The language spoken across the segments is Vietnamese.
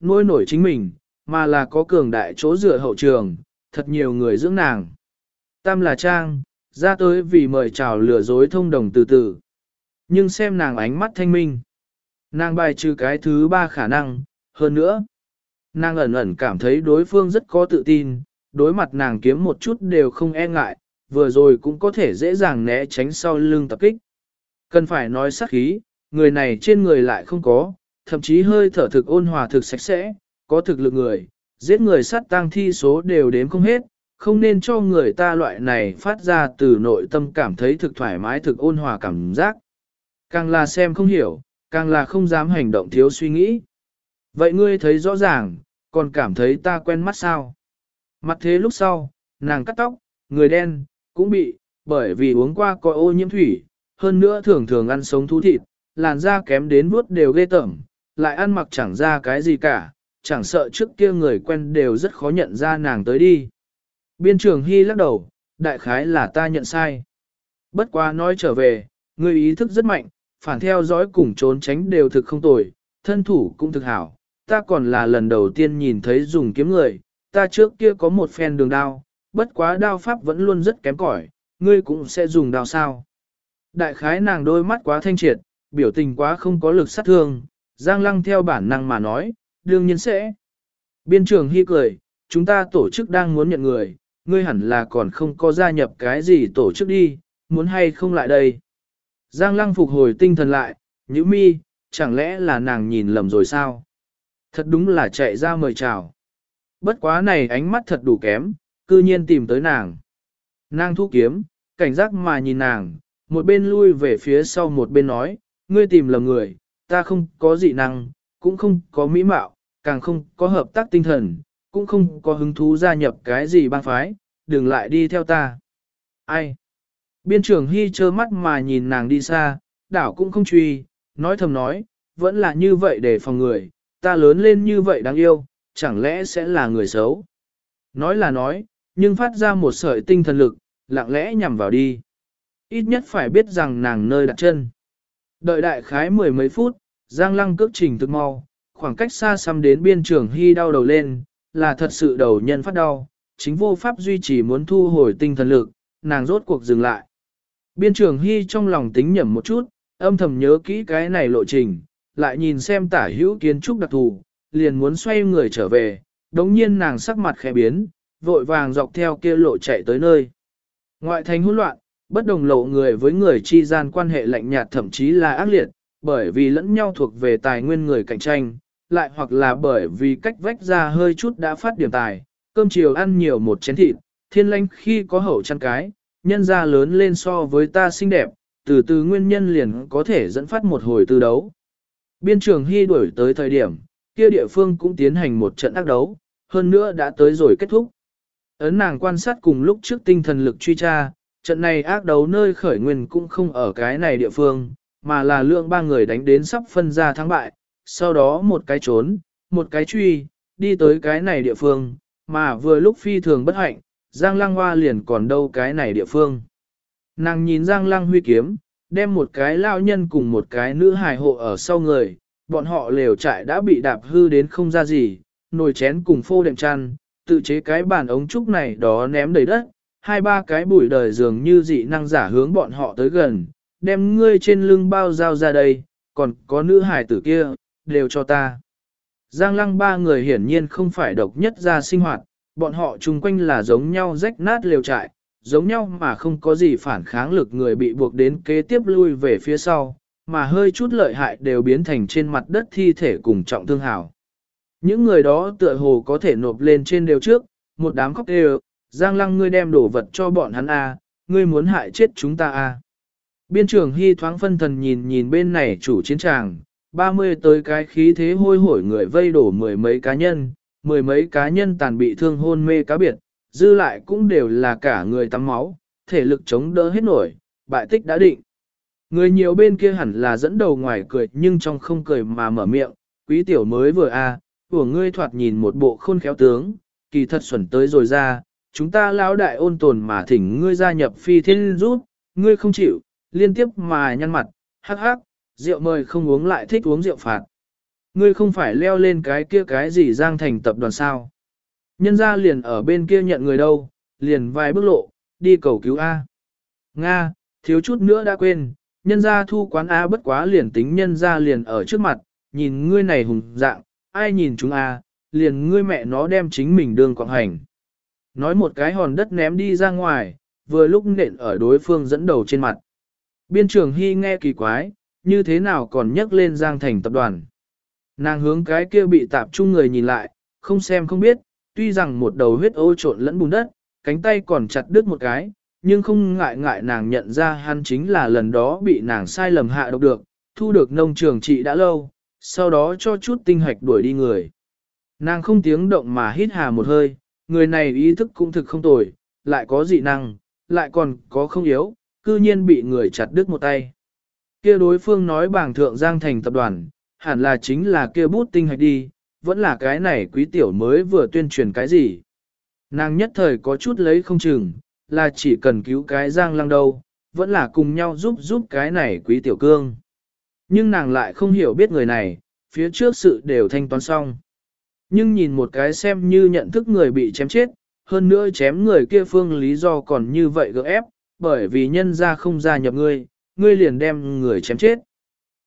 nuôi nổi chính mình, mà là có cường đại chỗ dựa hậu trường, thật nhiều người dưỡng nàng. Tam là Trang, ra tới vì mời chào lừa dối thông đồng từ từ. Nhưng xem nàng ánh mắt thanh minh. Nàng bài trừ cái thứ ba khả năng, hơn nữa. Nàng ẩn ẩn cảm thấy đối phương rất có tự tin, đối mặt nàng kiếm một chút đều không e ngại, vừa rồi cũng có thể dễ dàng né tránh sau lưng tập kích. Cần phải nói sắc khí, người này trên người lại không có, thậm chí hơi thở thực ôn hòa thực sạch sẽ, có thực lực người, giết người sát tang thi số đều đếm không hết, không nên cho người ta loại này phát ra từ nội tâm cảm thấy thực thoải mái thực ôn hòa cảm giác. Càng là xem không hiểu, càng là không dám hành động thiếu suy nghĩ. Vậy ngươi thấy rõ ràng, còn cảm thấy ta quen mắt sao? Mặt thế lúc sau, nàng cắt tóc, người đen, cũng bị, bởi vì uống qua có ô nhiễm thủy, hơn nữa thường thường ăn sống thú thịt, làn da kém đến vuốt đều ghê tởm, lại ăn mặc chẳng ra cái gì cả, chẳng sợ trước kia người quen đều rất khó nhận ra nàng tới đi. Biên trường Hy lắc đầu, đại khái là ta nhận sai. Bất quá nói trở về, người ý thức rất mạnh, phản theo dõi cùng trốn tránh đều thực không tồi, thân thủ cũng thực hảo. Ta còn là lần đầu tiên nhìn thấy dùng kiếm người, ta trước kia có một phen đường đao, bất quá đao pháp vẫn luôn rất kém cỏi, ngươi cũng sẽ dùng đao sao. Đại khái nàng đôi mắt quá thanh triệt, biểu tình quá không có lực sát thương, Giang Lăng theo bản năng mà nói, đương nhiên sẽ. Biên trường hy cười, chúng ta tổ chức đang muốn nhận người, ngươi hẳn là còn không có gia nhập cái gì tổ chức đi, muốn hay không lại đây. Giang Lăng phục hồi tinh thần lại, nhữ mi, chẳng lẽ là nàng nhìn lầm rồi sao? Thật đúng là chạy ra mời chào. Bất quá này ánh mắt thật đủ kém, cư nhiên tìm tới nàng. Nàng thu kiếm, cảnh giác mà nhìn nàng, một bên lui về phía sau một bên nói, ngươi tìm lầm người, ta không có dị năng, cũng không có mỹ mạo, càng không có hợp tác tinh thần, cũng không có hứng thú gia nhập cái gì bang phái, đừng lại đi theo ta. Ai? Biên trưởng Hy trơ mắt mà nhìn nàng đi xa, đảo cũng không truy, nói thầm nói, vẫn là như vậy để phòng người, ta lớn lên như vậy đáng yêu, chẳng lẽ sẽ là người xấu? Nói là nói, nhưng phát ra một sợi tinh thần lực, lặng lẽ nhằm vào đi. Ít nhất phải biết rằng nàng nơi đặt chân. Đợi đại khái mười mấy phút, Giang Lăng cước trình thực mau, khoảng cách xa xăm đến biên trường hy đau đầu lên, là thật sự đầu nhân phát đau, chính vô pháp duy trì muốn thu hồi tinh thần lực, nàng rốt cuộc dừng lại. Biên trường hy trong lòng tính nhẩm một chút, âm thầm nhớ kỹ cái này lộ trình, lại nhìn xem tả hữu kiến trúc đặc thù, liền muốn xoay người trở về, đống nhiên nàng sắc mặt khẽ biến, vội vàng dọc theo kia lộ chạy tới nơi. Ngoại thành hỗn loạn, bất đồng lộ người với người chi gian quan hệ lạnh nhạt thậm chí là ác liệt, bởi vì lẫn nhau thuộc về tài nguyên người cạnh tranh, lại hoặc là bởi vì cách vách ra hơi chút đã phát điểm tài, cơm chiều ăn nhiều một chén thịt, thiên lanh khi có hậu chăn cái, nhân ra lớn lên so với ta xinh đẹp, từ từ nguyên nhân liền có thể dẫn phát một hồi tư đấu. Biên trường hy đuổi tới thời điểm, kia địa phương cũng tiến hành một trận ác đấu, hơn nữa đã tới rồi kết thúc. Ấn nàng quan sát cùng lúc trước tinh thần lực truy tra, trận này ác đấu nơi khởi nguyên cũng không ở cái này địa phương, mà là lượng ba người đánh đến sắp phân ra thắng bại, sau đó một cái trốn, một cái truy, đi tới cái này địa phương, mà vừa lúc phi thường bất hạnh, Giang Lăng Hoa liền còn đâu cái này địa phương. Nàng nhìn Giang Lăng huy kiếm, đem một cái lao nhân cùng một cái nữ hài hộ ở sau người, bọn họ lều trại đã bị đạp hư đến không ra gì, nồi chén cùng phô đệm chăn, tự chế cái bàn ống trúc này đó ném đầy đất, hai ba cái bụi đời dường như dị năng giả hướng bọn họ tới gần, đem ngươi trên lưng bao dao ra đây, còn có nữ hài tử kia, đều cho ta. Giang lăng ba người hiển nhiên không phải độc nhất ra sinh hoạt, bọn họ chung quanh là giống nhau rách nát liều trại, giống nhau mà không có gì phản kháng lực người bị buộc đến kế tiếp lui về phía sau, mà hơi chút lợi hại đều biến thành trên mặt đất thi thể cùng trọng thương hào. Những người đó tựa hồ có thể nộp lên trên đều trước, một đám khóc đều, Giang lăng ngươi đem đổ vật cho bọn hắn a, ngươi muốn hại chết chúng ta a. Biên trưởng Hy thoáng phân thần nhìn nhìn bên này chủ chiến tràng, 30 tới cái khí thế hôi hổi người vây đổ mười mấy cá nhân, mười mấy cá nhân tàn bị thương hôn mê cá biệt, dư lại cũng đều là cả người tắm máu, thể lực chống đỡ hết nổi, bại tích đã định. Người nhiều bên kia hẳn là dẫn đầu ngoài cười nhưng trong không cười mà mở miệng, quý tiểu mới vừa a, của ngươi thoạt nhìn một bộ khôn khéo tướng, kỳ thật xuẩn tới rồi ra, chúng ta lão đại ôn tồn mà thỉnh ngươi gia nhập phi thiên rút, ngươi không chịu, liên tiếp mà nhăn mặt, hắc hắc, rượu mời không uống lại thích uống rượu phạt. Ngươi không phải leo lên cái kia cái gì giang thành tập đoàn sao. Nhân ra liền ở bên kia nhận người đâu, liền vài bước lộ, đi cầu cứu A. Nga, thiếu chút nữa đã quên, nhân ra thu quán A bất quá liền tính nhân ra liền ở trước mặt, nhìn ngươi này hùng dạng, ai nhìn chúng A, liền ngươi mẹ nó đem chính mình đường quảng hành. Nói một cái hòn đất ném đi ra ngoài, vừa lúc nện ở đối phương dẫn đầu trên mặt. Biên trường Hy nghe kỳ quái, như thế nào còn nhắc lên Giang Thành tập đoàn. Nàng hướng cái kia bị tạp chung người nhìn lại, không xem không biết, tuy rằng một đầu huyết ô trộn lẫn bùn đất, cánh tay còn chặt đứt một cái, nhưng không ngại ngại nàng nhận ra hắn chính là lần đó bị nàng sai lầm hạ độc được, thu được nông trường trị đã lâu, sau đó cho chút tinh hoạch đuổi đi người. Nàng không tiếng động mà hít hà một hơi, người này ý thức cũng thực không tồi, lại có dị năng, lại còn có không yếu, cư nhiên bị người chặt đứt một tay. Kia đối phương nói bảng thượng giang thành tập đoàn, hẳn là chính là kia bút tinh hạch đi, vẫn là cái này quý tiểu mới vừa tuyên truyền cái gì. Nàng nhất thời có chút lấy không chừng, là chỉ cần cứu cái giang lăng đâu, vẫn là cùng nhau giúp giúp cái này quý tiểu cương. Nhưng nàng lại không hiểu biết người này, phía trước sự đều thanh toán xong. Nhưng nhìn một cái xem như nhận thức người bị chém chết, hơn nữa chém người kia phương lý do còn như vậy gỡ ép, bởi vì nhân ra không gia nhập ngươi, ngươi liền đem người chém chết.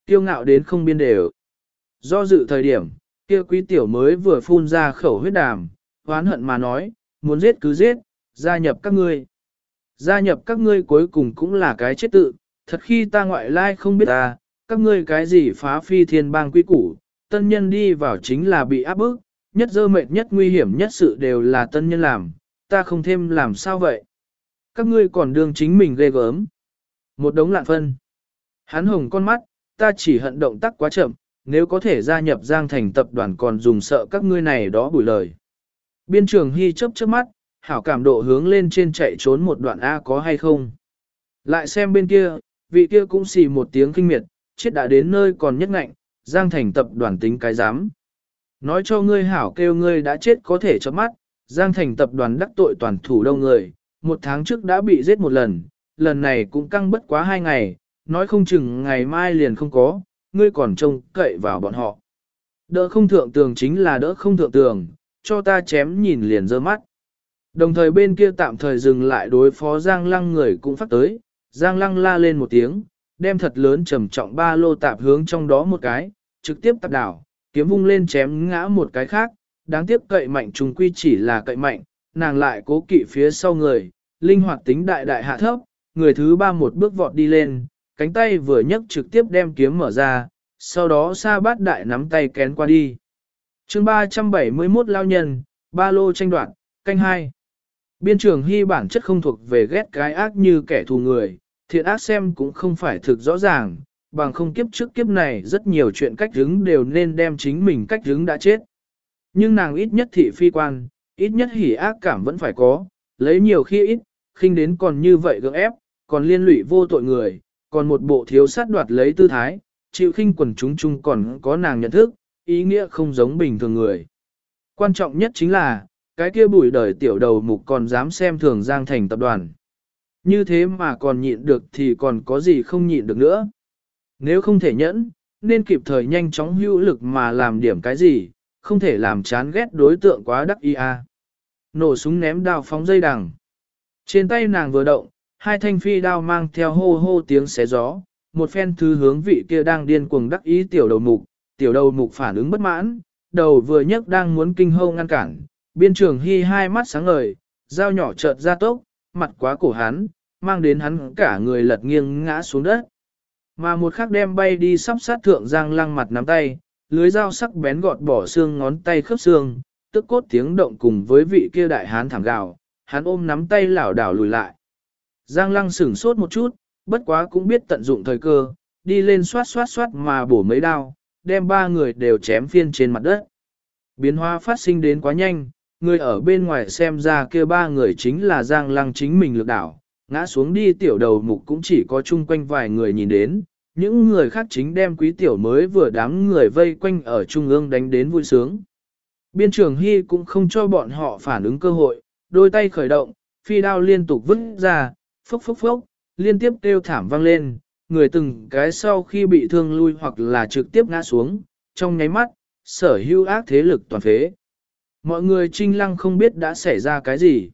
Tiêu ngạo đến không biên đều. Do dự thời điểm, kia quý tiểu mới vừa phun ra khẩu huyết đàm, hoán hận mà nói, muốn giết cứ giết, gia nhập các ngươi. Gia nhập các ngươi cuối cùng cũng là cái chết tự, thật khi ta ngoại lai không biết ta, các ngươi cái gì phá phi thiên bang quy củ, tân nhân đi vào chính là bị áp bức, nhất dơ mệt nhất nguy hiểm nhất sự đều là tân nhân làm, ta không thêm làm sao vậy. Các ngươi còn đương chính mình ghê gớm. Một đống lạn phân. Hắn hồng con mắt, ta chỉ hận động tác quá chậm, nếu có thể gia nhập Giang Thành tập đoàn còn dùng sợ các ngươi này đó bùi lời. Biên trường Hy chớp chớp mắt, hảo cảm độ hướng lên trên chạy trốn một đoạn A có hay không. Lại xem bên kia, vị kia cũng xì một tiếng kinh miệt, chết đã đến nơi còn nhất ngạnh, Giang Thành tập đoàn tính cái dám. Nói cho ngươi hảo kêu ngươi đã chết có thể cho mắt, Giang Thành tập đoàn đắc tội toàn thủ đông người, một tháng trước đã bị giết một lần, lần này cũng căng bất quá hai ngày, nói không chừng ngày mai liền không có, ngươi còn trông cậy vào bọn họ. Đỡ không thượng tường chính là đỡ không thượng tường, cho ta chém nhìn liền dơ mắt. Đồng thời bên kia tạm thời dừng lại đối phó Giang Lăng người cũng phát tới, Giang Lăng la lên một tiếng, đem thật lớn trầm trọng ba lô tạp hướng trong đó một cái, trực tiếp tạp đảo, kiếm vung lên chém ngã một cái khác, đáng tiếc cậy mạnh trùng quy chỉ là cậy mạnh, nàng lại cố kỵ phía sau người, linh hoạt tính đại đại hạ thấp, người thứ ba một bước vọt đi lên, cánh tay vừa nhấc trực tiếp đem kiếm mở ra, sau đó sa bát đại nắm tay kén qua đi. chương 371 lao nhân, ba lô tranh đoạn, canh hai. Biên trường hy bản chất không thuộc về ghét cái ác như kẻ thù người, thiện ác xem cũng không phải thực rõ ràng, bằng không kiếp trước kiếp này rất nhiều chuyện cách hứng đều nên đem chính mình cách hứng đã chết. Nhưng nàng ít nhất thị phi quan, ít nhất hỉ ác cảm vẫn phải có, lấy nhiều khi ít, khinh đến còn như vậy gượng ép, còn liên lụy vô tội người, còn một bộ thiếu sát đoạt lấy tư thái, chịu khinh quần chúng chung còn có nàng nhận thức, ý nghĩa không giống bình thường người. Quan trọng nhất chính là, cái kia bùi đời tiểu đầu mục còn dám xem thường Giang Thành tập đoàn. Như thế mà còn nhịn được thì còn có gì không nhịn được nữa. Nếu không thể nhẫn, nên kịp thời nhanh chóng hữu lực mà làm điểm cái gì, không thể làm chán ghét đối tượng quá đắc ý a. Nổ súng ném đao phóng dây đằng. Trên tay nàng vừa động, hai thanh phi đao mang theo hô hô tiếng xé gió, một phen thứ hướng vị kia đang điên cuồng đắc ý tiểu đầu mục, tiểu đầu mục phản ứng bất mãn, đầu vừa nhấc đang muốn kinh hô ngăn cản, biên trường hy hai mắt sáng ngời, dao nhỏ chợt ra tốc, mặt quá cổ hắn, mang đến hắn cả người lật nghiêng ngã xuống đất. Mà một khắc đem bay đi sắp sát thượng giang lăng mặt nắm tay, lưới dao sắc bén gọt bỏ xương ngón tay khớp xương, tức cốt tiếng động cùng với vị kia đại hán thảm gào, hắn ôm nắm tay lảo đảo lùi lại. Giang lăng sửng sốt một chút, bất quá cũng biết tận dụng thời cơ, đi lên xoát xoát xoát mà bổ mấy đao, đem ba người đều chém phiên trên mặt đất. Biến hóa phát sinh đến quá nhanh, người ở bên ngoài xem ra kia ba người chính là Giang lăng chính mình lực đảo, ngã xuống đi tiểu đầu mục cũng chỉ có chung quanh vài người nhìn đến, những người khác chính đem quý tiểu mới vừa đám người vây quanh ở trung ương đánh đến vui sướng. Biên trưởng Hy cũng không cho bọn họ phản ứng cơ hội, đôi tay khởi động, phi đao liên tục vứt ra, phốc phốc phốc, liên tiếp kêu thảm vang lên, người từng cái sau khi bị thương lui hoặc là trực tiếp ngã xuống, trong nháy mắt, sở hữu ác thế lực toàn phế. Mọi người trinh lăng không biết đã xảy ra cái gì.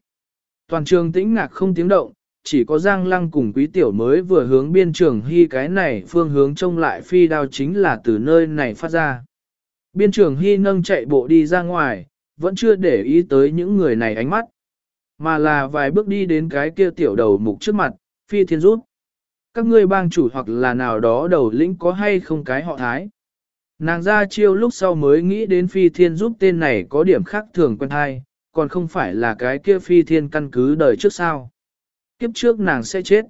Toàn trường tĩnh ngạc không tiếng động, chỉ có Giang Lăng cùng quý tiểu mới vừa hướng biên trường hy cái này phương hướng trông lại phi đao chính là từ nơi này phát ra. Biên trường hy nâng chạy bộ đi ra ngoài, vẫn chưa để ý tới những người này ánh mắt, mà là vài bước đi đến cái kia tiểu đầu mục trước mặt, phi thiên rút. Các ngươi bang chủ hoặc là nào đó đầu lĩnh có hay không cái họ thái. Nàng ra chiêu lúc sau mới nghĩ đến phi thiên giúp tên này có điểm khác thường quen hay, còn không phải là cái kia phi thiên căn cứ đời trước sao. Kiếp trước nàng sẽ chết.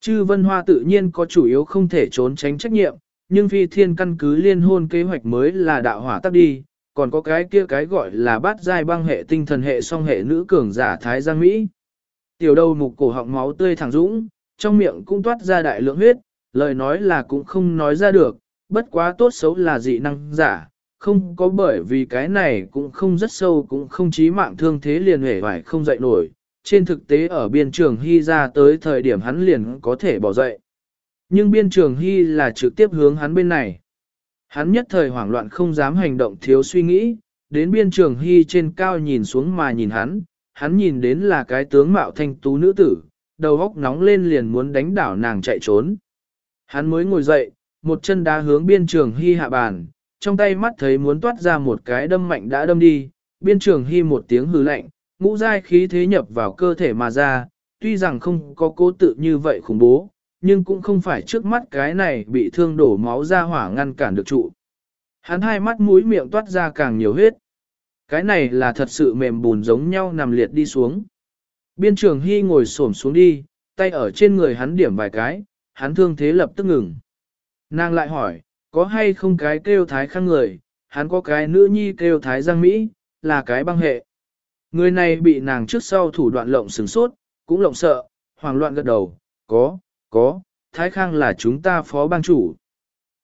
Chư vân hoa tự nhiên có chủ yếu không thể trốn tránh trách nhiệm, nhưng phi thiên căn cứ liên hôn kế hoạch mới là đạo hỏa tắc đi, còn có cái kia cái gọi là bát giai băng hệ tinh thần hệ song hệ nữ cường giả Thái Giang Mỹ. Tiểu đầu mục cổ họng máu tươi thẳng dũng, trong miệng cũng toát ra đại lượng huyết, lời nói là cũng không nói ra được, bất quá tốt xấu là dị năng giả, không có bởi vì cái này cũng không rất sâu cũng không chí mạng thương thế liền hề phải không dậy nổi. Trên thực tế ở biên trường Hy ra tới thời điểm hắn liền có thể bỏ dậy. Nhưng biên trường Hy là trực tiếp hướng hắn bên này. Hắn nhất thời hoảng loạn không dám hành động thiếu suy nghĩ, đến biên trường Hy trên cao nhìn xuống mà nhìn hắn, hắn nhìn đến là cái tướng mạo thanh tú nữ tử, đầu óc nóng lên liền muốn đánh đảo nàng chạy trốn. Hắn mới ngồi dậy, một chân đá hướng biên trường hy hạ bàn, trong tay mắt thấy muốn toát ra một cái đâm mạnh đã đâm đi, biên trường hy một tiếng hừ lạnh, ngũ giai khí thế nhập vào cơ thể mà ra, tuy rằng không có cố tự như vậy khủng bố, nhưng cũng không phải trước mắt cái này bị thương đổ máu ra hỏa ngăn cản được trụ. Hắn hai mắt mũi miệng toát ra càng nhiều huyết. Cái này là thật sự mềm bùn giống nhau nằm liệt đi xuống. Biên trường Hy ngồi xổm xuống đi, tay ở trên người hắn điểm vài cái, hắn thương thế lập tức ngừng. Nàng lại hỏi, có hay không cái kêu thái khăn người, hắn có cái nữ nhi kêu thái giang Mỹ, là cái băng hệ. Người này bị nàng trước sau thủ đoạn lộng sừng sốt, cũng lộng sợ, hoảng loạn gật đầu, có, có, thái khang là chúng ta phó bang chủ.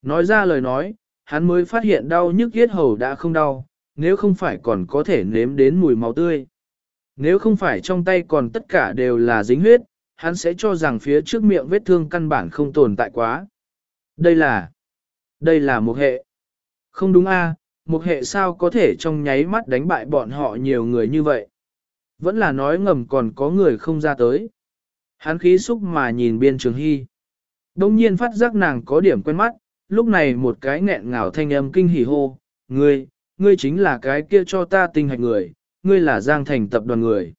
Nói ra lời nói, hắn mới phát hiện đau nhức yết hầu đã không đau, nếu không phải còn có thể nếm đến mùi máu tươi. Nếu không phải trong tay còn tất cả đều là dính huyết, hắn sẽ cho rằng phía trước miệng vết thương căn bản không tồn tại quá. Đây là, đây là một hệ. Không đúng a, một hệ sao có thể trong nháy mắt đánh bại bọn họ nhiều người như vậy. Vẫn là nói ngầm còn có người không ra tới. Hắn khí xúc mà nhìn biên trường hy. Đông nhiên phát giác nàng có điểm quen mắt, lúc này một cái nghẹn ngào thanh âm kinh hỉ hô, ngươi, ngươi chính là cái kia cho ta tinh hạch người, ngươi là Giang Thành tập đoàn người.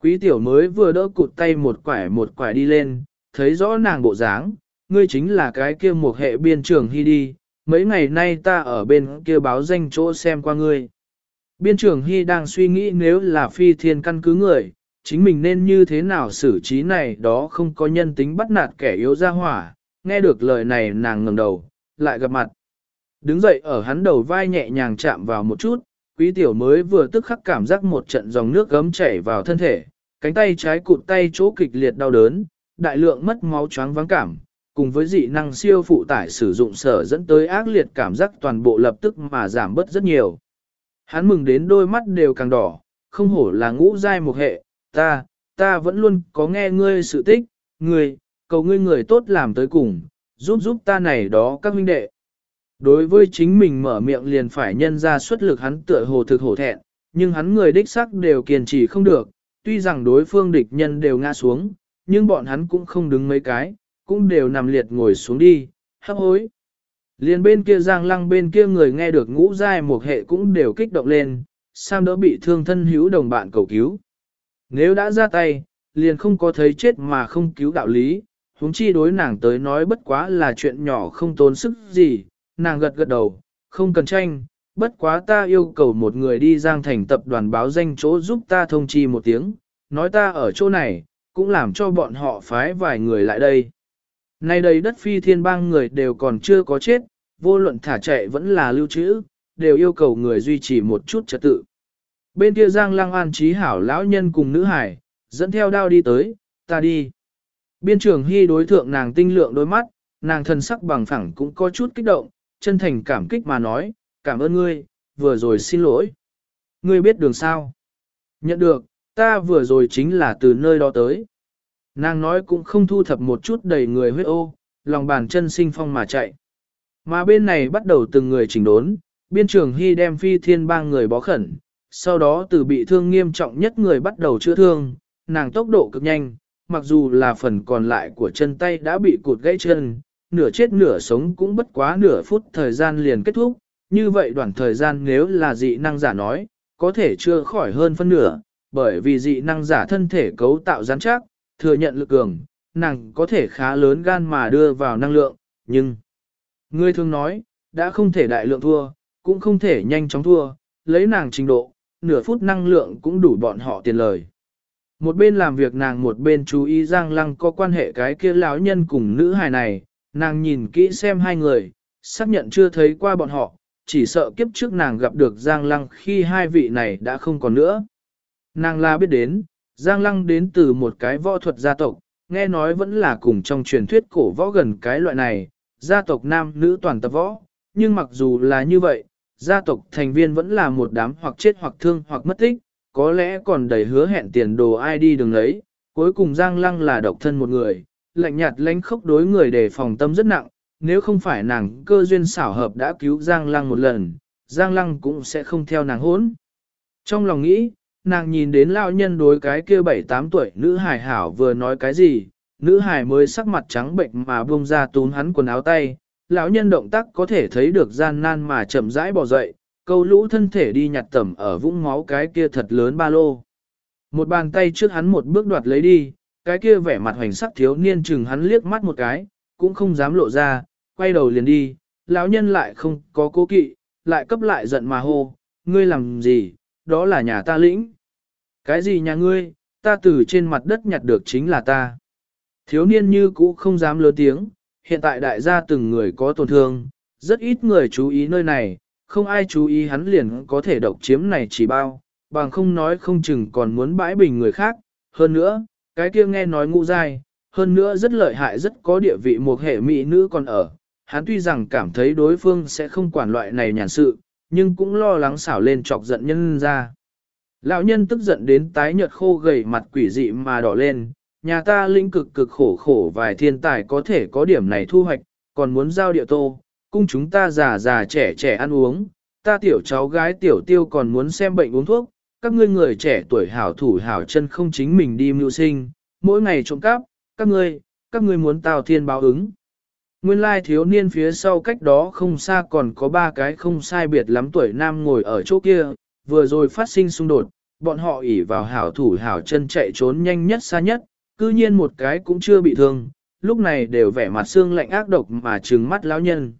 Quý tiểu mới vừa đỡ cụt tay một quải một quải đi lên, thấy rõ nàng bộ dáng, ngươi chính là cái kia một hệ biên trường hy đi, mấy ngày nay ta ở bên kia báo danh chỗ xem qua ngươi. Biên trưởng hy đang suy nghĩ nếu là phi thiên căn cứ người, chính mình nên như thế nào xử trí này đó không có nhân tính bắt nạt kẻ yếu ra hỏa, nghe được lời này nàng ngẩng đầu, lại gặp mặt. Đứng dậy ở hắn đầu vai nhẹ nhàng chạm vào một chút, quý tiểu mới vừa tức khắc cảm giác một trận dòng nước gấm chảy vào thân thể, cánh tay trái cụt tay chỗ kịch liệt đau đớn, đại lượng mất máu choáng vắng cảm, cùng với dị năng siêu phụ tải sử dụng sở dẫn tới ác liệt cảm giác toàn bộ lập tức mà giảm bớt rất nhiều. Hắn mừng đến đôi mắt đều càng đỏ, không hổ là ngũ giai một hệ, ta, ta vẫn luôn có nghe ngươi sự tích, ngươi, cầu ngươi người tốt làm tới cùng, giúp giúp ta này đó các huynh đệ. Đối với chính mình mở miệng liền phải nhân ra xuất lực hắn tựa hồ thực hổ thẹn, nhưng hắn người đích sắc đều kiên trì không được, tuy rằng đối phương địch nhân đều ngã xuống, nhưng bọn hắn cũng không đứng mấy cái, cũng đều nằm liệt ngồi xuống đi, hấp hối. Liền bên kia giang lăng bên kia người nghe được ngũ giai một hệ cũng đều kích động lên, Sam đỡ bị thương thân hữu đồng bạn cầu cứu. Nếu đã ra tay, liền không có thấy chết mà không cứu đạo lý, huống chi đối nàng tới nói bất quá là chuyện nhỏ không tốn sức gì, nàng gật gật đầu, không cần tranh, bất quá ta yêu cầu một người đi giang thành tập đoàn báo danh chỗ giúp ta thông chi một tiếng, nói ta ở chỗ này, cũng làm cho bọn họ phái vài người lại đây. Nay đây đất phi thiên bang người đều còn chưa có chết, vô luận thả chạy vẫn là lưu trữ, đều yêu cầu người duy trì một chút trật tự. Bên kia giang lăng an trí hảo lão nhân cùng nữ hải, dẫn theo đao đi tới, ta đi. Biên trưởng hy đối thượng nàng tinh lượng đôi mắt, nàng thân sắc bằng phẳng cũng có chút kích động, chân thành cảm kích mà nói, cảm ơn ngươi, vừa rồi xin lỗi. Ngươi biết đường sao? Nhận được, ta vừa rồi chính là từ nơi đó tới. Nàng nói cũng không thu thập một chút đầy người huyết ô, lòng bàn chân sinh phong mà chạy. Mà bên này bắt đầu từng người chỉnh đốn, biên trường hy đem phi thiên ba người bó khẩn, sau đó từ bị thương nghiêm trọng nhất người bắt đầu chữa thương, nàng tốc độ cực nhanh, mặc dù là phần còn lại của chân tay đã bị cụt gãy chân, nửa chết nửa sống cũng bất quá nửa phút thời gian liền kết thúc, như vậy đoạn thời gian nếu là dị năng giả nói, có thể chưa khỏi hơn phân nửa, bởi vì dị năng giả thân thể cấu tạo rắn chắc, thừa nhận lực cường, nàng có thể khá lớn gan mà đưa vào năng lượng, nhưng người thường nói, đã không thể đại lượng thua, cũng không thể nhanh chóng thua, lấy nàng trình độ, nửa phút năng lượng cũng đủ bọn họ tiền lời. Một bên làm việc nàng một bên chú ý Giang Lăng có quan hệ cái kia lão nhân cùng nữ hài này, nàng nhìn kỹ xem hai người, xác nhận chưa thấy qua bọn họ, chỉ sợ kiếp trước nàng gặp được Giang Lăng khi hai vị này đã không còn nữa. Nàng la biết đến, Giang Lăng đến từ một cái võ thuật gia tộc, nghe nói vẫn là cùng trong truyền thuyết cổ võ gần cái loại này, gia tộc nam nữ toàn tập võ, nhưng mặc dù là như vậy, gia tộc thành viên vẫn là một đám hoặc chết hoặc thương hoặc mất tích, có lẽ còn đầy hứa hẹn tiền đồ ai đi đừng lấy, cuối cùng Giang Lăng là độc thân một người, lạnh nhạt lánh khốc đối người để phòng tâm rất nặng, nếu không phải nàng cơ duyên xảo hợp đã cứu Giang Lăng một lần, Giang Lăng cũng sẽ không theo nàng hốn. Trong lòng nghĩ, nàng nhìn đến lao nhân đối cái kia bảy tám tuổi nữ hài hảo vừa nói cái gì, nữ hài mới sắc mặt trắng bệnh mà buông ra tún hắn quần áo tay, lão nhân động tác có thể thấy được gian nan mà chậm rãi bò dậy, câu lũ thân thể đi nhặt tẩm ở vũng máu cái kia thật lớn ba lô. Một bàn tay trước hắn một bước đoạt lấy đi, cái kia vẻ mặt hoành sắc thiếu niên chừng hắn liếc mắt một cái, cũng không dám lộ ra, quay đầu liền đi, lão nhân lại không có cố kỵ, lại cấp lại giận mà hô, ngươi làm gì, đó là nhà ta lĩnh. Cái gì nhà ngươi, ta từ trên mặt đất nhặt được chính là ta. Thiếu niên như cũ không dám lớn tiếng, hiện tại đại gia từng người có tổn thương, rất ít người chú ý nơi này, không ai chú ý hắn liền có thể độc chiếm này chỉ bao, bằng không nói không chừng còn muốn bãi bình người khác. Hơn nữa, cái kia nghe nói ngũ dai, hơn nữa rất lợi hại rất có địa vị một hệ mỹ nữ còn ở. Hắn tuy rằng cảm thấy đối phương sẽ không quản loại này nhàn sự, nhưng cũng lo lắng xảo lên chọc giận nhân ra. Lão nhân tức giận đến tái nhợt khô gầy mặt quỷ dị mà đỏ lên, nhà ta linh cực cực khổ khổ vài thiên tài có thể có điểm này thu hoạch, còn muốn giao địa tô, cung chúng ta già già trẻ trẻ ăn uống, ta tiểu cháu gái tiểu tiêu còn muốn xem bệnh uống thuốc, các ngươi người trẻ tuổi hảo thủ hảo chân không chính mình đi mưu sinh, mỗi ngày trộm cắp, các ngươi, các ngươi muốn tào thiên báo ứng. Nguyên lai thiếu niên phía sau cách đó không xa còn có ba cái không sai biệt lắm tuổi nam ngồi ở chỗ kia, vừa rồi phát sinh xung đột, bọn họ ỉ vào hảo thủ hảo chân chạy trốn nhanh nhất xa nhất, cư nhiên một cái cũng chưa bị thương, lúc này đều vẻ mặt xương lạnh ác độc mà trừng mắt lão nhân.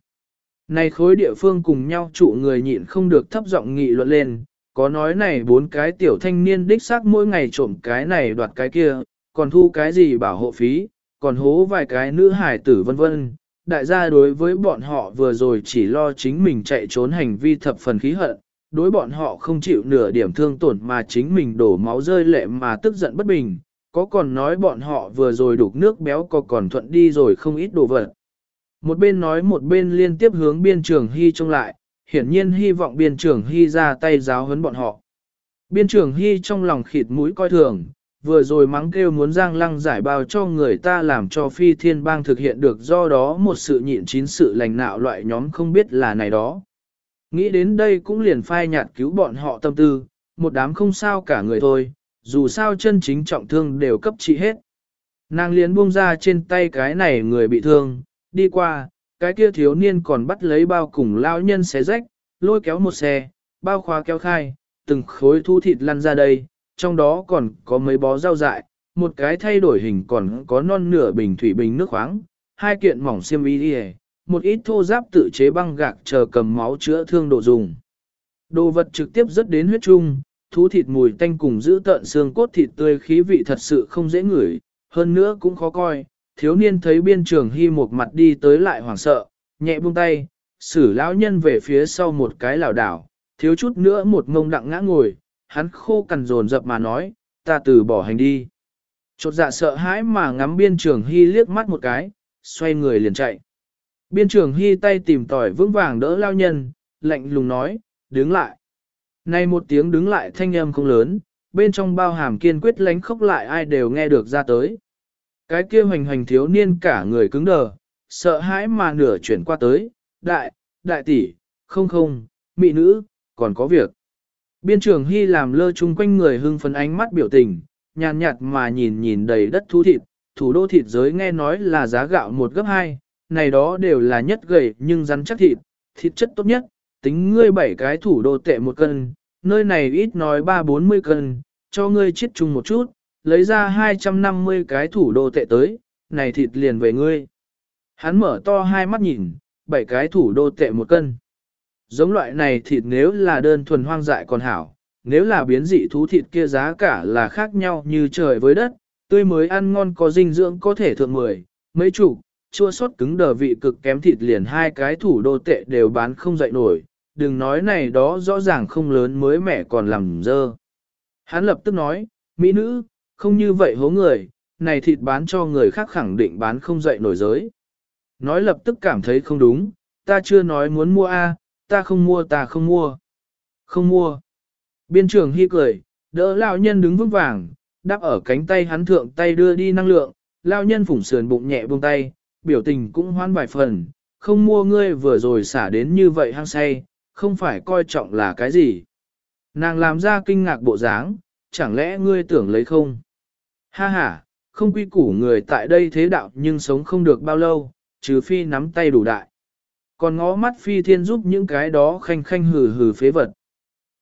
Này khối địa phương cùng nhau trụ người nhịn không được thấp giọng nghị luận lên, có nói này bốn cái tiểu thanh niên đích xác mỗi ngày trộm cái này đoạt cái kia, còn thu cái gì bảo hộ phí, còn hố vài cái nữ hải tử vân vân. Đại gia đối với bọn họ vừa rồi chỉ lo chính mình chạy trốn hành vi thập phần khí hận, đối bọn họ không chịu nửa điểm thương tổn mà chính mình đổ máu rơi lệ mà tức giận bất bình, có còn nói bọn họ vừa rồi đục nước béo có còn thuận đi rồi không ít đồ vật. Một bên nói một bên liên tiếp hướng biên trường hy trông lại, hiển nhiên hy vọng biên trường hy ra tay giáo huấn bọn họ. Biên trường hy trong lòng khịt mũi coi thường, vừa rồi mắng kêu muốn giang lăng giải bao cho người ta làm cho phi thiên bang thực hiện được do đó một sự nhịn chín sự lành nạo loại nhóm không biết là này đó. Nghĩ đến đây cũng liền phai nhạt cứu bọn họ tâm tư, một đám không sao cả người thôi, dù sao chân chính trọng thương đều cấp trị hết. Nàng liền buông ra trên tay cái này người bị thương, đi qua, cái kia thiếu niên còn bắt lấy bao cùng lao nhân xé rách, lôi kéo một xe, bao khóa kéo khai, từng khối thu thịt lăn ra đây, trong đó còn có mấy bó rau dại, một cái thay đổi hình còn có non nửa bình thủy bình nước khoáng, hai kiện mỏng xiêm y đi một ít thô giáp tự chế băng gạc chờ cầm máu chữa thương độ dùng. Đồ vật trực tiếp rất đến huyết trung, thú thịt mùi tanh cùng giữ tợn xương cốt thịt tươi khí vị thật sự không dễ ngửi, hơn nữa cũng khó coi. Thiếu niên thấy biên trường hy một mặt đi tới lại hoảng sợ, nhẹ buông tay, xử lão nhân về phía sau một cái lảo đảo, thiếu chút nữa một ngông đặng ngã ngồi, hắn khô cằn dồn dập mà nói, ta từ bỏ hành đi. Chột dạ sợ hãi mà ngắm biên trường hy liếc mắt một cái, xoay người liền chạy. Biên trường hy tay tìm tỏi vững vàng đỡ lao nhân, lạnh lùng nói, đứng lại. nay một tiếng đứng lại thanh âm không lớn, bên trong bao hàm kiên quyết lánh khóc lại ai đều nghe được ra tới. Cái kia hoành hoành thiếu niên cả người cứng đờ, sợ hãi mà nửa chuyển qua tới, đại, đại tỷ, không không, mỹ nữ, còn có việc. Biên trường Hy làm lơ chung quanh người hưng phấn ánh mắt biểu tình, nhàn nhạt mà nhìn nhìn đầy đất thú thịt, thủ đô thịt giới nghe nói là giá gạo một gấp hai, này đó đều là nhất gầy nhưng rắn chắc thịt, thịt chất tốt nhất, tính ngươi bảy cái thủ đô tệ một cân, nơi này ít nói ba bốn mươi cân, cho ngươi chiết chung một chút, lấy ra 250 cái thủ đô tệ tới, này thịt liền về ngươi. Hắn mở to hai mắt nhìn, bảy cái thủ đô tệ một cân. Giống loại này thịt nếu là đơn thuần hoang dại còn hảo, nếu là biến dị thú thịt kia giá cả là khác nhau như trời với đất, tươi mới ăn ngon có dinh dưỡng có thể thượng mười, mấy chục, chua sót cứng đờ vị cực kém thịt liền hai cái thủ đô tệ đều bán không dậy nổi, đừng nói này đó rõ ràng không lớn mới mẻ còn làm dơ. Hắn lập tức nói, mỹ nữ, không như vậy hố người, này thịt bán cho người khác khẳng định bán không dậy nổi giới. Nói lập tức cảm thấy không đúng, ta chưa nói muốn mua A, ta không mua ta không mua. Không mua. Biên trưởng hy cười, đỡ lão nhân đứng vững vàng, đắp ở cánh tay hắn thượng tay đưa đi năng lượng, lão nhân phủng sườn bụng nhẹ buông tay, biểu tình cũng hoan vài phần, không mua ngươi vừa rồi xả đến như vậy hăng say, không phải coi trọng là cái gì. Nàng làm ra kinh ngạc bộ dáng, chẳng lẽ ngươi tưởng lấy không? Ha ha, không quy củ người tại đây thế đạo nhưng sống không được bao lâu, trừ phi nắm tay đủ đại. Còn ngó mắt phi thiên giúp những cái đó khanh khanh hừ hừ phế vật.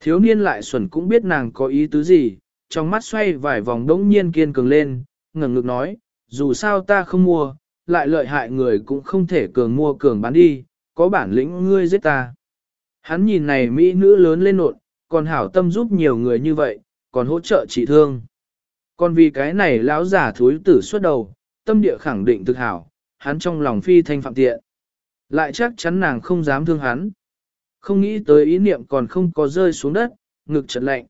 Thiếu niên lại xuẩn cũng biết nàng có ý tứ gì, trong mắt xoay vài vòng đống nhiên kiên cường lên, ngẩng ngực nói, dù sao ta không mua, lại lợi hại người cũng không thể cường mua cường bán đi, có bản lĩnh ngươi giết ta. Hắn nhìn này mỹ nữ lớn lên nộn, còn hảo tâm giúp nhiều người như vậy, còn hỗ trợ trị thương. Còn vì cái này lão giả thúi tử suốt đầu, tâm địa khẳng định thực hảo, hắn trong lòng phi thanh phạm tiện. Lại chắc chắn nàng không dám thương hắn. Không nghĩ tới ý niệm còn không có rơi xuống đất, ngực chợt lạnh.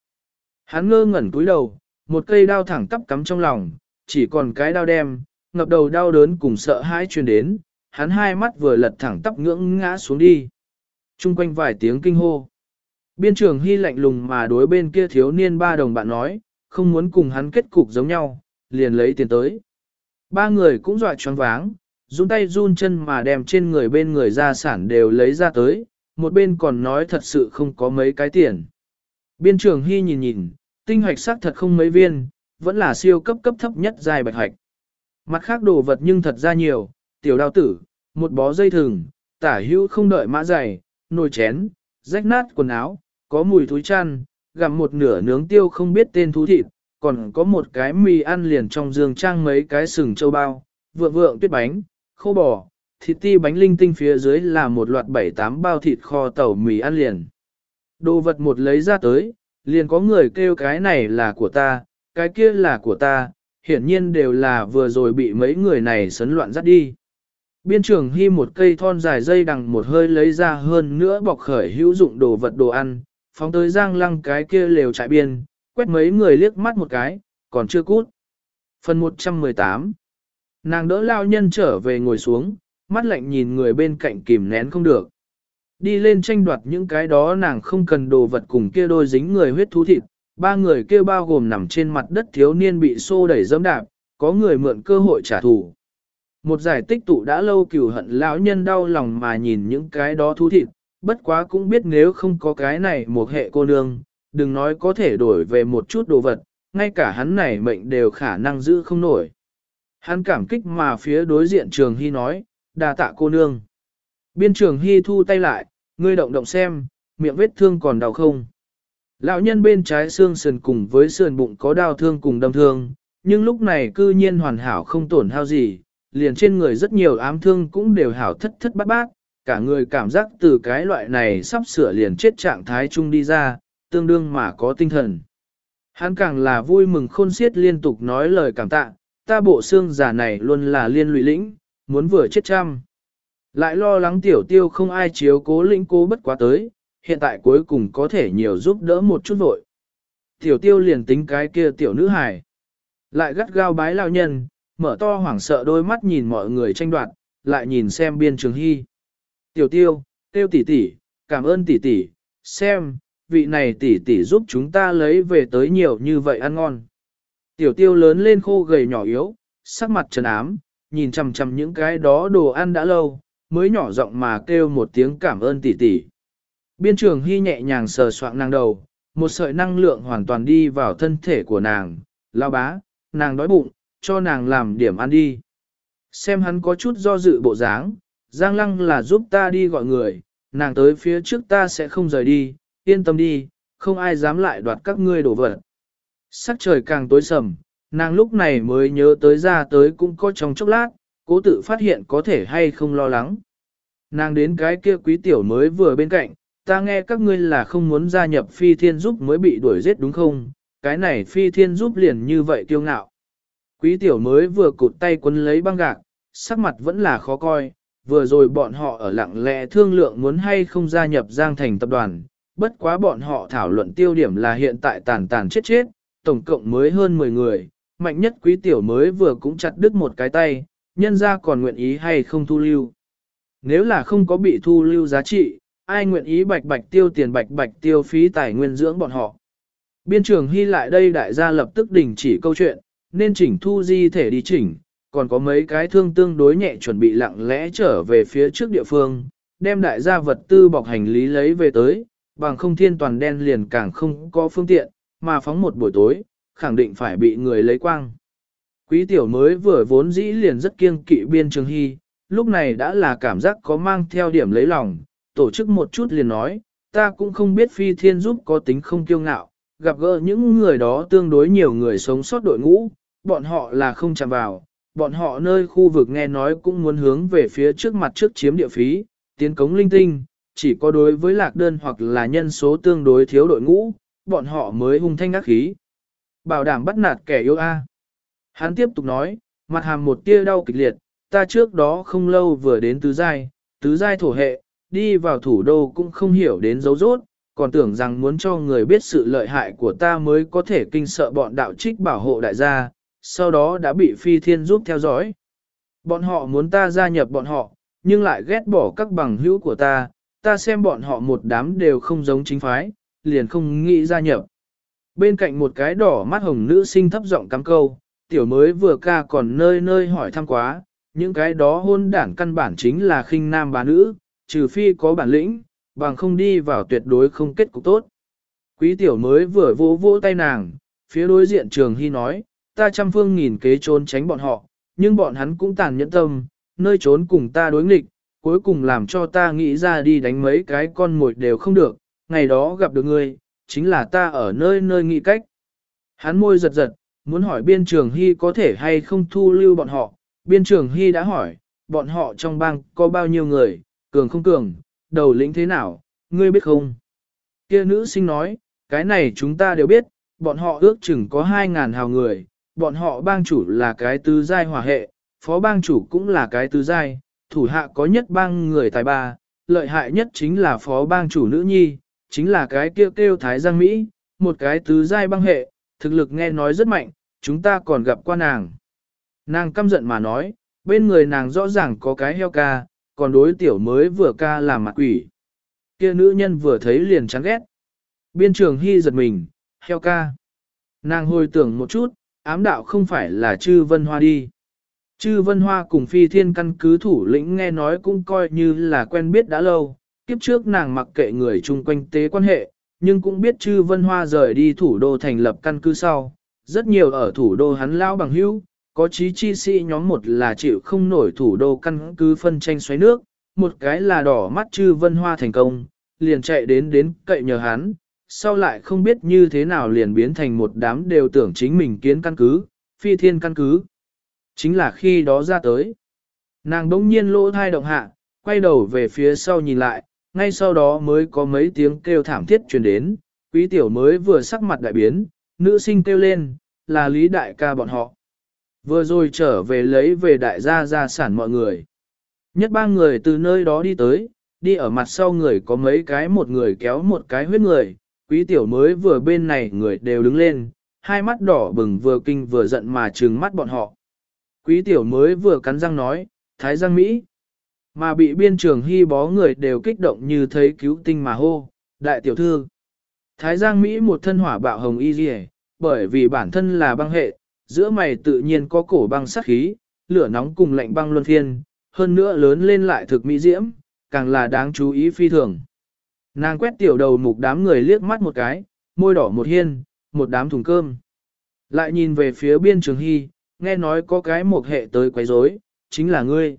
Hắn ngơ ngẩn cúi đầu, một cây đao thẳng tắp cắm trong lòng, chỉ còn cái đao đem, ngập đầu đau đớn cùng sợ hãi truyền đến, hắn hai mắt vừa lật thẳng tắp ngưỡng ngã xuống đi. Trung quanh vài tiếng kinh hô. Biên trưởng hy lạnh lùng mà đối bên kia thiếu niên ba đồng bạn nói, không muốn cùng hắn kết cục giống nhau, liền lấy tiền tới. Ba người cũng dọa choáng váng, run tay run chân mà đem trên người bên người gia sản đều lấy ra tới, một bên còn nói thật sự không có mấy cái tiền. Biên trưởng hy nhìn nhìn, tinh hoạch sắc thật không mấy viên, vẫn là siêu cấp cấp thấp nhất dài bạch hoạch. Mặt khác đồ vật nhưng thật ra nhiều, tiểu đao tử, một bó dây thừng, tả hữu không đợi mã dày, nồi chén, rách nát quần áo, có mùi túi chăn, gặm một nửa nướng tiêu không biết tên thú thịt, còn có một cái mì ăn liền trong giường trang mấy cái sừng châu bao, vượng vượng tuyết bánh, khô bò, thịt ti bánh linh tinh phía dưới là một loạt bảy tám bao thịt kho tàu mì ăn liền. Đồ vật một lấy ra tới, liền có người kêu cái này là của ta, cái kia là của ta, hiển nhiên đều là vừa rồi bị mấy người này sấn loạn dắt đi. Biên trưởng hy một cây thon dài dây đằng một hơi lấy ra hơn nữa bọc khởi hữu dụng đồ vật đồ ăn, phóng tới giang lăng cái kia lều trại biên, quét mấy người liếc mắt một cái, còn chưa cút. Phần 118 Nàng đỡ lao nhân trở về ngồi xuống, mắt lạnh nhìn người bên cạnh kìm nén không được. Đi lên tranh đoạt những cái đó nàng không cần đồ vật cùng kia đôi dính người huyết thú thịt, ba người kia bao gồm nằm trên mặt đất thiếu niên bị xô đẩy dẫm đạp, có người mượn cơ hội trả thù. Một giải tích tụ đã lâu cửu hận lão nhân đau lòng mà nhìn những cái đó thú thịt, bất quá cũng biết nếu không có cái này một hệ cô nương, đừng nói có thể đổi về một chút đồ vật, ngay cả hắn này mệnh đều khả năng giữ không nổi. Hắn cảm kích mà phía đối diện trường hy nói, đà tạ cô nương. Biên trường hy thu tay lại, ngươi động động xem, miệng vết thương còn đau không. Lão nhân bên trái xương sườn cùng với sườn bụng có đau thương cùng đâm thương, nhưng lúc này cư nhiên hoàn hảo không tổn hao gì, liền trên người rất nhiều ám thương cũng đều hảo thất thất bát bát, cả người cảm giác từ cái loại này sắp sửa liền chết trạng thái chung đi ra, tương đương mà có tinh thần. Hắn càng là vui mừng khôn xiết liên tục nói lời cảm tạ, ta bộ xương giả này luôn là liên lụy lĩnh, muốn vừa chết trăm. Lại lo lắng tiểu tiêu không ai chiếu cố lĩnh cố bất quá tới, hiện tại cuối cùng có thể nhiều giúp đỡ một chút vội. Tiểu tiêu liền tính cái kia tiểu nữ hài. Lại gắt gao bái lao nhân, mở to hoảng sợ đôi mắt nhìn mọi người tranh đoạt, lại nhìn xem biên trường hy. Tiểu tiêu, tiêu tỷ tỷ, cảm ơn tỷ tỷ, xem, vị này tỷ tỷ giúp chúng ta lấy về tới nhiều như vậy ăn ngon. Tiểu tiêu lớn lên khô gầy nhỏ yếu, sắc mặt trần ám, nhìn chằm chằm những cái đó đồ ăn đã lâu, mới nhỏ giọng mà kêu một tiếng cảm ơn tỷ tỷ. Biên trường hy nhẹ nhàng sờ soạng nàng đầu, một sợi năng lượng hoàn toàn đi vào thân thể của nàng, lao bá, nàng đói bụng, cho nàng làm điểm ăn đi. Xem hắn có chút do dự bộ dáng, Giang Lăng là giúp ta đi gọi người, nàng tới phía trước ta sẽ không rời đi, yên tâm đi, không ai dám lại đoạt các ngươi đổ vật. Sắc trời càng tối sầm, nàng lúc này mới nhớ tới ra tới cũng có trong chốc lát, cố tự phát hiện có thể hay không lo lắng. Nàng đến cái kia quý tiểu mới vừa bên cạnh, ta nghe các ngươi là không muốn gia nhập phi thiên giúp mới bị đuổi giết đúng không? Cái này phi thiên giúp liền như vậy kiêu ngạo. Quý tiểu mới vừa cụt tay quấn lấy băng gạc, sắc mặt vẫn là khó coi, vừa rồi bọn họ ở lặng lẽ thương lượng muốn hay không gia nhập Giang Thành tập đoàn, bất quá bọn họ thảo luận tiêu điểm là hiện tại tàn tàn chết chết, tổng cộng mới hơn 10 người, mạnh nhất quý tiểu mới vừa cũng chặt đứt một cái tay, nhân ra còn nguyện ý hay không thu lưu. Nếu là không có bị thu lưu giá trị, ai nguyện ý bạch bạch tiêu tiền bạch bạch tiêu phí tài nguyên dưỡng bọn họ. Biên trường Hy lại đây đại gia lập tức đình chỉ câu chuyện, nên chỉnh thu di thể đi chỉnh, còn có mấy cái thương tương đối nhẹ chuẩn bị lặng lẽ trở về phía trước địa phương, đem đại gia vật tư bọc hành lý lấy về tới, bằng không thiên toàn đen liền càng không có phương tiện, mà phóng một buổi tối, khẳng định phải bị người lấy quang. Quý tiểu mới vừa vốn dĩ liền rất kiêng kỵ biên trường hy, lúc này đã là cảm giác có mang theo điểm lấy lòng, tổ chức một chút liền nói, ta cũng không biết phi thiên giúp có tính không kiêu ngạo, gặp gỡ những người đó tương đối nhiều người sống sót đội ngũ, bọn họ là không chạm vào, bọn họ nơi khu vực nghe nói cũng muốn hướng về phía trước mặt trước chiếm địa phí, tiến cống linh tinh, chỉ có đối với lạc đơn hoặc là nhân số tương đối thiếu đội ngũ, bọn họ mới hung thanh ác khí. Bảo đảm bắt nạt kẻ yêu A. Hắn tiếp tục nói, mặt hàm một tia đau kịch liệt, ta trước đó không lâu vừa đến tứ giai, tứ giai thổ hệ, đi vào thủ đô cũng không hiểu đến dấu rốt, còn tưởng rằng muốn cho người biết sự lợi hại của ta mới có thể kinh sợ bọn đạo trích bảo hộ đại gia, sau đó đã bị phi thiên giúp theo dõi. Bọn họ muốn ta gia nhập bọn họ, nhưng lại ghét bỏ các bằng hữu của ta, ta xem bọn họ một đám đều không giống chính phái, liền không nghĩ gia nhập. Bên cạnh một cái đỏ mắt hồng nữ sinh thấp giọng cắm câu, tiểu mới vừa ca còn nơi nơi hỏi thăm quá, những cái đó hôn đảng căn bản chính là khinh nam bà nữ, trừ phi có bản lĩnh, bằng không đi vào tuyệt đối không kết cục tốt. Quý tiểu mới vừa vỗ vỗ tay nàng, phía đối diện trường hy nói, ta trăm phương nghìn kế trốn tránh bọn họ, nhưng bọn hắn cũng tàn nhẫn tâm, nơi trốn cùng ta đối nghịch, cuối cùng làm cho ta nghĩ ra đi đánh mấy cái con mồi đều không được, ngày đó gặp được ngươi, chính là ta ở nơi nơi nghị cách. Hắn môi giật giật, muốn hỏi biên trường hy có thể hay không thu lưu bọn họ, biên trường hy đã hỏi, bọn họ trong bang có bao nhiêu người, cường không cường, đầu lĩnh thế nào, ngươi biết không? Kia nữ sinh nói, cái này chúng ta đều biết, bọn họ ước chừng có 2.000 hào người, bọn họ bang chủ là cái tứ giai hòa hệ, phó bang chủ cũng là cái tứ giai, thủ hạ có nhất bang người tài ba, lợi hại nhất chính là phó bang chủ nữ nhi, chính là cái kêu kêu Thái Giang Mỹ, một cái tứ giai băng hệ, thực lực nghe nói rất mạnh, chúng ta còn gặp qua nàng. Nàng căm giận mà nói, bên người nàng rõ ràng có cái heo ca, còn đối tiểu mới vừa ca làm mặt quỷ. Kia nữ nhân vừa thấy liền chán ghét. Biên trường hy giật mình, heo ca. Nàng hồi tưởng một chút, ám đạo không phải là chư vân hoa đi. Chư vân hoa cùng phi thiên căn cứ thủ lĩnh nghe nói cũng coi như là quen biết đã lâu, kiếp trước nàng mặc kệ người chung quanh tế quan hệ, nhưng cũng biết chư vân hoa rời đi thủ đô thành lập căn cứ sau. Rất nhiều ở thủ đô hắn lao bằng hữu, có chí chi sĩ nhóm một là chịu không nổi thủ đô căn cứ phân tranh xoáy nước, một cái là đỏ mắt chư vân hoa thành công, liền chạy đến đến cậy nhờ hắn, sau lại không biết như thế nào liền biến thành một đám đều tưởng chính mình kiến căn cứ, phi thiên căn cứ. Chính là khi đó ra tới. Nàng đống nhiên lỗ thai động hạ, quay đầu về phía sau nhìn lại, ngay sau đó mới có mấy tiếng kêu thảm thiết truyền đến, quý tiểu mới vừa sắc mặt đại biến, nữ sinh kêu lên, là lý đại ca bọn họ. Vừa rồi trở về lấy về đại gia gia sản mọi người. Nhất ba người từ nơi đó đi tới, đi ở mặt sau người có mấy cái một người kéo một cái huyết người, quý tiểu mới vừa bên này người đều đứng lên, hai mắt đỏ bừng vừa kinh vừa giận mà trừng mắt bọn họ. Quý tiểu mới vừa cắn răng nói, Thái Giang Mỹ. Mà bị biên trường hy bó người đều kích động như thấy cứu tinh mà hô, đại tiểu thư. Thái Giang Mỹ một thân hỏa bạo hồng y dì bởi vì bản thân là băng hệ, giữa mày tự nhiên có cổ băng sát khí, lửa nóng cùng lạnh băng luân phiên, hơn nữa lớn lên lại thực mỹ diễm, càng là đáng chú ý phi thường. Nàng quét tiểu đầu mục đám người liếc mắt một cái, môi đỏ một hiên, một đám thùng cơm. Lại nhìn về phía biên trường hy, nghe nói có cái một hệ tới quấy rối, chính là ngươi.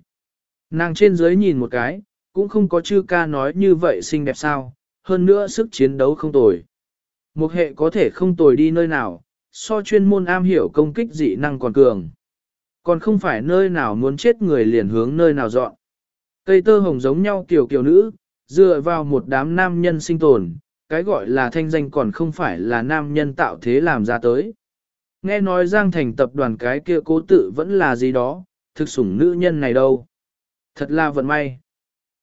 Nàng trên dưới nhìn một cái, cũng không có chư ca nói như vậy xinh đẹp sao, hơn nữa sức chiến đấu không tồi. Một hệ có thể không tồi đi nơi nào, so chuyên môn am hiểu công kích dị năng còn cường. Còn không phải nơi nào muốn chết người liền hướng nơi nào dọn. Cây tơ hồng giống nhau kiểu kiểu nữ, dựa vào một đám nam nhân sinh tồn, cái gọi là thanh danh còn không phải là nam nhân tạo thế làm ra tới. Nghe nói Giang Thành tập đoàn cái kia cố tự vẫn là gì đó, thực sủng nữ nhân này đâu. Thật là vận may.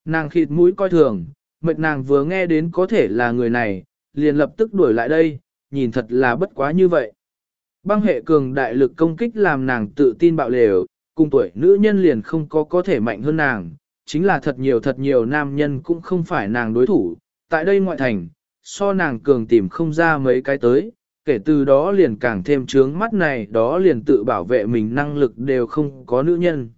Nàng khịt mũi coi thường, mệt nàng vừa nghe đến có thể là người này, liền lập tức đuổi lại đây, nhìn thật là bất quá như vậy. Băng hệ cường đại lực công kích làm nàng tự tin bạo lều, cùng tuổi nữ nhân liền không có có thể mạnh hơn nàng, chính là thật nhiều thật nhiều nam nhân cũng không phải nàng đối thủ, tại đây ngoại thành, so nàng cường tìm không ra mấy cái tới, kể từ đó liền càng thêm trướng mắt này đó liền tự bảo vệ mình năng lực đều không có nữ nhân.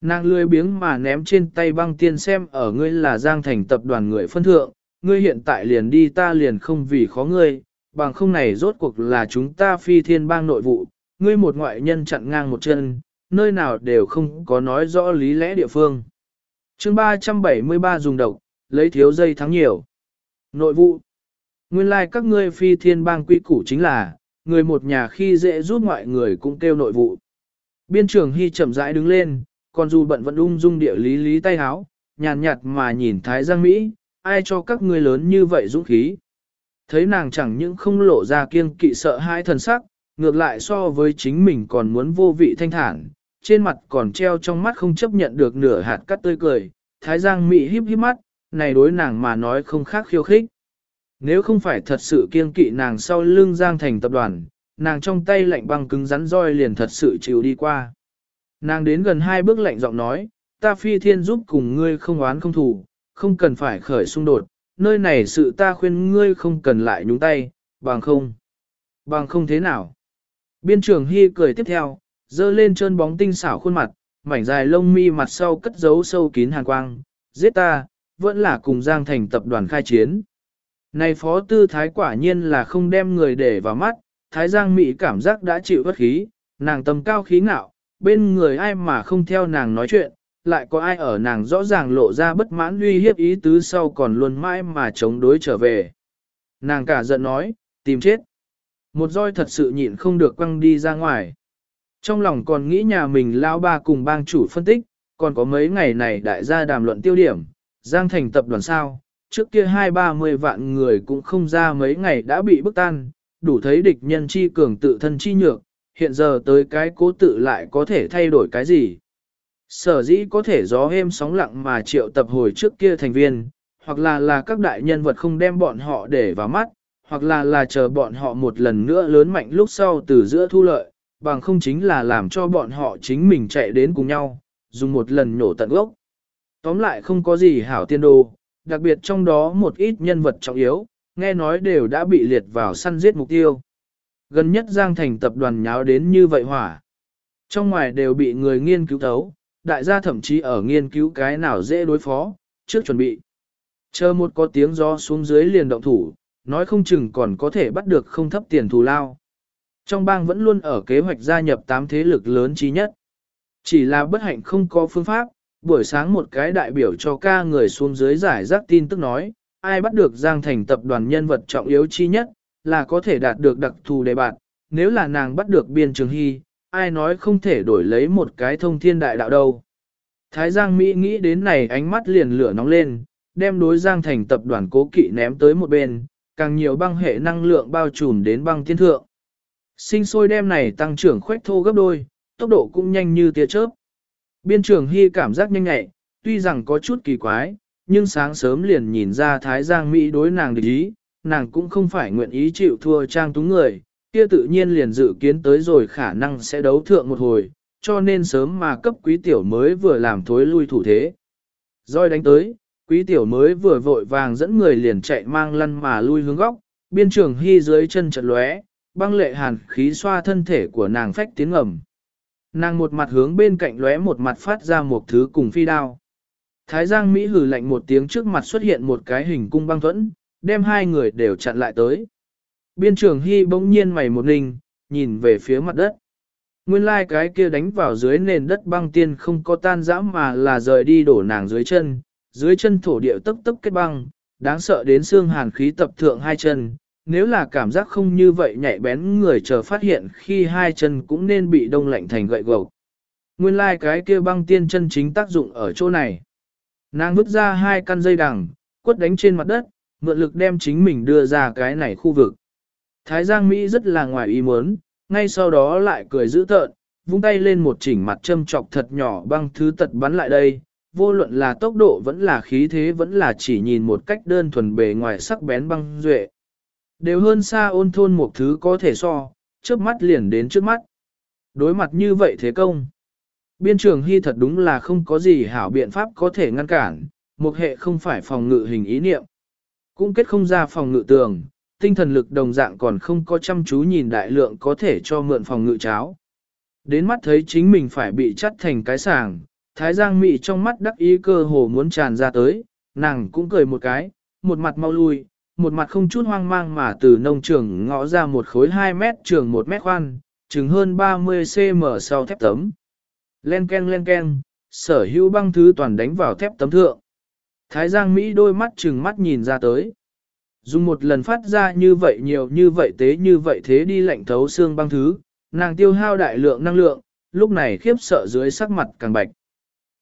Nàng lười biếng mà ném trên tay băng tiên xem ở ngươi là giang thành tập đoàn người phân thượng, ngươi hiện tại liền đi ta liền không vì khó ngươi, bằng không này rốt cuộc là chúng ta phi thiên bang nội vụ, ngươi một ngoại nhân chặn ngang một chân, nơi nào đều không có nói rõ lý lẽ địa phương. chương 373 dùng độc, lấy thiếu dây thắng nhiều. Nội vụ Nguyên lai like các ngươi phi thiên bang quy củ chính là, người một nhà khi dễ giúp ngoại người cũng kêu nội vụ. Biên trưởng Hy chậm rãi đứng lên, còn dù bận vẫn ung dung địa lý lý tay háo, nhàn nhạt mà nhìn Thái Giang Mỹ, ai cho các ngươi lớn như vậy dũng khí. Thấy nàng chẳng những không lộ ra kiêng kỵ sợ hai thần sắc, ngược lại so với chính mình còn muốn vô vị thanh thản, trên mặt còn treo trong mắt không chấp nhận được nửa hạt cắt tươi cười, Thái Giang Mỹ híp híp mắt, này đối nàng mà nói không khác khiêu khích. Nếu không phải thật sự kiêng kỵ nàng sau lưng Giang Thành tập đoàn, nàng trong tay lạnh băng cứng rắn roi liền thật sự chịu đi qua. Nàng đến gần hai bước lạnh giọng nói, ta phi thiên giúp cùng ngươi không oán không thủ, không cần phải khởi xung đột, nơi này sự ta khuyên ngươi không cần lại nhúng tay, bằng không. Bằng không thế nào. Biên trưởng Hy cười tiếp theo, dơ lên chân bóng tinh xảo khuôn mặt, mảnh dài lông mi mặt sau cất giấu sâu kín hàn quang, giết ta, vẫn là cùng Giang Thành tập đoàn khai chiến. Này phó tư thái quả nhiên là không đem người để vào mắt, thái giang mỹ cảm giác đã chịu bất khí, nàng tầm cao khí ngạo, bên người ai mà không theo nàng nói chuyện, lại có ai ở nàng rõ ràng lộ ra bất mãn uy hiếp ý tứ sau còn luôn mãi mà chống đối trở về. Nàng cả giận nói, tìm chết. Một roi thật sự nhịn không được quăng đi ra ngoài. Trong lòng còn nghĩ nhà mình lao ba cùng bang chủ phân tích, còn có mấy ngày này đại gia đàm luận tiêu điểm, Giang thành tập đoàn sao, trước kia hai ba mươi vạn người cũng không ra mấy ngày đã bị bức tan, đủ thấy địch nhân chi cường tự thân chi nhược, hiện giờ tới cái cố tự lại có thể thay đổi cái gì. Sở dĩ có thể gió êm sóng lặng mà triệu tập hồi trước kia thành viên, hoặc là là các đại nhân vật không đem bọn họ để vào mắt, hoặc là là chờ bọn họ một lần nữa lớn mạnh lúc sau từ giữa thu lợi, bằng không chính là làm cho bọn họ chính mình chạy đến cùng nhau, dùng một lần nhổ tận gốc. Tóm lại không có gì hảo tiên đồ, đặc biệt trong đó một ít nhân vật trọng yếu, nghe nói đều đã bị liệt vào săn giết mục tiêu. Gần nhất Giang Thành tập đoàn nháo đến như vậy hỏa. Trong ngoài đều bị người nghiên cứu thấu, đại gia thậm chí ở nghiên cứu cái nào dễ đối phó, trước chuẩn bị. Chờ một có tiếng gió xuống dưới liền động thủ, nói không chừng còn có thể bắt được không thấp tiền thù lao. Trong bang vẫn luôn ở kế hoạch gia nhập 8 thế lực lớn chí nhất. Chỉ là bất hạnh không có phương pháp, buổi sáng một cái đại biểu cho ca người xuống dưới giải rác tin tức nói, ai bắt được Giang Thành tập đoàn nhân vật trọng yếu chi nhất, là có thể đạt được đặc thù đề bạn, nếu là nàng bắt được biên trường hy, ai nói không thể đổi lấy một cái thông thiên đại đạo đâu. Thái Giang Mỹ nghĩ đến này ánh mắt liền lửa nóng lên, đem đối Giang Thành tập đoàn cố kỵ ném tới một bên, càng nhiều băng hệ năng lượng bao trùm đến băng thiên thượng. Sinh sôi đem này tăng trưởng khoét thô gấp đôi, tốc độ cũng nhanh như tia chớp. Biên trường Hy cảm giác nhanh nhẹ, tuy rằng có chút kỳ quái, nhưng sáng sớm liền nhìn ra Thái Giang Mỹ đối nàng địch ý, nàng cũng không phải nguyện ý chịu thua trang túng người, kia tự nhiên liền dự kiến tới rồi khả năng sẽ đấu thượng một hồi, cho nên sớm mà cấp quý tiểu mới vừa làm thối lui thủ thế. Rồi đánh tới, quý tiểu mới vừa vội vàng dẫn người liền chạy mang lăn mà lui hướng góc, biên trường hy dưới chân chật lóe, băng lệ hàn khí xoa thân thể của nàng phách tiếng ẩm. Nàng một mặt hướng bên cạnh lóe một mặt phát ra một thứ cùng phi đao. Thái Giang Mỹ hử lạnh một tiếng trước mặt xuất hiện một cái hình cung băng thuẫn, đem hai người đều chặn lại tới. Biên trường Hy bỗng nhiên mày một ninh, nhìn về phía mặt đất. Nguyên lai like cái kia đánh vào dưới nền đất băng tiên không có tan rã mà là rời đi đổ nàng dưới chân, dưới chân thổ địa tấp tấp kết băng, đáng sợ đến xương hàn khí tập thượng hai chân. Nếu là cảm giác không như vậy nhạy bén người chờ phát hiện khi hai chân cũng nên bị đông lạnh thành gậy gộc. Nguyên lai like cái kia băng tiên chân chính tác dụng ở chỗ này. Nàng vứt ra hai căn dây đằng, quất đánh trên mặt đất, mượn lực đem chính mình đưa ra cái này khu vực. Thái Giang Mỹ rất là ngoài ý muốn, ngay sau đó lại cười dữ tợn, vung tay lên một chỉnh mặt châm chọc thật nhỏ băng thứ tật bắn lại đây, vô luận là tốc độ vẫn là khí thế vẫn là chỉ nhìn một cách đơn thuần bề ngoài sắc bén băng duệ. Đều hơn xa ôn thôn một thứ có thể so, trước mắt liền đến trước mắt. Đối mặt như vậy thế công. Biên trường hy thật đúng là không có gì hảo biện pháp có thể ngăn cản, một hệ không phải phòng ngự hình ý niệm. Cũng kết không ra phòng ngự tường, tinh thần lực đồng dạng còn không có chăm chú nhìn đại lượng có thể cho mượn phòng ngự cháo. Đến mắt thấy chính mình phải bị chắt thành cái sàng, thái giang mị trong mắt đắc ý cơ hồ muốn tràn ra tới, nàng cũng cười một cái, một mặt mau lui, một mặt không chút hoang mang mà từ nông trường ngõ ra một khối 2 mét trường 1 mét khoan, chừng hơn 30 cm sau thép tấm. Len ken len ken, sở hữu băng thứ toàn đánh vào thép tấm thượng. Thái Giang Mỹ đôi mắt chừng mắt nhìn ra tới. Dùng một lần phát ra như vậy nhiều như vậy tế như vậy thế đi lạnh thấu xương băng thứ, nàng tiêu hao đại lượng năng lượng, lúc này khiếp sợ dưới sắc mặt càng bạch.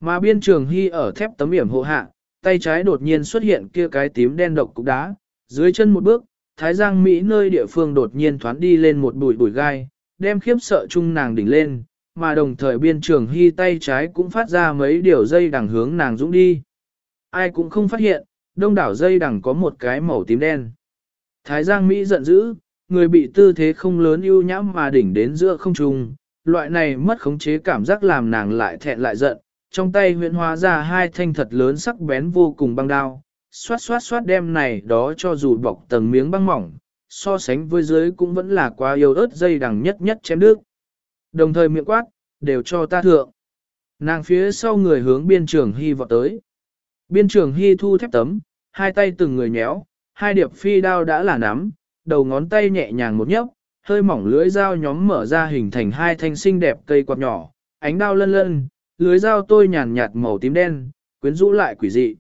Mà biên trường hy ở thép tấm hiểm hộ hạ, tay trái đột nhiên xuất hiện kia cái tím đen độc cục đá, dưới chân một bước, Thái Giang Mỹ nơi địa phương đột nhiên thoán đi lên một bụi bụi gai, đem khiếp sợ chung nàng đỉnh lên, mà đồng thời biên trường hy tay trái cũng phát ra mấy điều dây đằng hướng nàng dũng đi. Ai cũng không phát hiện, đông đảo dây đằng có một cái màu tím đen. Thái Giang Mỹ giận dữ, người bị tư thế không lớn ưu nhãm mà đỉnh đến giữa không trung, loại này mất khống chế cảm giác làm nàng lại thẹn lại giận, trong tay huyện hóa ra hai thanh thật lớn sắc bén vô cùng băng đao, xoát xoát xoát đem này đó cho dù bọc tầng miếng băng mỏng, so sánh với dưới cũng vẫn là quá yêu ớt dây đằng nhất nhất chém đứt. Đồng thời miệng quát, đều cho ta thượng. Nàng phía sau người hướng biên trường hy vọt tới. Biên trường hy thu thép tấm, hai tay từng người nhéo, hai điệp phi đao đã là nắm, đầu ngón tay nhẹ nhàng một nhấp, hơi mỏng lưới dao nhóm mở ra hình thành hai thanh xinh đẹp cây quạt nhỏ, ánh đao lân lân, lưới dao tôi nhàn nhạt màu tím đen, quyến rũ lại quỷ dị.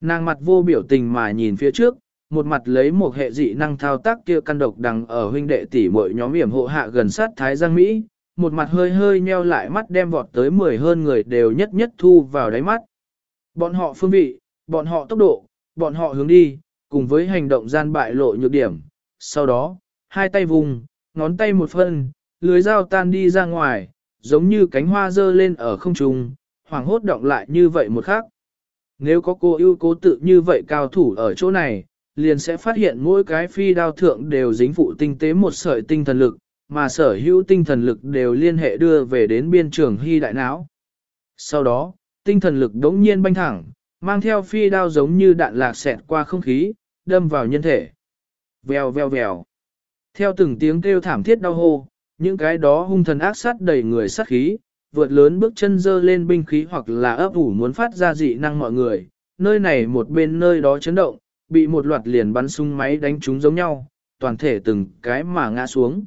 Nàng mặt vô biểu tình mà nhìn phía trước, một mặt lấy một hệ dị năng thao tác kia căn độc đằng ở huynh đệ tỷ muội nhóm yểm hộ hạ gần sát Thái Giang Mỹ, một mặt hơi hơi nheo lại mắt đem vọt tới 10 hơn người đều nhất nhất thu vào đáy mắt. Bọn họ phương vị, bọn họ tốc độ, bọn họ hướng đi, cùng với hành động gian bại lộ nhược điểm. Sau đó, hai tay vùng, ngón tay một phân, lưới dao tan đi ra ngoài, giống như cánh hoa dơ lên ở không trung, hoàng hốt động lại như vậy một khắc. Nếu có cô ưu cố tự như vậy cao thủ ở chỗ này, liền sẽ phát hiện mỗi cái phi đao thượng đều dính phụ tinh tế một sợi tinh thần lực, mà sở hữu tinh thần lực đều liên hệ đưa về đến biên trường hy đại não. Sau đó, tinh thần lực đống nhiên banh thẳng, mang theo phi đao giống như đạn lạc xẹt qua không khí, đâm vào nhân thể. Vèo vèo vèo. Theo từng tiếng kêu thảm thiết đau hô, những cái đó hung thần ác sát đầy người sát khí, vượt lớn bước chân dơ lên binh khí hoặc là ấp ủ muốn phát ra dị năng mọi người, nơi này một bên nơi đó chấn động, bị một loạt liền bắn súng máy đánh trúng giống nhau, toàn thể từng cái mà ngã xuống.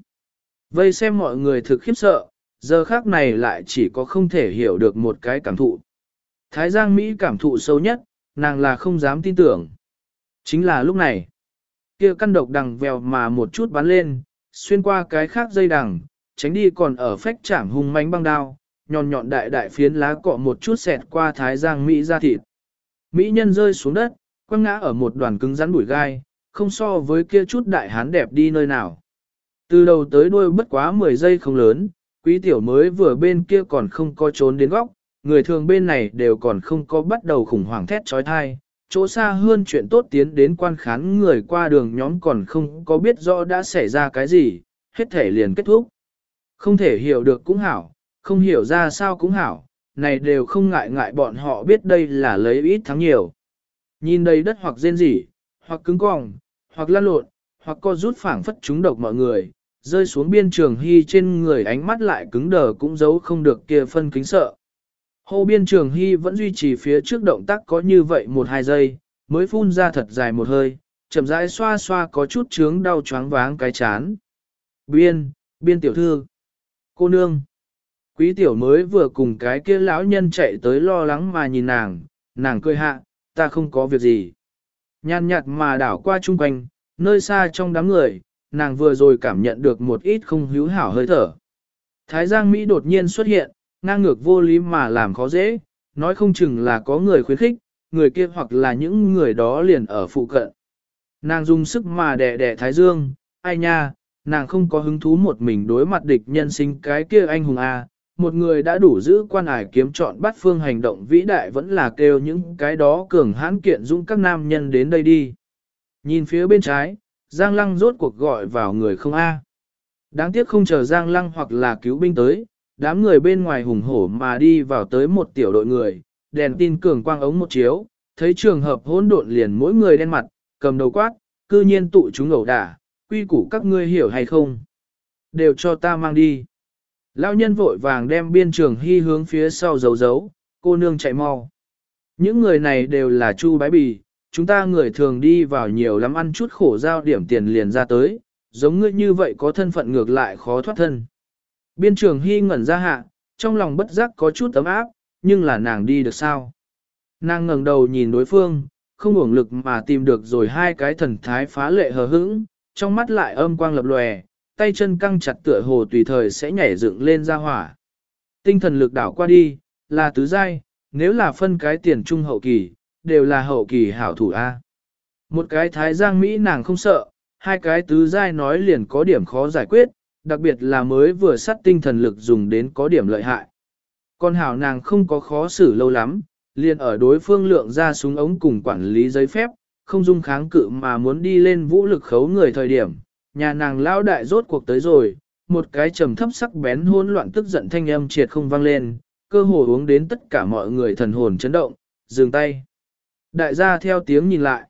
Vây xem mọi người thực khiếp sợ, giờ khác này lại chỉ có không thể hiểu được một cái cảm thụ. Thái Giang Mỹ cảm thụ sâu nhất, nàng là không dám tin tưởng. Chính là lúc này, kia căn độc đằng vèo mà một chút bắn lên, xuyên qua cái khác dây đằng, tránh đi còn ở phách chảm hung mánh băng đao, nhọn nhọn đại đại phiến lá cọ một chút xẹt qua Thái Giang Mỹ ra thịt. Mỹ nhân rơi xuống đất, quăng ngã ở một đoàn cứng rắn bụi gai, không so với kia chút đại hán đẹp đi nơi nào. Từ đầu tới đuôi bất quá 10 giây không lớn, quý tiểu mới vừa bên kia còn không có trốn đến góc, người thường bên này đều còn không có bắt đầu khủng hoảng thét trói thai, chỗ xa hơn chuyện tốt tiến đến quan khán người qua đường nhóm còn không có biết rõ đã xảy ra cái gì, hết thể liền kết thúc. Không thể hiểu được cũng hảo, không hiểu ra sao cũng hảo, này đều không ngại ngại bọn họ biết đây là lấy ít thắng nhiều. Nhìn đây đất hoặc rên rỉ, hoặc cứng cong, hoặc lăn lộn, hoặc co rút phảng phất chúng độc mọi người, rơi xuống biên trường hy trên người ánh mắt lại cứng đờ cũng giấu không được kia phân kính sợ. Hồ biên trường hy vẫn duy trì phía trước động tác có như vậy một hai giây, mới phun ra thật dài một hơi, chậm rãi xoa xoa có chút chướng đau choáng váng cái chán. Biên, biên tiểu thư, cô nương. Quý tiểu mới vừa cùng cái kia lão nhân chạy tới lo lắng mà nhìn nàng, nàng cười hạ, ta không có việc gì. Nhàn nhạt mà đảo qua chung quanh, nơi xa trong đám người, nàng vừa rồi cảm nhận được một ít không hữu hảo hơi thở. Thái Giang Mỹ đột nhiên xuất hiện, ngang ngược vô lý mà làm khó dễ, nói không chừng là có người khuyến khích, người kia hoặc là những người đó liền ở phụ cận. Nàng dùng sức mà đẻ đẻ Thái Dương, ai nha, nàng không có hứng thú một mình đối mặt địch nhân sinh cái kia anh hùng A, một người đã đủ giữ quan ải kiếm chọn bắt phương hành động vĩ đại vẫn là kêu những cái đó cường hãn kiện dũng các nam nhân đến đây đi. Nhìn phía bên trái, Giang Lăng rốt cuộc gọi vào người không A. Đáng tiếc không chờ Giang Lăng hoặc là cứu binh tới, đám người bên ngoài hùng hổ mà đi vào tới một tiểu đội người, đèn tin cường quang ống một chiếu, thấy trường hợp hỗn độn liền mỗi người đen mặt, cầm đầu quát, cư nhiên tụ chúng ẩu đả, quy củ các ngươi hiểu hay không? Đều cho ta mang đi. Lão nhân vội vàng đem biên trường hy hướng phía sau giấu giấu, cô nương chạy mau. Những người này đều là chu bái bì, chúng ta người thường đi vào nhiều lắm ăn chút khổ giao điểm tiền liền ra tới, giống ngươi như vậy có thân phận ngược lại khó thoát thân. Biên trường hy ngẩn ra hạ, trong lòng bất giác có chút ấm áp, nhưng là nàng đi được sao? Nàng ngẩng đầu nhìn đối phương, không uổng lực mà tìm được rồi hai cái thần thái phá lệ hờ hững, trong mắt lại âm quang lập lòe, tay chân căng chặt tựa hồ tùy thời sẽ nhảy dựng lên ra hỏa. Tinh thần lực đảo qua đi, là tứ giai, nếu là phân cái tiền trung hậu kỳ, đều là hậu kỳ hảo thủ A. Một cái thái giang Mỹ nàng không sợ, hai cái tứ giai nói liền có điểm khó giải quyết, đặc biệt là mới vừa sắt tinh thần lực dùng đến có điểm lợi hại. Con hảo nàng không có khó xử lâu lắm, liền ở đối phương lượng ra súng ống cùng quản lý giấy phép, không dung kháng cự mà muốn đi lên vũ lực khấu người thời điểm, nhà nàng lao đại rốt cuộc tới rồi, một cái trầm thấp sắc bén hỗn loạn tức giận thanh âm triệt không vang lên, cơ hồ uống đến tất cả mọi người thần hồn chấn động, dừng tay. Đại gia theo tiếng nhìn lại.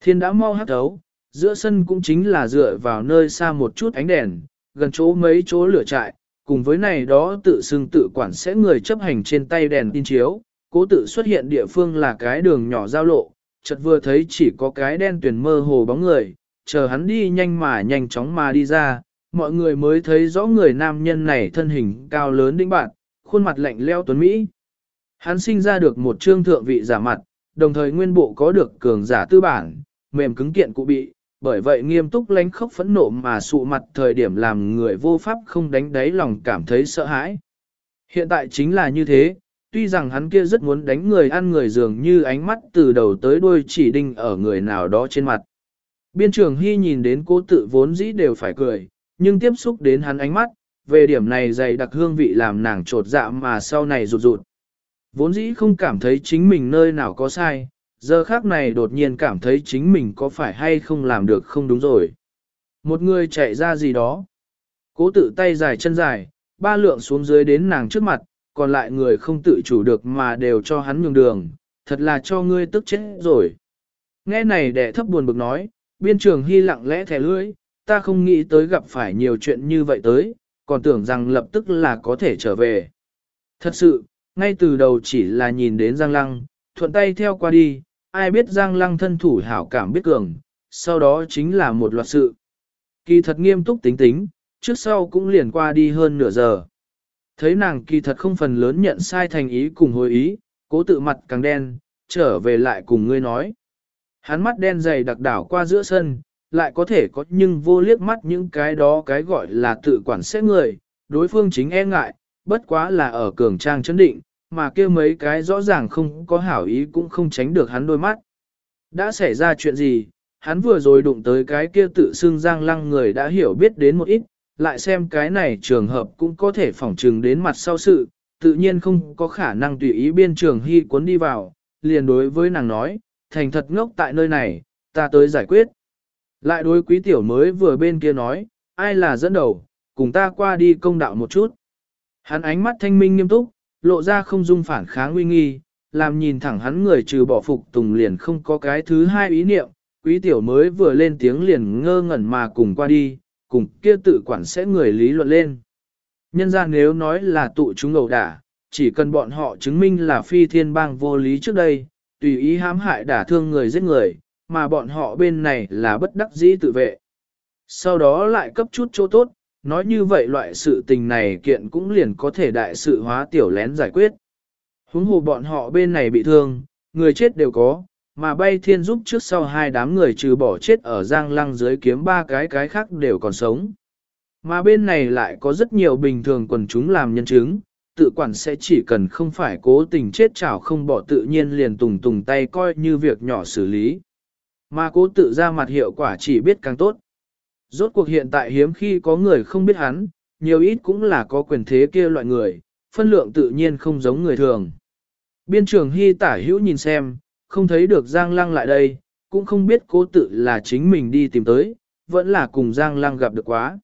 Thiên đã mau hắt thấu, giữa sân cũng chính là dựa vào nơi xa một chút ánh đèn, gần chỗ mấy chỗ lửa trại, cùng với này đó tự xưng tự quản sẽ người chấp hành trên tay đèn tin chiếu, cố tự xuất hiện địa phương là cái đường nhỏ giao lộ, chợt vừa thấy chỉ có cái đen tuyển mơ hồ bóng người, chờ hắn đi nhanh mà nhanh chóng mà đi ra, mọi người mới thấy rõ người nam nhân này thân hình cao lớn đĩnh bạn, khuôn mặt lạnh leo tuấn Mỹ. Hắn sinh ra được một trương thượng vị giả mặt, đồng thời nguyên bộ có được cường giả tư bản, mềm cứng kiện cụ bị, bởi vậy nghiêm túc lánh khốc phẫn nộ mà sụ mặt thời điểm làm người vô pháp không đánh đáy lòng cảm thấy sợ hãi. Hiện tại chính là như thế, tuy rằng hắn kia rất muốn đánh người ăn người dường như ánh mắt từ đầu tới đuôi chỉ đinh ở người nào đó trên mặt. Biên trường Hy nhìn đến cố tự vốn dĩ đều phải cười, nhưng tiếp xúc đến hắn ánh mắt, về điểm này dày đặc hương vị làm nàng trột dạ mà sau này rụt rụt. Vốn dĩ không cảm thấy chính mình nơi nào có sai, giờ khác này đột nhiên cảm thấy chính mình có phải hay không làm được không đúng rồi. Một người chạy ra gì đó. Cố tự tay dài chân dài, ba lượng xuống dưới đến nàng trước mặt, còn lại người không tự chủ được mà đều cho hắn nhường đường, thật là cho ngươi tức chết rồi. Nghe này đệ thấp buồn bực nói, biên trường hy lặng lẽ thẻ lưỡi, ta không nghĩ tới gặp phải nhiều chuyện như vậy tới, còn tưởng rằng lập tức là có thể trở về. Thật sự, ngay từ đầu chỉ là nhìn đến Giang Lăng, thuận tay theo qua đi, ai biết Giang Lăng thân thủ hảo cảm biết cường, sau đó chính là một loạt sự. Kỳ thật nghiêm túc tính tính, trước sau cũng liền qua đi hơn nửa giờ. Thấy nàng kỳ thật không phần lớn nhận sai thành ý cùng hồi ý, cố tự mặt càng đen, trở về lại cùng ngươi nói. Hắn mắt đen dày đặc đảo qua giữa sân, lại có thể có nhưng vô liếc mắt những cái đó cái gọi là tự quản xét người, đối phương chính e ngại, bất quá là ở cường trang chấn định, mà kia mấy cái rõ ràng không có hảo ý cũng không tránh được hắn đôi mắt. Đã xảy ra chuyện gì, hắn vừa rồi đụng tới cái kia tự xưng giang lăng người đã hiểu biết đến một ít, lại xem cái này trường hợp cũng có thể phỏng trừng đến mặt sau sự, tự nhiên không có khả năng tùy ý biên trường hy cuốn đi vào, liền đối với nàng nói, thành thật ngốc tại nơi này, ta tới giải quyết. Lại đối quý tiểu mới vừa bên kia nói, ai là dẫn đầu, cùng ta qua đi công đạo một chút. Hắn ánh mắt thanh minh nghiêm túc, lộ ra không dung phản kháng uy nghi, làm nhìn thẳng hắn người trừ bỏ phục tùng liền không có cái thứ hai ý niệm, quý tiểu mới vừa lên tiếng liền ngơ ngẩn mà cùng qua đi, cùng kia tự quản sẽ người lý luận lên. Nhân ra nếu nói là tụ chúng ẩu đả, chỉ cần bọn họ chứng minh là phi thiên bang vô lý trước đây, tùy ý hãm hại đả thương người giết người, mà bọn họ bên này là bất đắc dĩ tự vệ. Sau đó lại cấp chút chỗ tốt, nói như vậy loại sự tình này kiện cũng liền có thể đại sự hóa tiểu lén giải quyết. Huống hồ bọn họ bên này bị thương, người chết đều có, mà bay thiên giúp trước sau hai đám người trừ bỏ chết ở giang lăng dưới kiếm ba cái cái khác đều còn sống. Mà bên này lại có rất nhiều bình thường quần chúng làm nhân chứng, tự quản sẽ chỉ cần không phải cố tình chết chảo không bỏ tự nhiên liền tùng tùng tay coi như việc nhỏ xử lý. Mà cố tự ra mặt hiệu quả chỉ biết càng tốt. Rốt cuộc hiện tại hiếm khi có người không biết hắn, nhiều ít cũng là có quyền thế kia loại người, phân lượng tự nhiên không giống người thường. Biên trường hy tả hữu nhìn xem, không thấy được Giang Lăng lại đây, cũng không biết cố tự là chính mình đi tìm tới, vẫn là cùng Giang Lăng gặp được quá.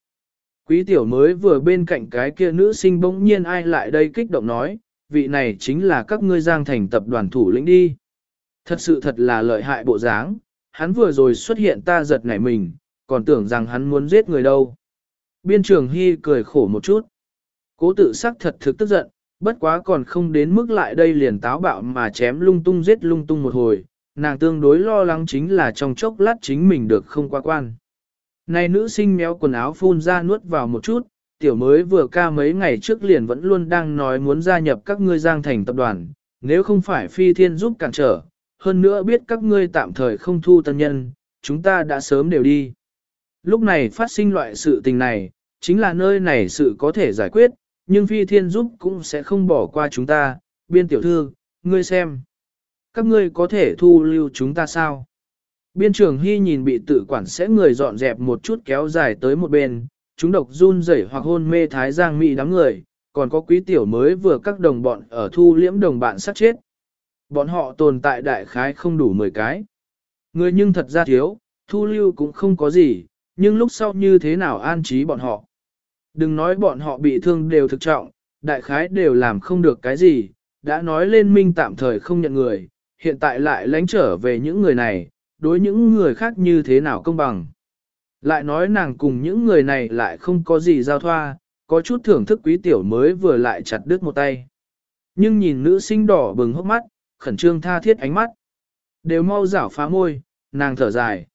Quý tiểu mới vừa bên cạnh cái kia nữ sinh bỗng nhiên ai lại đây kích động nói, vị này chính là các ngươi Giang thành tập đoàn thủ lĩnh đi. Thật sự thật là lợi hại bộ dáng, hắn vừa rồi xuất hiện ta giật nảy mình, còn tưởng rằng hắn muốn giết người đâu. Biên trường Hy cười khổ một chút. Cố tự sắc thật thực tức giận, bất quá còn không đến mức lại đây liền táo bạo mà chém lung tung giết lung tung một hồi, nàng tương đối lo lắng chính là trong chốc lát chính mình được không qua quan. Này nữ sinh méo quần áo phun ra nuốt vào một chút, tiểu mới vừa ca mấy ngày trước liền vẫn luôn đang nói muốn gia nhập các ngươi giang thành tập đoàn, nếu không phải phi thiên giúp cản trở, hơn nữa biết các ngươi tạm thời không thu tân nhân, chúng ta đã sớm đều đi. Lúc này phát sinh loại sự tình này, chính là nơi này sự có thể giải quyết, nhưng phi thiên giúp cũng sẽ không bỏ qua chúng ta, biên tiểu thư, ngươi xem. Các ngươi có thể thu lưu chúng ta sao? Biên trưởng Hy nhìn bị tự quản sẽ người dọn dẹp một chút kéo dài tới một bên, chúng độc run rẩy hoặc hôn mê thái giang mị đám người, còn có quý tiểu mới vừa các đồng bọn ở thu liễm đồng bạn sát chết. Bọn họ tồn tại đại khái không đủ 10 cái. Người nhưng thật ra thiếu, thu lưu cũng không có gì, nhưng lúc sau như thế nào an trí bọn họ. Đừng nói bọn họ bị thương đều thực trọng, đại khái đều làm không được cái gì, đã nói lên minh tạm thời không nhận người, hiện tại lại lánh trở về những người này, đối những người khác như thế nào công bằng. Lại nói nàng cùng những người này lại không có gì giao thoa, có chút thưởng thức quý tiểu mới vừa lại chặt đứt một tay. Nhưng nhìn nữ sinh đỏ bừng hốc mắt, khẩn trương tha thiết ánh mắt. Đều mau rảo phá môi, nàng thở dài.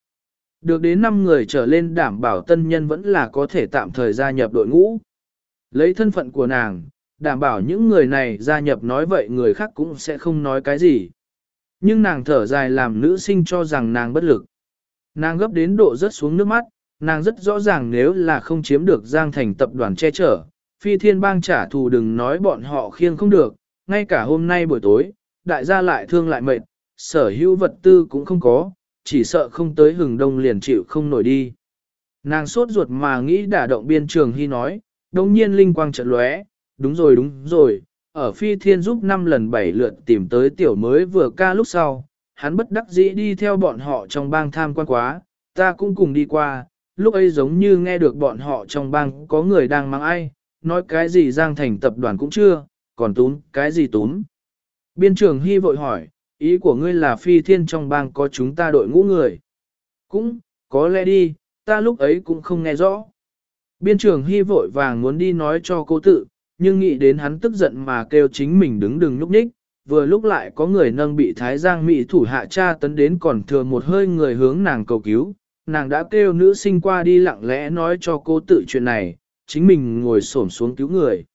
Được đến 5 người trở lên đảm bảo tân nhân vẫn là có thể tạm thời gia nhập đội ngũ. Lấy thân phận của nàng, đảm bảo những người này gia nhập nói vậy người khác cũng sẽ không nói cái gì. Nhưng nàng thở dài làm nữ sinh cho rằng nàng bất lực. Nàng gấp đến độ rớt xuống nước mắt, nàng rất rõ ràng nếu là không chiếm được Giang Thành tập đoàn che chở, phi thiên bang trả thù đừng nói bọn họ khiêng không được, ngay cả hôm nay buổi tối, đại gia lại thương lại mệt, sở hữu vật tư cũng không có, chỉ sợ không tới hừng đông liền chịu không nổi đi. Nàng sốt ruột mà nghĩ đả động biên trường hy nói, đồng nhiên linh quang trận lóe, đúng rồi đúng rồi, ở phi thiên giúp năm lần bảy lượt tìm tới tiểu mới vừa ca lúc sau, hắn bất đắc dĩ đi theo bọn họ trong bang tham quan quá, ta cũng cùng đi qua, lúc ấy giống như nghe được bọn họ trong bang có người đang mang ai, nói cái gì giang thành tập đoàn cũng chưa, còn túm, cái gì túm. Biên trường hy vội hỏi, ý của ngươi là phi thiên trong bang có chúng ta đội ngũ người. Cũng, có lẽ đi, ta lúc ấy cũng không nghe rõ. Biên trường hy vội vàng muốn đi nói cho cô tự, nhưng nghĩ đến hắn tức giận mà kêu chính mình đứng đừng nhúc nhích, vừa lúc lại có người nâng bị Thái Giang Mỹ thủ hạ cha tấn đến còn thừa một hơi người hướng nàng cầu cứu, nàng đã kêu nữ sinh qua đi lặng lẽ nói cho cô tự chuyện này, chính mình ngồi xổm xuống cứu người.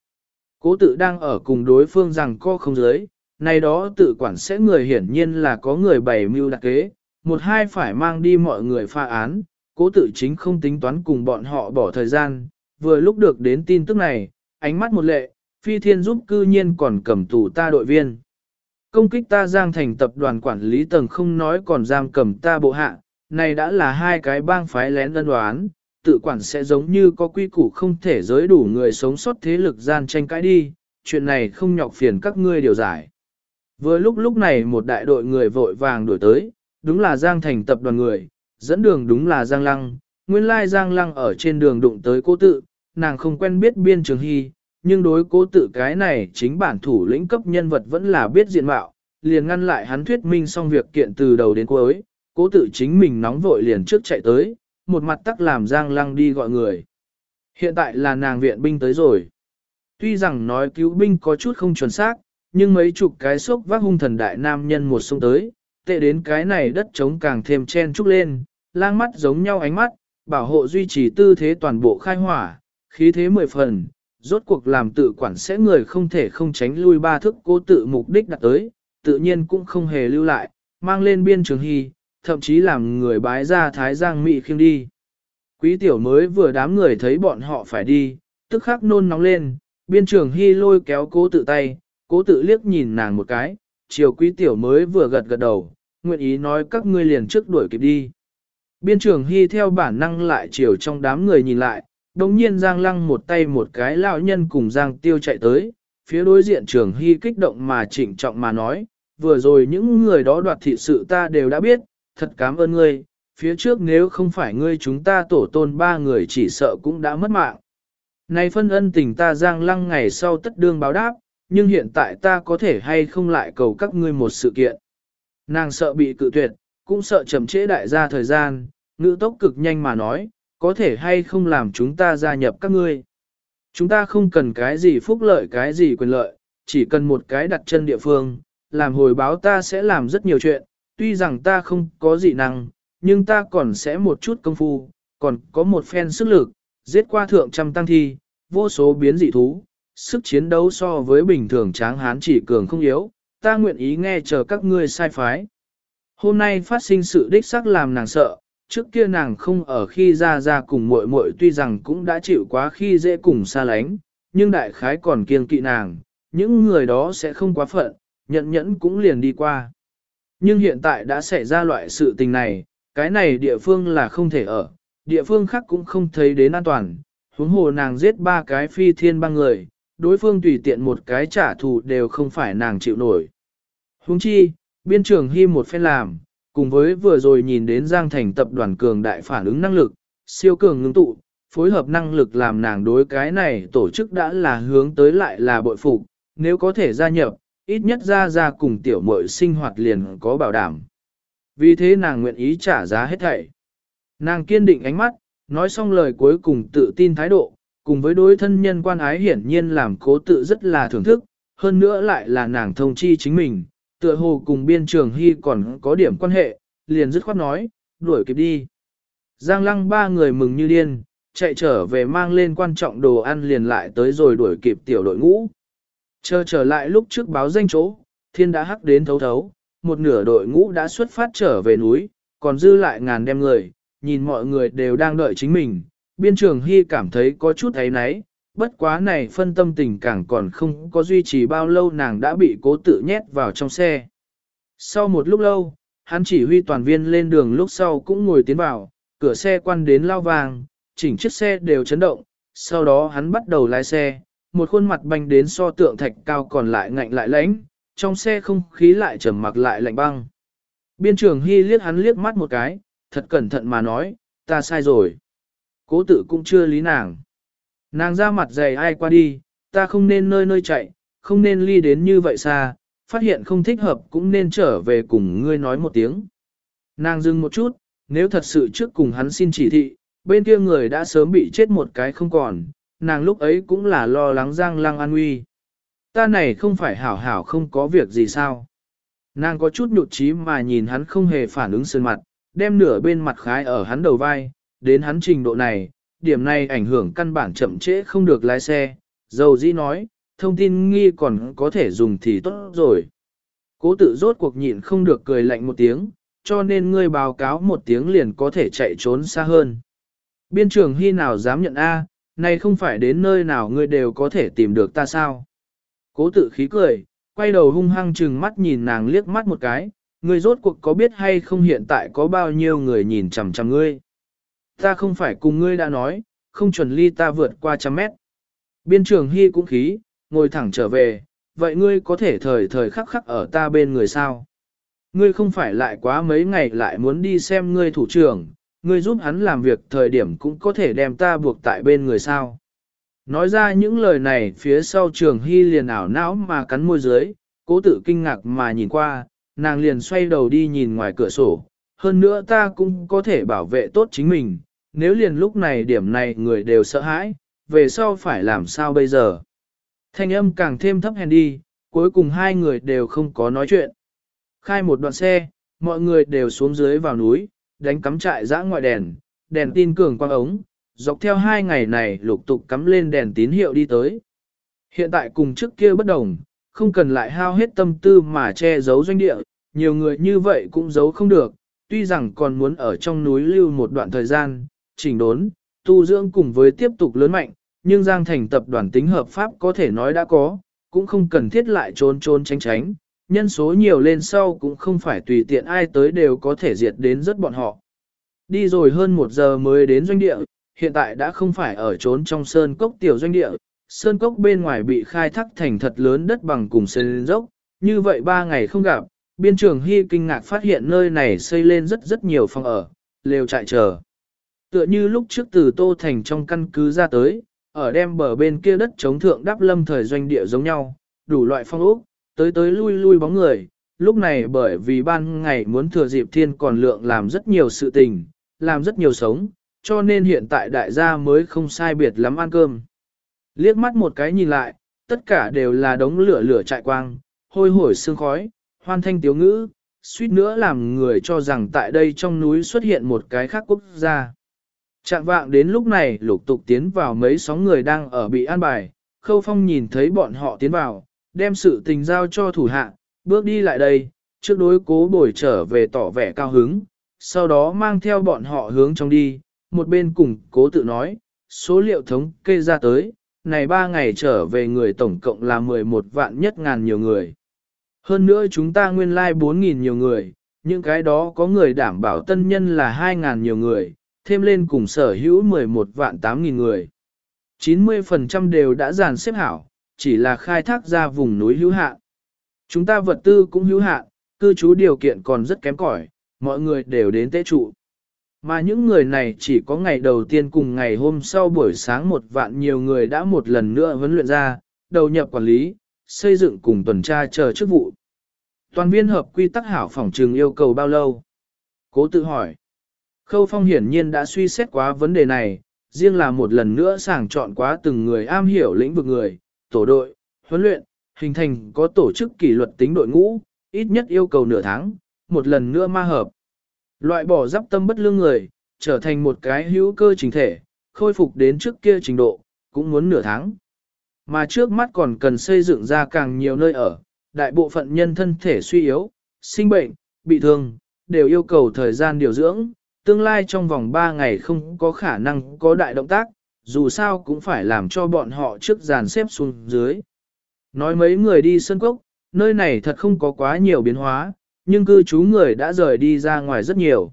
Cố tự đang ở cùng đối phương rằng co không giới, này đó tự quản sẽ người hiển nhiên là có người bày mưu đặc kế, một hai phải mang đi mọi người pha án, cố tự chính không tính toán cùng bọn họ bỏ thời gian, vừa lúc được đến tin tức này, ánh mắt một lệ, phi thiên giúp cư nhiên còn cầm tù ta đội viên. Công kích ta giang thành tập đoàn quản lý tầng không nói còn giam cầm ta bộ hạ, này đã là hai cái bang phái lén đơn đoán, tự quản sẽ giống như có quy củ không thể giới đủ người sống sót thế lực gian tranh cãi đi, chuyện này không nhọc phiền các ngươi điều giải. Vừa lúc lúc này một đại đội người vội vàng đuổi tới, đúng là Giang Thành tập đoàn người, dẫn đường đúng là Giang Lăng, nguyên lai Giang Lăng ở trên đường đụng tới cố tự, nàng không quen biết biên trường hy, nhưng đối cố tự cái này chính bản thủ lĩnh cấp nhân vật vẫn là biết diện mạo, liền ngăn lại hắn thuyết minh xong việc kiện từ đầu đến cuối, cố tự chính mình nóng vội liền trước chạy tới, một mặt tắc làm Giang Lăng đi gọi người. Hiện tại là nàng viện binh tới rồi. Tuy rằng nói cứu binh có chút không chuẩn xác, nhưng mấy chục cái sốc vác hung thần đại nam nhân một sông tới, tệ đến cái này đất trống càng thêm chen trúc lên, lang mắt giống nhau ánh mắt, bảo hộ duy trì tư thế toàn bộ khai hỏa, khí thế mười phần, rốt cuộc làm tự quản sẽ người không thể không tránh lui ba thức cố tự mục đích đặt tới, tự nhiên cũng không hề lưu lại, mang lên biên trường hy, thậm chí làm người bái ra thái giang mị khiêng đi. Quý tiểu mới vừa đám người thấy bọn họ phải đi, tức khắc nôn nóng lên, biên trường hy lôi kéo cố tự tay, cố tự liếc nhìn nàng một cái, chiều quý tiểu mới vừa gật gật đầu, nguyện ý nói các ngươi liền trước đuổi kịp đi. Biên trưởng hy theo bản năng lại chiều trong đám người nhìn lại, đồng nhiên Giang Lăng một tay một cái lão nhân cùng Giang Tiêu chạy tới, phía đối diện trường hy kích động mà trịnh trọng mà nói, vừa rồi những người đó đoạt thị sự ta đều đã biết, thật cảm ơn ngươi, phía trước nếu không phải ngươi chúng ta tổ tôn ba người chỉ sợ cũng đã mất mạng. Này phân ân tình ta Giang Lăng ngày sau tất đương báo đáp, nhưng hiện tại ta có thể hay không lại cầu các ngươi một sự kiện. Nàng sợ bị cự tuyệt, cũng sợ chậm trễ đại gia thời gian, ngữ tốc cực nhanh mà nói, có thể hay không làm chúng ta gia nhập các ngươi. Chúng ta không cần cái gì phúc lợi cái gì quyền lợi, chỉ cần một cái đặt chân địa phương, làm hồi báo ta sẽ làm rất nhiều chuyện, tuy rằng ta không có gì năng, nhưng ta còn sẽ một chút công phu, còn có một phen sức lực, giết qua thượng trăm tăng thi, vô số biến dị thú, sức chiến đấu so với bình thường tráng hán chỉ cường không yếu, ta nguyện ý nghe chờ các ngươi sai phái. Hôm nay phát sinh sự đích xác làm nàng sợ, trước kia nàng không ở khi ra ra cùng muội muội tuy rằng cũng đã chịu quá khi dễ cùng xa lánh, nhưng đại khái còn kiêng kỵ nàng, những người đó sẽ không quá phận, nhận nhẫn cũng liền đi qua. Nhưng hiện tại đã xảy ra loại sự tình này, cái này địa phương là không thể ở, địa phương khác cũng không thấy đến an toàn, huống hồ nàng giết ba cái phi thiên ba người, đối phương tùy tiện một cái trả thù đều không phải nàng chịu nổi. Huống chi, biên trường hy một phen làm, cùng với vừa rồi nhìn đến Giang Thành tập đoàn cường đại phản ứng năng lực, siêu cường ngưng tụ, phối hợp năng lực làm nàng đối cái này tổ chức đã là hướng tới lại là bội phục, nếu có thể gia nhập, ít nhất ra ra cùng tiểu muội sinh hoạt liền có bảo đảm. Vì thế nàng nguyện ý trả giá hết thảy. Nàng kiên định ánh mắt, nói xong lời cuối cùng tự tin thái độ, cùng với đối thân nhân quan ái hiển nhiên làm cố tự rất là thưởng thức, hơn nữa lại là nàng thông chi chính mình, tựa hồ cùng biên trường hy còn có điểm quan hệ, liền dứt khoát nói, đuổi kịp đi. Giang lăng ba người mừng như điên, chạy trở về mang lên quan trọng đồ ăn liền lại tới rồi đuổi kịp tiểu đội ngũ. Chờ trở lại lúc trước báo danh chỗ, thiên đã hắc đến thấu thấu, một nửa đội ngũ đã xuất phát trở về núi, còn dư lại ngàn đem người, nhìn mọi người đều đang đợi chính mình. Biên trường Hy cảm thấy có chút ấy náy, bất quá này phân tâm tình càng còn không có duy trì bao lâu nàng đã bị cố tự nhét vào trong xe. Sau một lúc lâu, hắn chỉ huy toàn viên lên đường lúc sau cũng ngồi tiến vào, cửa xe quan đến lao vàng, chỉnh chiếc xe đều chấn động, sau đó hắn bắt đầu lái xe, một khuôn mặt banh đến so tượng thạch cao còn lại ngạnh lại lãnh, trong xe không khí lại trầm mặc lại lạnh băng. Biên trưởng Hy liếc hắn liếc mắt một cái, thật cẩn thận mà nói, ta sai rồi. Cố tự cũng chưa lý nàng. Nàng ra mặt dày ai qua đi, ta không nên nơi nơi chạy, không nên ly đến như vậy xa, phát hiện không thích hợp cũng nên trở về cùng ngươi nói một tiếng. Nàng dừng một chút, nếu thật sự trước cùng hắn xin chỉ thị, bên kia người đã sớm bị chết một cái không còn, nàng lúc ấy cũng là lo lắng Giang Lăng an nguy. Ta này không phải hảo hảo không có việc gì sao. Nàng có chút nhụt chí mà nhìn hắn không hề phản ứng sơn mặt, đem nửa bên mặt khái ở hắn đầu vai, đến hắn trình độ này, điểm này ảnh hưởng căn bản chậm trễ không được lái xe. Dầu dĩ nói, thông tin nghi còn có thể dùng thì tốt rồi. Cố tự rốt cuộc nhịn không được cười lạnh một tiếng, cho nên ngươi báo cáo một tiếng liền có thể chạy trốn xa hơn. Biên trường hy nào dám nhận A, này không phải đến nơi nào ngươi đều có thể tìm được ta sao. Cố tự khí cười, quay đầu hung hăng chừng mắt nhìn nàng liếc mắt một cái, ngươi rốt cuộc có biết hay không hiện tại có bao nhiêu người nhìn chằm chằm ngươi. Ta không phải cùng ngươi đã nói, không chuẩn ly ta vượt qua trăm mét. Biên trường hy cũng khí, ngồi thẳng trở về, vậy ngươi có thể thời thời khắc khắc ở ta bên người sao? Ngươi không phải lại quá mấy ngày lại muốn đi xem ngươi thủ trưởng, ngươi giúp hắn làm việc thời điểm cũng có thể đem ta buộc tại bên người sao? Nói ra những lời này phía sau trường hy liền ảo não mà cắn môi dưới, cố tự kinh ngạc mà nhìn qua, nàng liền xoay đầu đi nhìn ngoài cửa sổ. Hơn nữa ta cũng có thể bảo vệ tốt chính mình, nếu liền lúc này điểm này người đều sợ hãi, về sau phải làm sao bây giờ. Thanh âm càng thêm thấp hèn đi, cuối cùng hai người đều không có nói chuyện. Khai một đoạn xe, mọi người đều xuống dưới vào núi, đánh cắm trại dã ngoại đèn, đèn tin cường quang ống, dọc theo hai ngày này lục tục cắm lên đèn tín hiệu đi tới. Hiện tại cùng trước kia bất đồng, không cần lại hao hết tâm tư mà che giấu doanh địa, nhiều người như vậy cũng giấu không được, tuy rằng còn muốn ở trong núi lưu một đoạn thời gian, chỉnh đốn, tu dưỡng cùng với tiếp tục lớn mạnh, nhưng Giang Thành tập đoàn tính hợp pháp có thể nói đã có, cũng không cần thiết lại trốn trốn tránh tránh, nhân số nhiều lên sau cũng không phải tùy tiện ai tới đều có thể diệt đến rất bọn họ. Đi rồi hơn một giờ mới đến doanh địa, hiện tại đã không phải ở trốn trong sơn cốc tiểu doanh địa, sơn cốc bên ngoài bị khai thác thành thật lớn đất bằng cùng sơn dốc, như vậy ba ngày không gặp, biên trường hy kinh ngạc phát hiện nơi này xây lên rất rất nhiều phòng ở, lều trại chờ. Tựa như lúc trước từ Tô Thành trong căn cứ ra tới, ở đem bờ bên kia đất chống thượng đắp lâm thời doanh địa giống nhau, đủ loại phong ốc, tới tới lui lui bóng người, lúc này bởi vì ban ngày muốn thừa dịp thiên còn lượng làm rất nhiều sự tình, làm rất nhiều sống, cho nên hiện tại đại gia mới không sai biệt lắm ăn cơm. Liếc mắt một cái nhìn lại, tất cả đều là đống lửa lửa trại quang, hôi hổi sương khói, hoan thanh tiếu ngữ, suýt nữa làm người cho rằng tại đây trong núi xuất hiện một cái khác quốc gia. Trạng vạng đến lúc này lục tục tiến vào mấy sóng người đang ở bị an bài, khâu phong nhìn thấy bọn họ tiến vào, đem sự tình giao cho thủ hạ, bước đi lại đây, trước đối cố bồi trở về tỏ vẻ cao hứng, sau đó mang theo bọn họ hướng trong đi, một bên cùng cố tự nói, số liệu thống kê ra tới, này ba ngày trở về người tổng cộng là 11 vạn nhất ngàn nhiều người. Hơn nữa chúng ta nguyên lai like 4.000 nhiều người, những cái đó có người đảm bảo tân nhân là 2.000 nhiều người, thêm lên cùng sở hữu 11 vạn 8 nghìn người. 90% đều đã dàn xếp hảo, chỉ là khai thác ra vùng núi hữu hạn. Chúng ta vật tư cũng hữu hạn, cư trú điều kiện còn rất kém cỏi, mọi người đều đến tế trụ. Mà những người này chỉ có ngày đầu tiên cùng ngày hôm sau buổi sáng một vạn nhiều người đã một lần nữa huấn luyện ra, đầu nhập quản lý, xây dựng cùng tuần tra chờ chức vụ. Toàn viên hợp quy tắc hảo phòng trường yêu cầu bao lâu? Cố tự hỏi. Khâu Phong hiển nhiên đã suy xét quá vấn đề này, riêng là một lần nữa sàng chọn quá từng người am hiểu lĩnh vực người, tổ đội, huấn luyện, hình thành có tổ chức kỷ luật tính đội ngũ, ít nhất yêu cầu nửa tháng, một lần nữa ma hợp. Loại bỏ giáp tâm bất lương người, trở thành một cái hữu cơ trình thể, khôi phục đến trước kia trình độ, cũng muốn nửa tháng. Mà trước mắt còn cần xây dựng ra càng nhiều nơi ở, đại bộ phận nhân thân thể suy yếu, sinh bệnh, bị thương, đều yêu cầu thời gian điều dưỡng, tương lai trong vòng 3 ngày không có khả năng có đại động tác, dù sao cũng phải làm cho bọn họ trước dàn xếp xuống dưới. Nói mấy người đi sân cốc, nơi này thật không có quá nhiều biến hóa, nhưng cư trú người đã rời đi ra ngoài rất nhiều.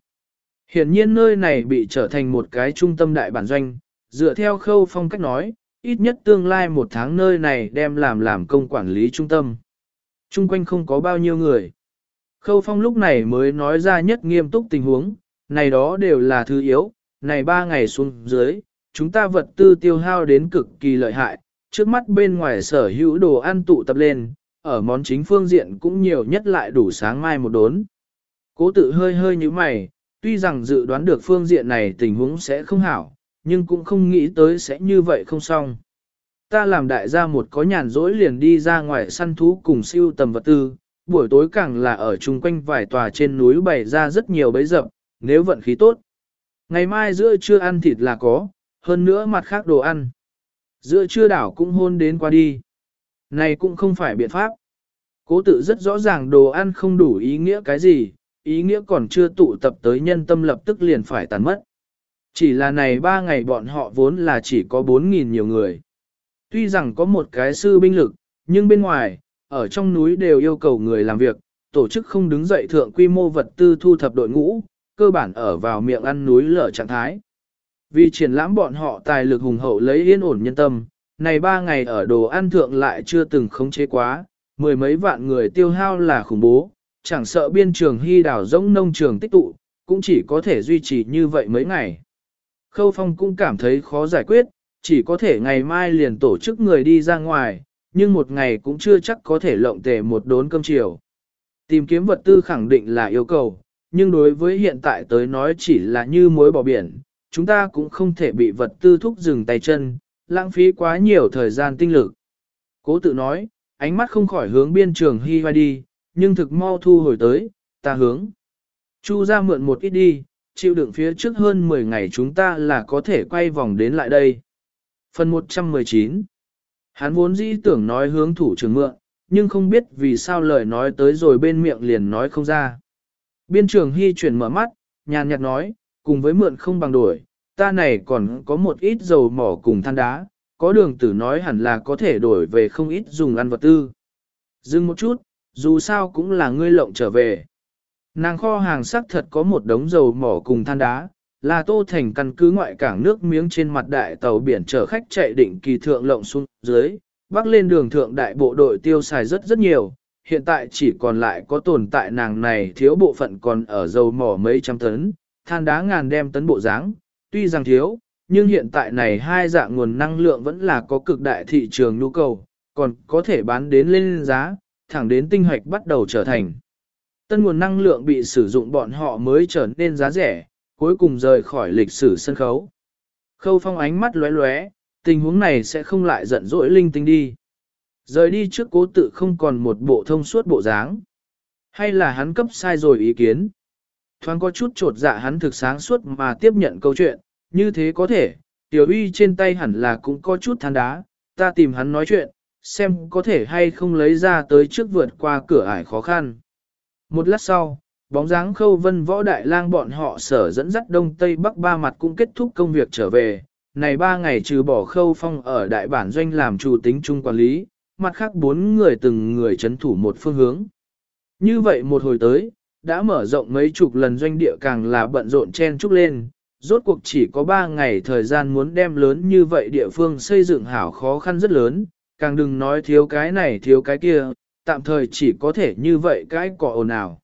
Hiển nhiên nơi này bị trở thành một cái trung tâm đại bản doanh, dựa theo khâu phong cách nói, ít nhất tương lai một tháng nơi này đem làm làm công quản lý trung tâm. Trung quanh không có bao nhiêu người. Khâu phong lúc này mới nói ra nhất nghiêm túc tình huống, này đó đều là thứ yếu, này ba ngày xuống dưới, chúng ta vật tư tiêu hao đến cực kỳ lợi hại, trước mắt bên ngoài sở hữu đồ ăn tụ tập lên, ở món chính phương diện cũng nhiều nhất lại đủ sáng mai một đốn. Cố tự hơi hơi như mày, tuy rằng dự đoán được phương diện này tình huống sẽ không hảo, nhưng cũng không nghĩ tới sẽ như vậy không xong. Ta làm đại gia một có nhàn rỗi liền đi ra ngoài săn thú cùng siêu tầm vật tư, buổi tối càng là ở chung quanh vài tòa trên núi bày ra rất nhiều bấy rậm, nếu vận khí tốt. Ngày mai giữa trưa ăn thịt là có, hơn nữa mặt khác đồ ăn. Giữa trưa đảo cũng hôn đến qua đi. Này cũng không phải biện pháp. Cố tự rất rõ ràng đồ ăn không đủ ý nghĩa cái gì, ý nghĩa còn chưa tụ tập tới nhân tâm lập tức liền phải tàn mất. Chỉ là này ba ngày bọn họ vốn là chỉ có 4.000 nhiều người. Tuy rằng có một cái sư binh lực, nhưng bên ngoài, ở trong núi đều yêu cầu người làm việc, tổ chức không đứng dậy thượng quy mô vật tư thu thập đội ngũ, cơ bản ở vào miệng ăn núi lở trạng thái. Vì triển lãm bọn họ tài lực hùng hậu lấy yên ổn nhân tâm, này ba ngày ở đồ ăn thượng lại chưa từng khống chế quá, mười mấy vạn người tiêu hao là khủng bố, chẳng sợ biên trường hy đảo giống nông trường tích tụ, cũng chỉ có thể duy trì như vậy mấy ngày. Khâu Phong cũng cảm thấy khó giải quyết, chỉ có thể ngày mai liền tổ chức người đi ra ngoài, nhưng một ngày cũng chưa chắc có thể lộng tề một đốn cơm chiều. Tìm kiếm vật tư khẳng định là yêu cầu, nhưng đối với hiện tại tới nói chỉ là như muối bỏ biển, chúng ta cũng không thể bị vật tư thúc dừng tay chân, lãng phí quá nhiều thời gian tinh lực. Cố tự nói, ánh mắt không khỏi hướng biên trường hy vai đi, nhưng thực mau thu hồi tới, ta hướng. Chu ra mượn một ít đi, chịu đựng phía trước hơn 10 ngày chúng ta là có thể quay vòng đến lại đây. Phần 119 Hắn vốn dĩ tưởng nói hướng thủ trưởng mượn, nhưng không biết vì sao lời nói tới rồi bên miệng liền nói không ra. Biên trường hy chuyển mở mắt, nhàn nhạt nói, cùng với mượn không bằng đổi, ta này còn có một ít dầu mỏ cùng than đá, có đường tử nói hẳn là có thể đổi về không ít dùng ăn vật tư. Dừng một chút, dù sao cũng là ngươi lộng trở về. Nàng kho hàng sắc thật có một đống dầu mỏ cùng than đá, là tô thành căn cứ ngoại cảng nước miếng trên mặt đại tàu biển chở khách chạy định kỳ thượng lộng xuống dưới, bắc lên đường thượng đại bộ đội tiêu xài rất rất nhiều, hiện tại chỉ còn lại có tồn tại nàng này thiếu bộ phận còn ở dầu mỏ mấy trăm tấn, than đá ngàn đem tấn bộ dáng tuy rằng thiếu, nhưng hiện tại này hai dạng nguồn năng lượng vẫn là có cực đại thị trường nhu cầu, còn có thể bán đến lên giá, thẳng đến tinh hoạch bắt đầu trở thành. Tân nguồn năng lượng bị sử dụng bọn họ mới trở nên giá rẻ, cuối cùng rời khỏi lịch sử sân khấu. Khâu phong ánh mắt lóe lóe, tình huống này sẽ không lại giận dỗi linh tinh đi. Rời đi trước cố tự không còn một bộ thông suốt bộ dáng. Hay là hắn cấp sai rồi ý kiến. Thoáng có chút trột dạ hắn thực sáng suốt mà tiếp nhận câu chuyện, như thế có thể, tiểu uy trên tay hẳn là cũng có chút than đá, ta tìm hắn nói chuyện, xem có thể hay không lấy ra tới trước vượt qua cửa ải khó khăn. Một lát sau, bóng dáng khâu vân võ đại lang bọn họ sở dẫn dắt đông tây bắc ba mặt cũng kết thúc công việc trở về. Này ba ngày trừ bỏ khâu phong ở đại bản doanh làm chủ tính chung quản lý, mặt khác bốn người từng người chấn thủ một phương hướng. Như vậy một hồi tới, đã mở rộng mấy chục lần doanh địa càng là bận rộn chen chúc lên, rốt cuộc chỉ có 3 ngày thời gian muốn đem lớn như vậy địa phương xây dựng hảo khó khăn rất lớn, càng đừng nói thiếu cái này thiếu cái kia, tạm thời chỉ có thể như vậy cái cỏ ồn ào.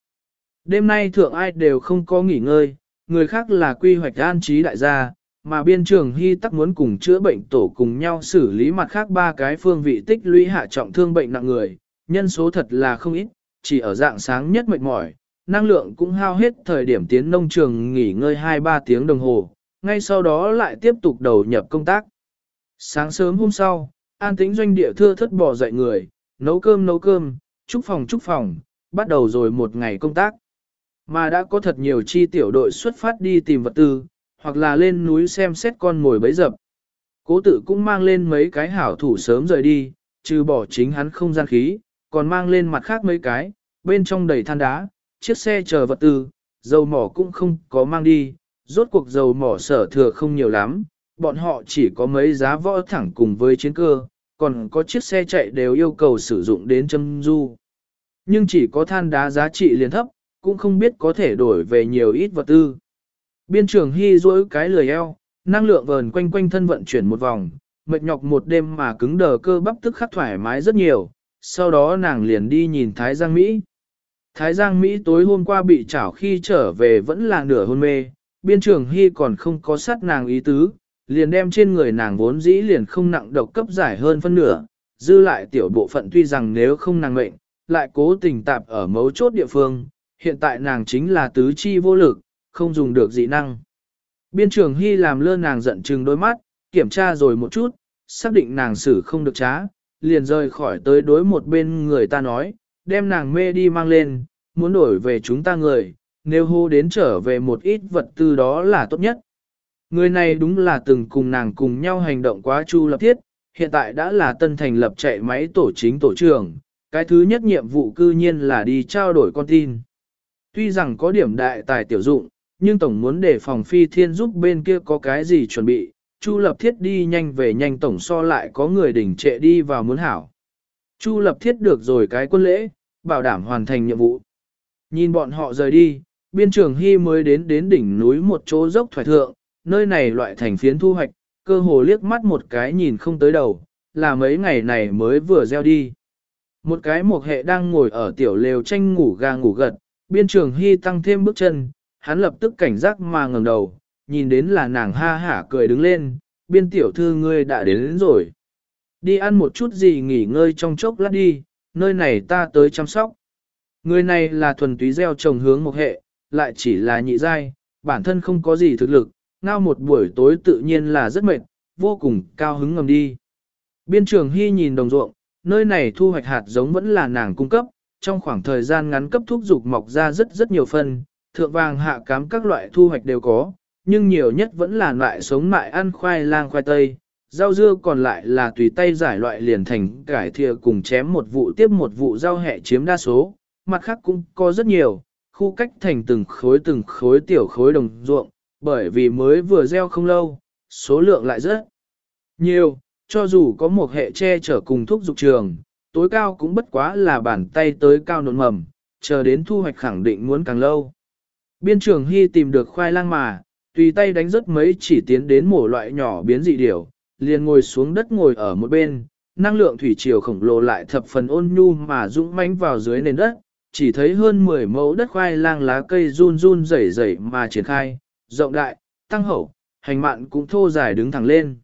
Đêm nay thượng ai đều không có nghỉ ngơi, người khác là quy hoạch an trí đại gia, mà biên trường hy tắc muốn cùng chữa bệnh tổ cùng nhau xử lý mặt khác ba cái phương vị tích lũy hạ trọng thương bệnh nặng người, nhân số thật là không ít, chỉ ở dạng sáng nhất mệt mỏi, năng lượng cũng hao hết thời điểm tiến nông trường nghỉ ngơi 2-3 tiếng đồng hồ, ngay sau đó lại tiếp tục đầu nhập công tác. Sáng sớm hôm sau, an tĩnh doanh địa thưa thất bỏ dậy người, nấu cơm nấu cơm, chúc phòng chúc phòng, bắt đầu rồi một ngày công tác. Mà đã có thật nhiều chi tiểu đội xuất phát đi tìm vật tư, hoặc là lên núi xem xét con mồi bấy dập. Cố tự cũng mang lên mấy cái hảo thủ sớm rời đi, trừ bỏ chính hắn không gian khí, còn mang lên mặt khác mấy cái, bên trong đầy than đá, chiếc xe chờ vật tư, dầu mỏ cũng không có mang đi, rốt cuộc dầu mỏ sở thừa không nhiều lắm, bọn họ chỉ có mấy giá võ thẳng cùng với chiến cơ, còn có chiếc xe chạy đều yêu cầu sử dụng đến châm du. Nhưng chỉ có than đá giá trị liền thấp, cũng không biết có thể đổi về nhiều ít vật tư. Biên trưởng hy dỗi cái lười eo, năng lượng vờn quanh quanh thân vận chuyển một vòng, mệt nhọc một đêm mà cứng đờ cơ bắp tức khắc thoải mái rất nhiều, sau đó nàng liền đi nhìn Thái Giang Mỹ. Thái Giang Mỹ tối hôm qua bị chảo khi trở về vẫn là nửa hôn mê, biên trưởng hy còn không có sát nàng ý tứ, liền đem trên người nàng vốn dĩ liền không nặng độc cấp giải hơn phân nửa, dư lại tiểu bộ phận tuy rằng nếu không nàng mệnh, lại cố tình tạp ở mấu chốt địa phương, hiện tại nàng chính là tứ chi vô lực, không dùng được dị năng. Biên trưởng Hy làm lơ nàng giận chừng đôi mắt, kiểm tra rồi một chút, xác định nàng xử không được trá, liền rời khỏi tới đối một bên người ta nói, đem nàng mê đi mang lên, muốn đổi về chúng ta người, nếu hô đến trở về một ít vật tư đó là tốt nhất. Người này đúng là từng cùng nàng cùng nhau hành động quá chu lập thiết, hiện tại đã là tân thành lập chạy máy tổ chính tổ trưởng, cái thứ nhất nhiệm vụ cư nhiên là đi trao đổi con tin. Tuy rằng có điểm đại tài tiểu dụng, nhưng tổng muốn để phòng phi thiên giúp bên kia có cái gì chuẩn bị, Chu lập thiết đi nhanh về nhanh tổng so lại có người đỉnh trệ đi vào muốn hảo. Chu lập thiết được rồi cái quân lễ, bảo đảm hoàn thành nhiệm vụ. Nhìn bọn họ rời đi, biên trường hy mới đến đến đỉnh núi một chỗ dốc thoải thượng, nơi này loại thành phiến thu hoạch, cơ hồ liếc mắt một cái nhìn không tới đầu, là mấy ngày này mới vừa gieo đi. Một cái một hệ đang ngồi ở tiểu lều tranh ngủ ga ngủ gật, biên trường hy tăng thêm bước chân, hắn lập tức cảnh giác mà ngẩng đầu, nhìn đến là nàng ha hả cười đứng lên, biên tiểu thư ngươi đã đến, đến rồi. Đi ăn một chút gì nghỉ ngơi trong chốc lát đi, nơi này ta tới chăm sóc. Người này là thuần túy gieo trồng hướng một hệ, lại chỉ là nhị giai, bản thân không có gì thực lực, ngao một buổi tối tự nhiên là rất mệt, vô cùng cao hứng ngầm đi. Biên trường Hy nhìn đồng ruộng, nơi này thu hoạch hạt giống vẫn là nàng cung cấp, trong khoảng thời gian ngắn cấp thuốc dục mọc ra rất rất nhiều phân, thượng vàng hạ cám các loại thu hoạch đều có, nhưng nhiều nhất vẫn là loại sống mại ăn khoai lang khoai tây, rau dưa còn lại là tùy tay giải loại liền thành cải thìa cùng chém một vụ tiếp một vụ rau hẹ chiếm đa số, mặt khác cũng có rất nhiều, khu cách thành từng khối từng khối tiểu khối đồng ruộng, bởi vì mới vừa gieo không lâu, số lượng lại rất nhiều, cho dù có một hệ che chở cùng thuốc dục trường, tối cao cũng bất quá là bàn tay tới cao nộn mầm, chờ đến thu hoạch khẳng định muốn càng lâu. Biên trường Hy tìm được khoai lang mà, tùy tay đánh rất mấy chỉ tiến đến mổ loại nhỏ biến dị điểu, liền ngồi xuống đất ngồi ở một bên, năng lượng thủy triều khổng lồ lại thập phần ôn nhu mà dũng mãnh vào dưới nền đất, chỉ thấy hơn 10 mẫu đất khoai lang lá cây run run rẩy rẩy mà triển khai, rộng đại, tăng hậu, hành mạn cũng thô dài đứng thẳng lên.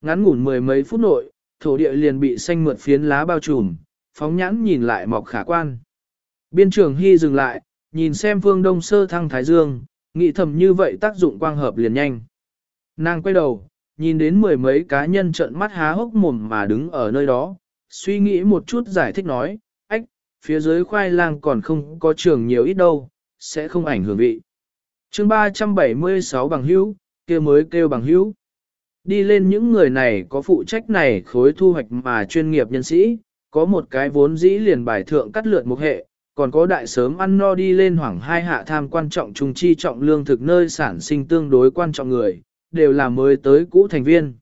Ngắn ngủn mười mấy phút nội, thổ địa liền bị xanh mượt phiến lá bao trùm, phóng nhãn nhìn lại mọc khả quan. Biên trường Hy dừng lại, nhìn xem phương đông sơ thăng thái dương, nghĩ thầm như vậy tác dụng quang hợp liền nhanh. Nàng quay đầu, nhìn đến mười mấy cá nhân trợn mắt há hốc mồm mà đứng ở nơi đó, suy nghĩ một chút giải thích nói, ách, phía dưới khoai lang còn không có trường nhiều ít đâu, sẽ không ảnh hưởng vị. chương 376 bằng hữu, kia mới kêu bằng hữu. Đi lên những người này có phụ trách này khối thu hoạch mà chuyên nghiệp nhân sĩ, có một cái vốn dĩ liền bài thượng cắt lượt một hệ, còn có đại sớm ăn no đi lên hoảng hai hạ tham quan trọng trung chi trọng lương thực nơi sản sinh tương đối quan trọng người, đều là mới tới cũ thành viên.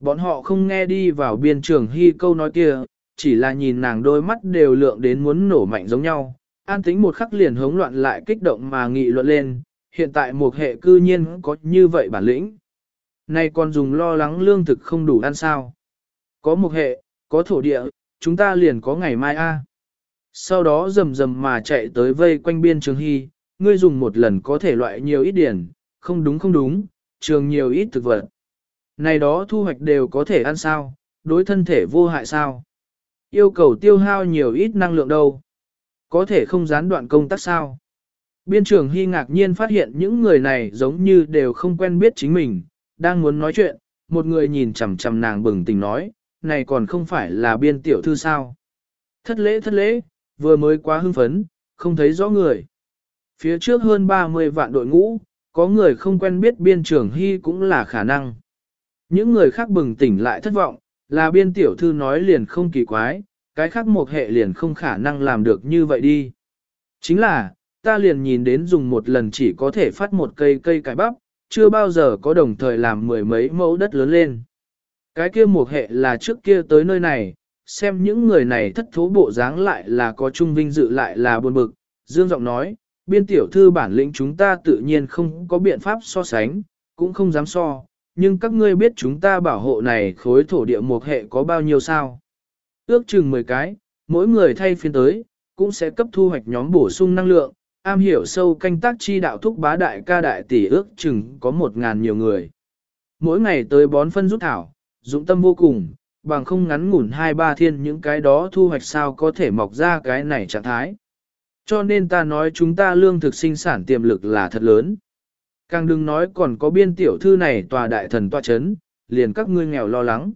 Bọn họ không nghe đi vào biên trường hy câu nói kia, chỉ là nhìn nàng đôi mắt đều lượng đến muốn nổ mạnh giống nhau. An tính một khắc liền hống loạn lại kích động mà nghị luận lên, hiện tại một hệ cư nhiên có như vậy bản lĩnh. nay còn dùng lo lắng lương thực không đủ ăn sao. Có một hệ, có thổ địa, chúng ta liền có ngày mai a. Sau đó rầm rầm mà chạy tới vây quanh biên trường hy, ngươi dùng một lần có thể loại nhiều ít điển, không đúng không đúng, trường nhiều ít thực vật. Này đó thu hoạch đều có thể ăn sao, đối thân thể vô hại sao. Yêu cầu tiêu hao nhiều ít năng lượng đâu. Có thể không gián đoạn công tác sao. Biên trưởng Hy ngạc nhiên phát hiện những người này giống như đều không quen biết chính mình, đang muốn nói chuyện, một người nhìn chằm chằm nàng bừng tỉnh nói, này còn không phải là biên tiểu thư sao. Thất lễ thất lễ, vừa mới quá hưng phấn, không thấy rõ người. Phía trước hơn 30 vạn đội ngũ, có người không quen biết biên trưởng hy cũng là khả năng. Những người khác bừng tỉnh lại thất vọng, là biên tiểu thư nói liền không kỳ quái, cái khác một hệ liền không khả năng làm được như vậy đi. Chính là, ta liền nhìn đến dùng một lần chỉ có thể phát một cây cây cải bắp, chưa bao giờ có đồng thời làm mười mấy mẫu đất lớn lên. Cái kia một hệ là trước kia tới nơi này, xem những người này thất thố bộ dáng lại là có trung vinh dự lại là buồn bực. Dương giọng nói, biên tiểu thư bản lĩnh chúng ta tự nhiên không có biện pháp so sánh, cũng không dám so, nhưng các ngươi biết chúng ta bảo hộ này khối thổ địa một hệ có bao nhiêu sao. Ước chừng 10 cái, mỗi người thay phiên tới, cũng sẽ cấp thu hoạch nhóm bổ sung năng lượng, am hiểu sâu canh tác chi đạo thúc bá đại ca đại tỷ ước chừng có một ngàn nhiều người. Mỗi ngày tới bón phân rút thảo, dụng tâm vô cùng, bằng không ngắn ngủn hai ba thiên những cái đó thu hoạch sao có thể mọc ra cái này trạng thái. Cho nên ta nói chúng ta lương thực sinh sản tiềm lực là thật lớn. Càng đừng nói còn có biên tiểu thư này tòa đại thần tòa chấn, liền các ngươi nghèo lo lắng.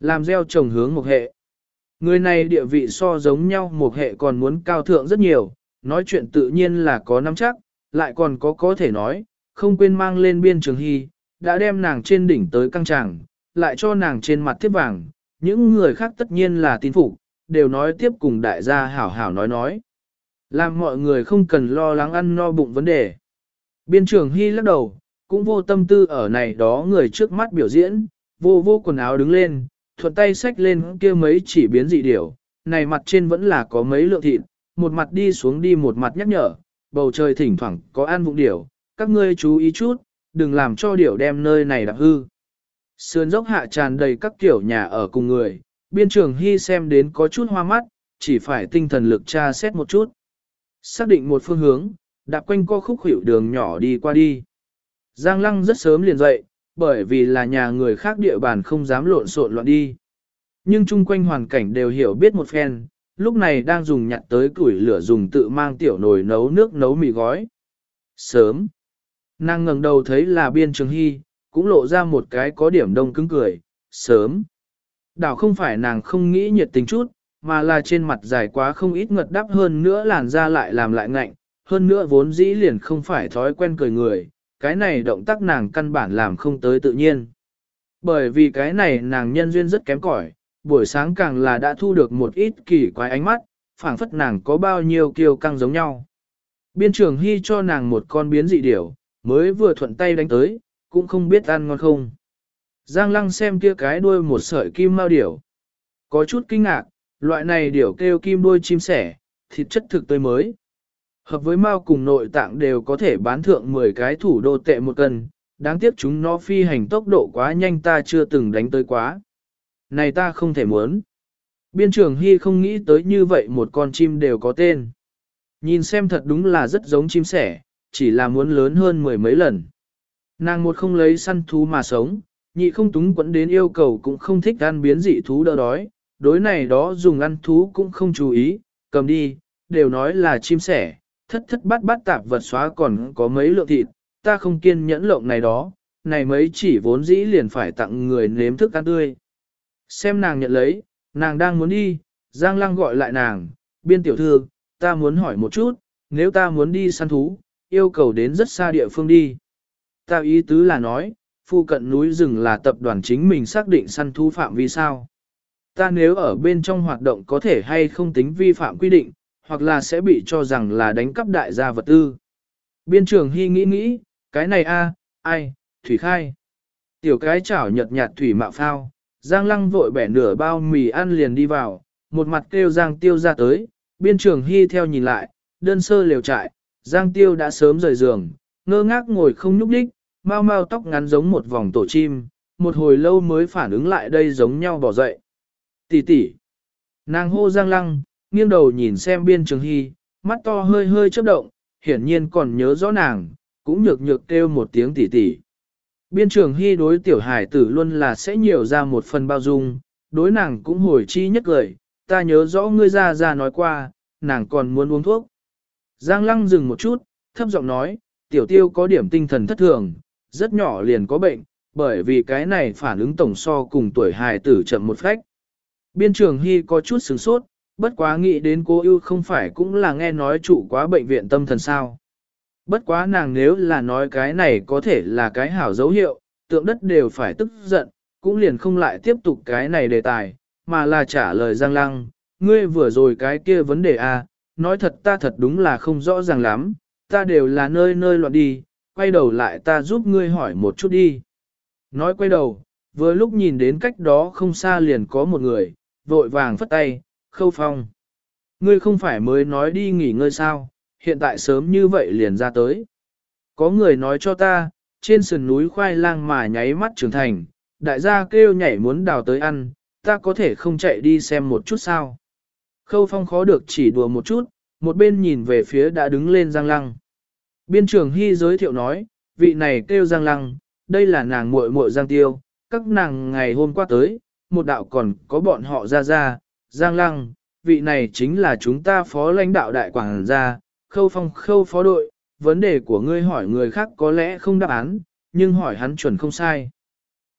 Làm gieo trồng hướng một hệ. Người này địa vị so giống nhau một hệ còn muốn cao thượng rất nhiều, nói chuyện tự nhiên là có nắm chắc, lại còn có có thể nói, không quên mang lên biên trường hy, đã đem nàng trên đỉnh tới căng tràng, lại cho nàng trên mặt tiếp vàng, những người khác tất nhiên là tin phục, đều nói tiếp cùng đại gia hảo hảo nói nói. Làm mọi người không cần lo lắng ăn no bụng vấn đề. Biên trưởng Hy lắc đầu, cũng vô tâm tư ở này đó người trước mắt biểu diễn, vô vô quần áo đứng lên, thuận tay xách lên kia mấy chỉ biến dị điểu, này mặt trên vẫn là có mấy lượng thịt, một mặt đi xuống đi một mặt nhắc nhở, bầu trời thỉnh thoảng có ăn vụng điểu, các ngươi chú ý chút, đừng làm cho điểu đem nơi này đạp hư. Sườn dốc hạ tràn đầy các kiểu nhà ở cùng người, biên trường hy xem đến có chút hoa mắt, chỉ phải tinh thần lực tra xét một chút. Xác định một phương hướng, đạp quanh co khúc hiệu đường nhỏ đi qua đi. Giang lăng rất sớm liền dậy, bởi vì là nhà người khác địa bàn không dám lộn xộn loạn đi. Nhưng chung quanh hoàn cảnh đều hiểu biết một phen, lúc này đang dùng nhặt tới củi lửa dùng tự mang tiểu nồi nấu nước nấu mì gói. Sớm, nàng ngẩng đầu thấy là biên trường hy, cũng lộ ra một cái có điểm đông cứng cười, sớm. Đảo không phải nàng không nghĩ nhiệt tình chút, mà là trên mặt dài quá không ít ngật đắp hơn nữa làn da lại làm lại ngạnh, hơn nữa vốn dĩ liền không phải thói quen cười người, cái này động tác nàng căn bản làm không tới tự nhiên. Bởi vì cái này nàng nhân duyên rất kém cỏi, buổi sáng càng là đã thu được một ít kỳ quái ánh mắt, phảng phất nàng có bao nhiêu kiêu căng giống nhau. Biên trường hy cho nàng một con biến dị điểu, mới vừa thuận tay đánh tới, cũng không biết ăn ngon không. Giang lăng xem kia cái đuôi một sợi kim mao điểu. Có chút kinh ngạc, loại này điểu kêu kim đuôi chim sẻ, thịt chất thực tươi mới. Hợp với mao cùng nội tạng đều có thể bán thượng 10 cái thủ đô tệ một cân, đáng tiếc chúng nó phi hành tốc độ quá nhanh ta chưa từng đánh tới quá. Này ta không thể muốn. Biên trưởng Hy không nghĩ tới như vậy một con chim đều có tên. Nhìn xem thật đúng là rất giống chim sẻ, chỉ là muốn lớn hơn mười mấy lần. Nàng một không lấy săn thú mà sống, nhị không túng quẫn đến yêu cầu cũng không thích ăn biến dị thú đỡ đói, đối này đó dùng ăn thú cũng không chú ý, cầm đi, đều nói là chim sẻ, thất thất bát bát tạp vật xóa còn có mấy lượng thịt, ta không kiên nhẫn lộng này đó, này mấy chỉ vốn dĩ liền phải tặng người nếm thức ăn tươi. Xem nàng nhận lấy, nàng đang muốn đi, Giang Lăng gọi lại nàng, biên tiểu thư, ta muốn hỏi một chút, nếu ta muốn đi săn thú, yêu cầu đến rất xa địa phương đi. Ta ý tứ là nói, phụ cận núi rừng là tập đoàn chính mình xác định săn thú phạm vi sao. Ta nếu ở bên trong hoạt động có thể hay không tính vi phạm quy định, hoặc là sẽ bị cho rằng là đánh cắp đại gia vật tư. Biên trưởng Hy nghĩ nghĩ, cái này a, ai, Thủy Khai. Tiểu cái chảo nhật nhạt Thủy Mạo Phao, Giang Lăng vội bẻ nửa bao mì ăn liền đi vào, một mặt kêu Giang Tiêu ra tới, biên trưởng Hy theo nhìn lại, đơn sơ liều trại, Giang Tiêu đã sớm rời giường, ngơ ngác ngồi không nhúc đích, mau mau tóc ngắn giống một vòng tổ chim, một hồi lâu mới phản ứng lại đây giống nhau bỏ dậy. Tỷ tỷ, nàng hô Giang Lăng, nghiêng đầu nhìn xem biên trường hy, mắt to hơi hơi chớp động, hiển nhiên còn nhớ rõ nàng, cũng nhược nhược kêu một tiếng tỷ tỷ. Biên trường hy đối tiểu hải tử luôn là sẽ nhiều ra một phần bao dung, đối nàng cũng hồi chi nhất lời, ta nhớ rõ ngươi ra ra nói qua, nàng còn muốn uống thuốc. Giang lăng dừng một chút, thấp giọng nói, tiểu tiêu có điểm tinh thần thất thường, rất nhỏ liền có bệnh, bởi vì cái này phản ứng tổng so cùng tuổi hài tử chậm một phách. Biên trường hy có chút sửng sốt, bất quá nghĩ đến cô ưu không phải cũng là nghe nói trụ quá bệnh viện tâm thần sao. Bất quá nàng nếu là nói cái này có thể là cái hảo dấu hiệu, tượng đất đều phải tức giận, cũng liền không lại tiếp tục cái này đề tài, mà là trả lời Giang Lăng, ngươi vừa rồi cái kia vấn đề a, à, nói thật ta thật đúng là không rõ ràng lắm, ta đều là nơi nơi loạn đi, quay đầu lại ta giúp ngươi hỏi một chút đi. Nói quay đầu, vừa lúc nhìn đến cách đó không xa liền có một người, vội vàng phất tay, khâu phong. Ngươi không phải mới nói đi nghỉ ngơi sao, hiện tại sớm như vậy liền ra tới. Có người nói cho ta, trên sườn núi khoai lang mà nháy mắt trưởng thành, đại gia kêu nhảy muốn đào tới ăn, ta có thể không chạy đi xem một chút sao. Khâu phong khó được chỉ đùa một chút, một bên nhìn về phía đã đứng lên Giang Lăng. Biên trưởng Hy giới thiệu nói, vị này kêu Giang Lăng, đây là nàng muội muội Giang Tiêu, các nàng ngày hôm qua tới, một đạo còn có bọn họ ra ra, Giang Lăng, vị này chính là chúng ta phó lãnh đạo đại quảng gia, khâu phong khâu phó đội, vấn đề của ngươi hỏi người khác có lẽ không đáp án, nhưng hỏi hắn chuẩn không sai.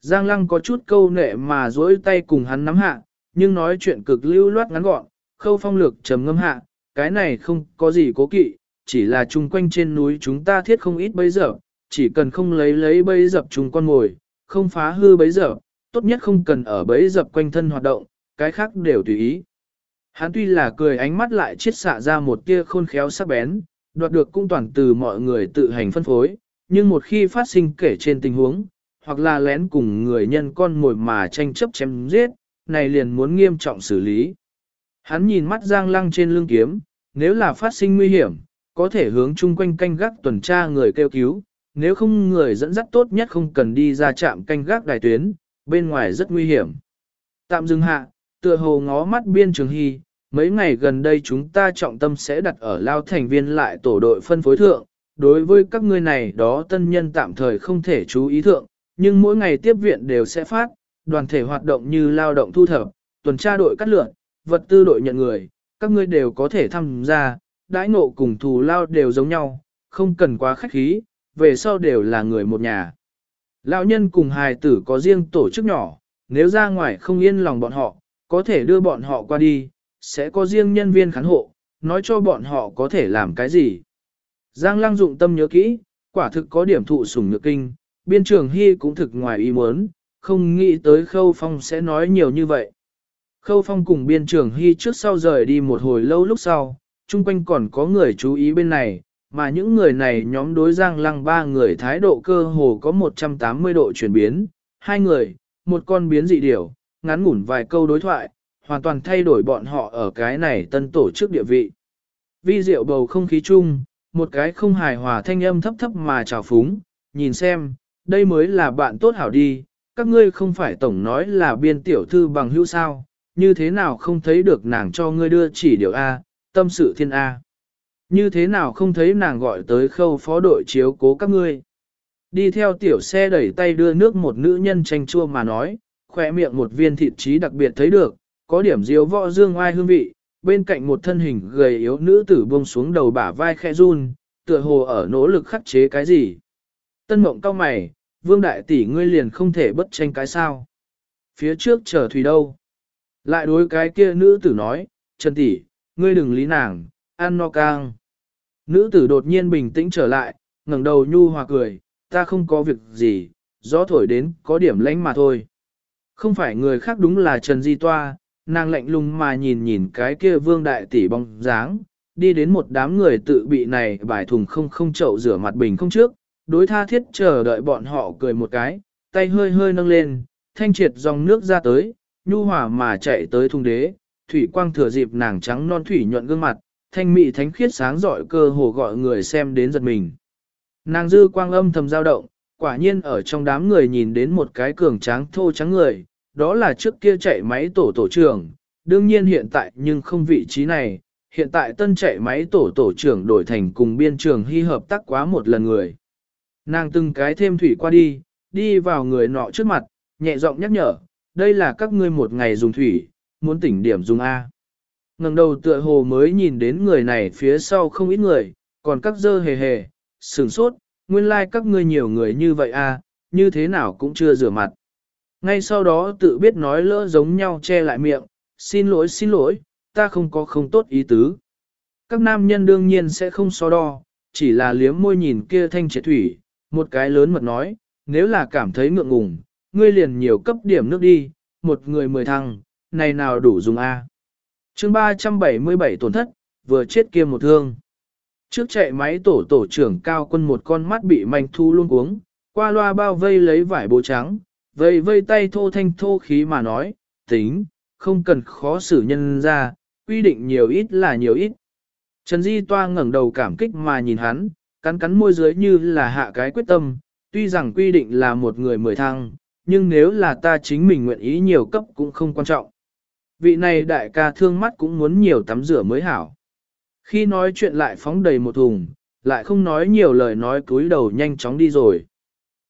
Giang Lăng có chút câu nệ mà duỗi tay cùng hắn nắm hạ, nhưng nói chuyện cực lưu loát ngắn gọn, khâu phong lược trầm ngâm hạ, cái này không có gì cố kỵ, chỉ là chung quanh trên núi chúng ta thiết không ít bấy giờ, chỉ cần không lấy lấy bấy dập chung con mồi, không phá hư bấy giờ, tốt nhất không cần ở bấy dập quanh thân hoạt động, cái khác đều tùy ý. Hắn tuy là cười ánh mắt lại chiết xạ ra một tia khôn khéo sắc bén, đoạt được cung toàn từ mọi người tự hành phân phối, nhưng một khi phát sinh kể trên tình huống, hoặc là lén cùng người nhân con mồi mà tranh chấp chém giết, này liền muốn nghiêm trọng xử lý. Hắn nhìn mắt Giang Lăng trên lưng kiếm, nếu là phát sinh nguy hiểm, có thể hướng chung quanh canh gác tuần tra người kêu cứu, nếu không người dẫn dắt tốt nhất không cần đi ra trạm canh gác đài tuyến, bên ngoài rất nguy hiểm. Tạm dừng hạ, tựa hồ ngó mắt biên trường hy, mấy ngày gần đây chúng ta trọng tâm sẽ đặt ở lao thành viên lại tổ đội phân phối thượng, đối với các ngươi này đó tân nhân tạm thời không thể chú ý thượng, nhưng mỗi ngày tiếp viện đều sẽ phát, đoàn thể hoạt động như lao động thu thập, tuần tra đội cắt lượn, vật tư đội nhận người, các ngươi đều có thể tham gia, đãi ngộ cùng thù lao đều giống nhau, không cần quá khách khí, về sau đều là người một nhà. Lão nhân cùng hài tử có riêng tổ chức nhỏ, nếu ra ngoài không yên lòng bọn họ, có thể đưa bọn họ qua đi, sẽ có riêng nhân viên khán hộ, nói cho bọn họ có thể làm cái gì. Giang Lăng dụng tâm nhớ kỹ, quả thực có điểm thụ sủng nhược kinh, biên trường hy cũng thực ngoài ý muốn, không nghĩ tới Khâu Phong sẽ nói nhiều như vậy. Khâu Phong cùng biên trường hy trước sau rời đi một hồi lâu lúc sau, chung quanh còn có người chú ý bên này, mà những người này nhóm đối Giang Lăng ba người thái độ cơ hồ có 180 độ chuyển biến, hai người, một con biến dị điểu, ngắn ngủn vài câu đối thoại, hoàn toàn thay đổi bọn họ ở cái này tân tổ chức địa vị. Vi diệu bầu không khí chung, một cái không hài hòa thanh âm thấp thấp mà trào phúng, nhìn xem, đây mới là bạn tốt hảo đi, các ngươi không phải tổng nói là biên tiểu thư bằng hữu sao, như thế nào không thấy được nàng cho ngươi đưa chỉ điều A, tâm sự thiên A. Như thế nào không thấy nàng gọi tới khâu phó đội chiếu cố các ngươi. Đi theo tiểu xe đẩy tay đưa nước một nữ nhân tranh chua mà nói, khỏe miệng một viên thịt trí đặc biệt thấy được, có điểm diếu võ dương oai hương vị, bên cạnh một thân hình gầy yếu nữ tử buông xuống đầu bả vai khẽ run, tựa hồ ở nỗ lực khắc chế cái gì. Tân mộng cao mày, vương đại tỷ ngươi liền không thể bất tranh cái sao. Phía trước chờ thủy đâu. Lại đối cái kia nữ tử nói, Trần tỷ, ngươi đừng lý nàng, ăn no cang. Nữ tử đột nhiên bình tĩnh trở lại, ngẩng đầu nhu hòa cười, ta không có việc gì, gió thổi đến có điểm lánh mà thôi. Không phải người khác đúng là Trần Di Toa, nàng lạnh lùng mà nhìn nhìn cái kia vương đại tỷ bóng dáng, đi đến một đám người tự bị này bài thùng không không chậu rửa mặt bình không trước, đối tha thiết chờ đợi bọn họ cười một cái, tay hơi hơi nâng lên, thanh triệt dòng nước ra tới, nhu hòa mà chạy tới thùng đế, thủy quang thừa dịp nàng trắng non thủy nhuận gương mặt, thanh mị thánh khiết sáng rọi cơ hồ gọi người xem đến giật mình. Nàng dư quang âm thầm dao động, quả nhiên ở trong đám người nhìn đến một cái cường tráng thô trắng người, đó là trước kia chạy máy tổ tổ trưởng, đương nhiên hiện tại nhưng không vị trí này, hiện tại tân chạy máy tổ tổ trưởng đổi thành cùng biên trường hy hợp tác quá một lần người. Nàng từng cái thêm thủy qua đi, đi vào người nọ trước mặt, nhẹ giọng nhắc nhở, đây là các ngươi một ngày dùng thủy, muốn tỉnh điểm dùng A. ngẩng đầu tựa hồ mới nhìn đến người này phía sau không ít người, còn các dơ hề hề, sửng sốt, nguyên lai like các ngươi nhiều người như vậy A, như thế nào cũng chưa rửa mặt. Ngay sau đó tự biết nói lỡ giống nhau che lại miệng, xin lỗi xin lỗi, ta không có không tốt ý tứ. Các nam nhân đương nhiên sẽ không so đo, chỉ là liếm môi nhìn kia thanh triệt thủy, một cái lớn mật nói, nếu là cảm thấy ngượng ngùng, ngươi liền nhiều cấp điểm nước đi, một người mười thăng, này nào đủ dùng A. chương 377 tổn thất, vừa chết kia một thương. Trước chạy máy tổ tổ trưởng cao quân một con mắt bị manh thu luôn uống, qua loa bao vây lấy vải bố trắng, vây vây tay thô thanh thô khí mà nói, tính, không cần khó xử nhân ra, quy định nhiều ít là nhiều ít. Trần Di Toa ngẩng đầu cảm kích mà nhìn hắn, cắn cắn môi dưới như là hạ cái quyết tâm, tuy rằng quy định là một người mười thăng, nhưng nếu là ta chính mình nguyện ý nhiều cấp cũng không quan trọng. Vị này đại ca thương mắt cũng muốn nhiều tắm rửa mới hảo. Khi nói chuyện lại phóng đầy một thùng, lại không nói nhiều lời nói cúi đầu nhanh chóng đi rồi.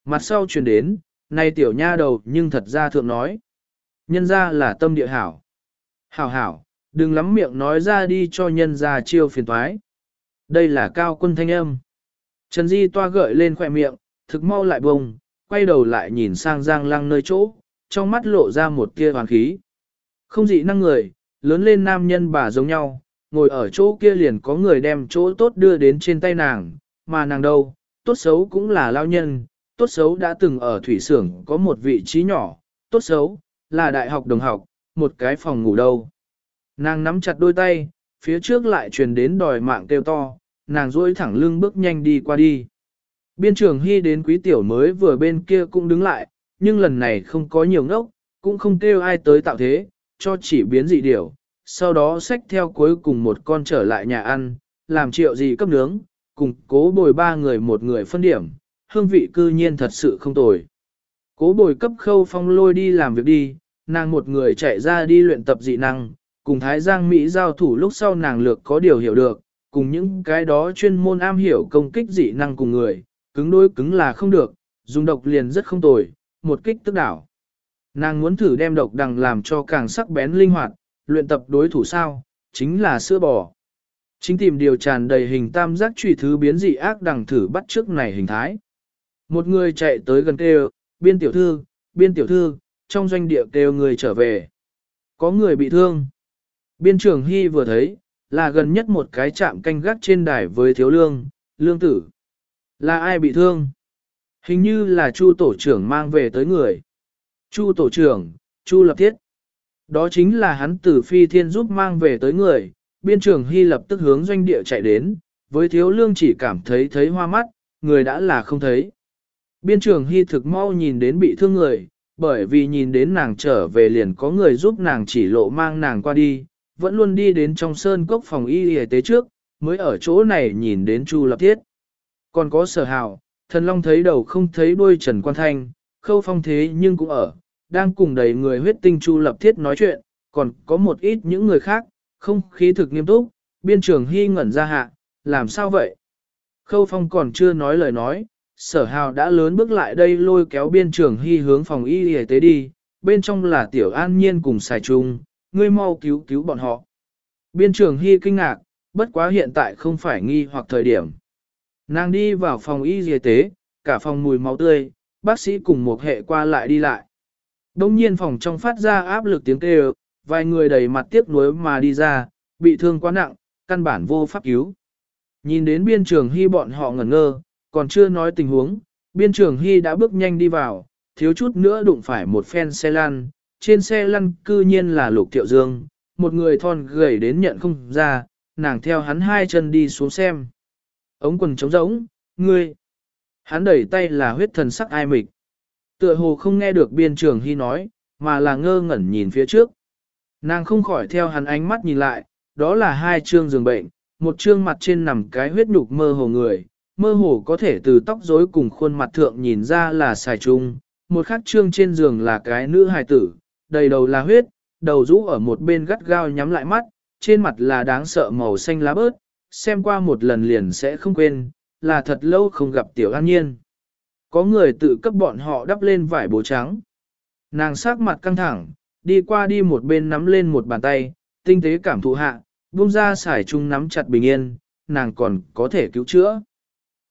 Mặt sau truyền đến, nay tiểu nha đầu nhưng thật ra thượng nói. Nhân ra là tâm địa hảo. Hảo hảo, đừng lắm miệng nói ra đi cho nhân ra chiêu phiền toái. Đây là cao quân thanh âm. Trần Di toa gợi lên khỏe miệng, thực mau lại bông, quay đầu lại nhìn sang Giang Lăng nơi chỗ, trong mắt lộ ra một tia hoàn khí. Không dị năng người, lớn lên nam nhân bà giống nhau, ngồi ở chỗ kia liền có người đem chỗ tốt đưa đến trên tay nàng, mà nàng đâu, tốt xấu cũng là lao nhân, tốt xấu đã từng ở thủy xưởng có một vị trí nhỏ, tốt xấu, là đại học đồng học, một cái phòng ngủ đâu. Nàng nắm chặt đôi tay, phía trước lại truyền đến đòi mạng kêu to, nàng duỗi thẳng lưng bước nhanh đi qua đi. Biên trường Hy đến quý tiểu mới vừa bên kia cũng đứng lại, nhưng lần này không có nhiều ngốc, cũng không kêu ai tới tạo thế, cho chỉ biến dị điều. Sau đó xách theo cuối cùng một con trở lại nhà ăn, làm triệu gì cấp nướng, cùng cố bồi ba người một người phân điểm, hương vị cư nhiên thật sự không tồi. Cố bồi cấp khâu phong lôi đi làm việc đi, nàng một người chạy ra đi luyện tập dị năng, cùng Thái Giang Mỹ giao thủ lúc sau nàng lược có điều hiểu được, cùng những cái đó chuyên môn am hiểu công kích dị năng cùng người, cứng đối cứng là không được, dùng độc liền rất không tồi, một kích tức đảo. Nàng muốn thử đem độc đằng làm cho càng sắc bén linh hoạt, luyện tập đối thủ sao, chính là sữa bò. Chính tìm điều tràn đầy hình tam giác truy thứ biến dị ác đằng thử bắt trước này hình thái. Một người chạy tới gần kêu, biên tiểu thư, biên tiểu thư, trong doanh địa kêu người trở về. Có người bị thương. Biên trưởng Hy vừa thấy, là gần nhất một cái chạm canh gác trên đài với thiếu lương, lương tử. Là ai bị thương? Hình như là Chu tổ trưởng mang về tới người. Chu tổ trưởng, Chu lập thiết. Đó chính là hắn tử phi thiên giúp mang về tới người. Biên trưởng Hy lập tức hướng doanh địa chạy đến, với thiếu lương chỉ cảm thấy thấy hoa mắt, người đã là không thấy. Biên trưởng Hy thực mau nhìn đến bị thương người, bởi vì nhìn đến nàng trở về liền có người giúp nàng chỉ lộ mang nàng qua đi, vẫn luôn đi đến trong sơn cốc phòng y y tế trước, mới ở chỗ này nhìn đến Chu Lập Thiết. Còn có sở hào, thần long thấy đầu không thấy đuôi Trần Quan Thanh, khâu phong thế nhưng cũng ở, đang cùng đầy người huyết tinh Chu Lập Thiết nói chuyện, còn có một ít những người khác, không khí thực nghiêm túc, biên trường hy ngẩn ra hạ, làm sao vậy? Khâu phong còn chưa nói lời nói, sở hào đã lớn bước lại đây lôi kéo biên trường hy hướng phòng y y tế đi, bên trong là tiểu an nhiên cùng xài chung, ngươi mau cứu cứu bọn họ. Biên trường hy kinh ngạc, bất quá hiện tại không phải nghi hoặc thời điểm. Nàng đi vào phòng y y tế, cả phòng mùi máu tươi, bác sĩ cùng một hệ qua lại đi lại. Đông nhiên phòng trong phát ra áp lực tiếng kêu, vài người đầy mặt tiếc nuối mà đi ra, bị thương quá nặng, căn bản vô pháp cứu. Nhìn đến biên trường hy bọn họ ngẩn ngơ, còn chưa nói tình huống, biên trường hy đã bước nhanh đi vào, thiếu chút nữa đụng phải một phen xe lăn, trên xe lăn cư nhiên là lục thiệu dương, một người thon gầy đến nhận không ra, nàng theo hắn hai chân đi xuống xem. Ống quần trống rỗng, ngươi. Hắn đẩy tay là huyết thần sắc ai mịch. Tựa hồ không nghe được biên trường hy nói, mà là ngơ ngẩn nhìn phía trước. Nàng không khỏi theo hắn ánh mắt nhìn lại, đó là hai chương giường bệnh, một chương mặt trên nằm cái huyết nhục mơ hồ người, mơ hồ có thể từ tóc rối cùng khuôn mặt thượng nhìn ra là xài trung, một khắc chương trên giường là cái nữ hài tử, đầy đầu là huyết, đầu rũ ở một bên gắt gao nhắm lại mắt, trên mặt là đáng sợ màu xanh lá bớt, xem qua một lần liền sẽ không quên, là thật lâu không gặp tiểu an nhiên. Có người tự cấp bọn họ đắp lên vải bố trắng. Nàng sắc mặt căng thẳng, đi qua đi một bên nắm lên một bàn tay, tinh tế cảm thụ hạ, buông ra xài chung nắm chặt bình yên, nàng còn có thể cứu chữa.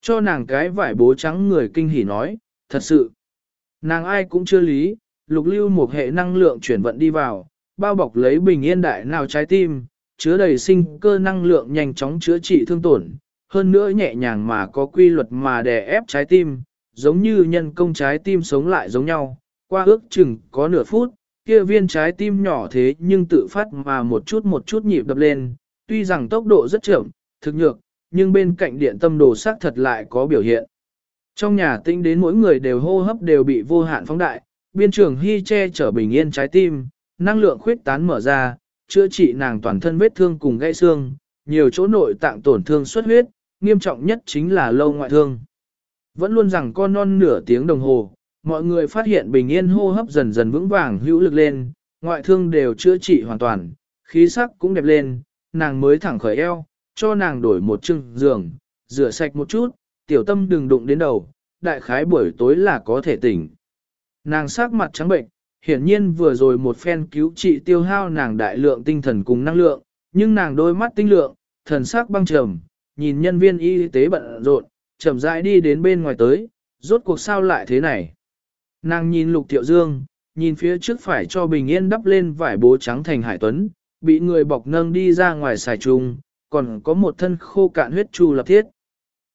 Cho nàng cái vải bố trắng người kinh hỉ nói, thật sự. Nàng ai cũng chưa lý, lục lưu một hệ năng lượng chuyển vận đi vào, bao bọc lấy bình yên đại nào trái tim, chứa đầy sinh cơ năng lượng nhanh chóng chữa trị thương tổn, hơn nữa nhẹ nhàng mà có quy luật mà đè ép trái tim, giống như nhân công trái tim sống lại giống nhau, qua ước chừng có nửa phút, kia viên trái tim nhỏ thế nhưng tự phát mà một chút một chút nhịp đập lên, tuy rằng tốc độ rất chậm, thực nhược, nhưng bên cạnh điện tâm đồ sắc thật lại có biểu hiện. Trong nhà tinh đến mỗi người đều hô hấp đều bị vô hạn phóng đại, biên trường hy che chở bình yên trái tim, năng lượng khuyết tán mở ra, chữa trị nàng toàn thân vết thương cùng gãy xương, nhiều chỗ nội tạng tổn thương xuất huyết, nghiêm trọng nhất chính là lâu ngoại thương. Vẫn luôn rằng con non nửa tiếng đồng hồ, mọi người phát hiện bình yên hô hấp dần dần vững vàng hữu lực lên, ngoại thương đều chữa trị hoàn toàn, khí sắc cũng đẹp lên, nàng mới thẳng khởi eo, cho nàng đổi một chưng giường, rửa sạch một chút, tiểu tâm đừng đụng đến đầu, đại khái buổi tối là có thể tỉnh. Nàng sắc mặt trắng bệnh, hiển nhiên vừa rồi một phen cứu trị tiêu hao nàng đại lượng tinh thần cùng năng lượng, nhưng nàng đôi mắt tinh lượng, thần sắc băng trầm, nhìn nhân viên y tế bận rộn, chậm rãi đi đến bên ngoài tới, rốt cuộc sao lại thế này. Nàng nhìn lục thiệu dương, nhìn phía trước phải cho bình yên đắp lên vải bố trắng thành hải tuấn, bị người bọc nâng đi ra ngoài xài trùng, còn có một thân khô cạn huyết chu lập thiết.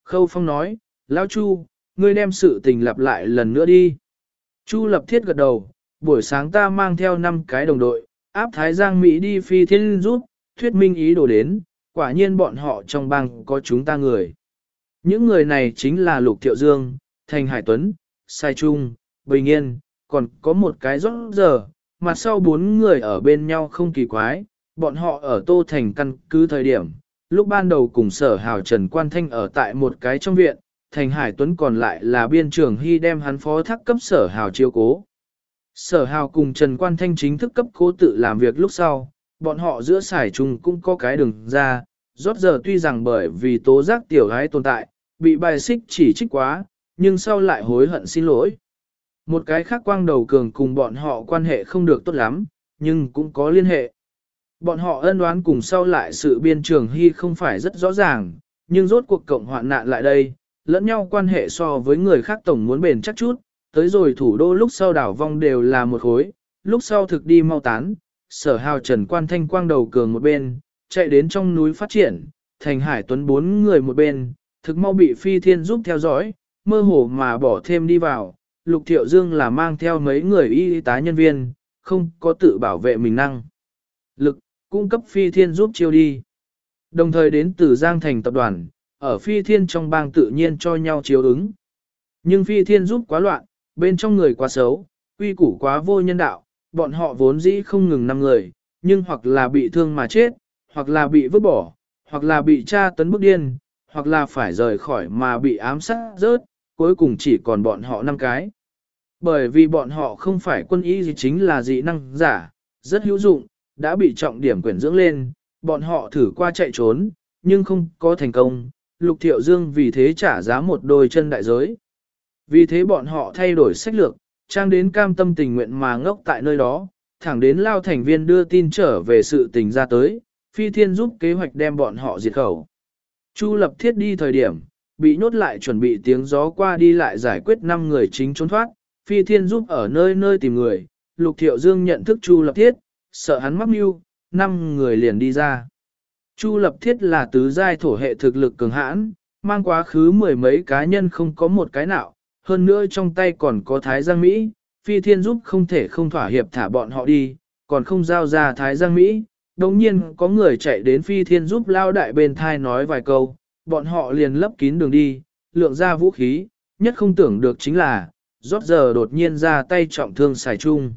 Khâu phong nói, Lão Chu, ngươi đem sự tình lặp lại lần nữa đi. Chu lập thiết gật đầu, buổi sáng ta mang theo 5 cái đồng đội, áp Thái Giang Mỹ đi phi thiên rút, thuyết minh ý đồ đến, quả nhiên bọn họ trong bang có chúng ta người. Những người này chính là Lục Thiệu Dương, Thành Hải Tuấn, Sai Trung, Bình Yên, còn có một cái rõ giờ, mặt sau bốn người ở bên nhau không kỳ quái, bọn họ ở Tô Thành căn cứ thời điểm, lúc ban đầu cùng sở hào Trần Quan Thanh ở tại một cái trong viện, Thành Hải Tuấn còn lại là biên trưởng hy đem hắn phó thác cấp sở hào chiêu cố. Sở hào cùng Trần Quan Thanh chính thức cấp cố tự làm việc lúc sau, bọn họ giữa sải chung cũng có cái đường ra, rốt giờ tuy rằng bởi vì tố giác tiểu gái tồn tại, bị bài xích chỉ trích quá, nhưng sau lại hối hận xin lỗi. Một cái khác quang đầu cường cùng bọn họ quan hệ không được tốt lắm, nhưng cũng có liên hệ. Bọn họ ân đoán cùng sau lại sự biên trường hy không phải rất rõ ràng, nhưng rốt cuộc cộng hoạn nạn lại đây, lẫn nhau quan hệ so với người khác tổng muốn bền chắc chút, tới rồi thủ đô lúc sau đảo vong đều là một khối, lúc sau thực đi mau tán, sở hào trần quan thanh quang đầu cường một bên, chạy đến trong núi phát triển, thành hải tuấn bốn người một bên, thực mau bị phi thiên giúp theo dõi, mơ hồ mà bỏ thêm đi vào, lục thiệu dương là mang theo mấy người y tá nhân viên, không có tự bảo vệ mình năng. Lực, cung cấp phi thiên giúp chiêu đi. Đồng thời đến từ Giang Thành tập đoàn, ở phi thiên trong bang tự nhiên cho nhau chiếu ứng. Nhưng phi thiên giúp quá loạn, bên trong người quá xấu, uy củ quá vô nhân đạo, bọn họ vốn dĩ không ngừng năm người, nhưng hoặc là bị thương mà chết, hoặc là bị vứt bỏ, hoặc là bị tra tấn bức điên, hoặc là phải rời khỏi mà bị ám sát rớt, cuối cùng chỉ còn bọn họ năm cái. Bởi vì bọn họ không phải quân y gì chính là dị năng giả, rất hữu dụng, đã bị trọng điểm quyển dưỡng lên, bọn họ thử qua chạy trốn, nhưng không có thành công, Lục Thiệu Dương vì thế trả giá một đôi chân đại giới. Vì thế bọn họ thay đổi sách lược, trang đến cam tâm tình nguyện mà ngốc tại nơi đó, thẳng đến lao thành viên đưa tin trở về sự tình ra tới, phi thiên giúp kế hoạch đem bọn họ diệt khẩu. Chu lập thiết đi thời điểm, bị nhốt lại chuẩn bị tiếng gió qua đi lại giải quyết 5 người chính trốn thoát, phi thiên giúp ở nơi nơi tìm người, lục thiệu dương nhận thức chu lập thiết, sợ hắn mắc mưu, 5 người liền đi ra. Chu lập thiết là tứ giai thổ hệ thực lực cường hãn, mang quá khứ mười mấy cá nhân không có một cái nào, hơn nữa trong tay còn có Thái Giang Mỹ, Phi Thiên giúp không thể không thỏa hiệp thả bọn họ đi, còn không giao ra Thái Giang Mỹ. Đồng nhiên có người chạy đến Phi Thiên giúp lao đại bên thai nói vài câu, bọn họ liền lấp kín đường đi, lượng ra vũ khí, nhất không tưởng được chính là, rót giờ đột nhiên ra tay trọng thương xài chung.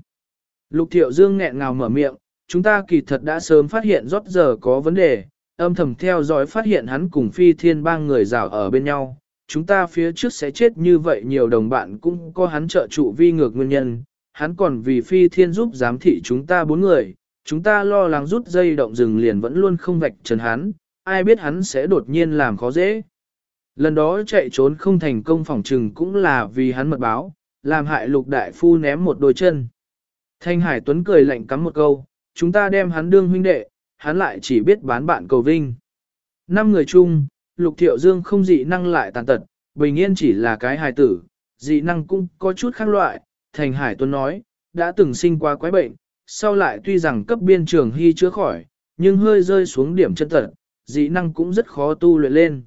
Lục Thiệu Dương nghẹn ngào mở miệng, chúng ta kỳ thật đã sớm phát hiện rót giờ có vấn đề, âm thầm theo dõi phát hiện hắn cùng Phi Thiên ba người rào ở bên nhau, chúng ta phía trước sẽ chết như vậy nhiều đồng bạn cũng có hắn trợ trụ vi ngược nguyên nhân, hắn còn vì phi thiên giúp giám thị chúng ta bốn người, chúng ta lo lắng rút dây động rừng liền vẫn luôn không vạch trần hắn, ai biết hắn sẽ đột nhiên làm khó dễ. Lần đó chạy trốn không thành công phòng trừng cũng là vì hắn mật báo, làm hại lục đại phu ném một đôi chân. Thanh Hải Tuấn cười lạnh cắm một câu, chúng ta đem hắn đương huynh đệ, hắn lại chỉ biết bán bạn cầu vinh. Năm người chung, Lục Thiệu Dương không dị năng lại tàn tật, bình yên chỉ là cái hài tử, dị năng cũng có chút khác loại, Thành Hải Tuấn nói, đã từng sinh qua quái bệnh, sau lại tuy rằng cấp biên trường hy chữa khỏi, nhưng hơi rơi xuống điểm chân tật, dị năng cũng rất khó tu luyện lên.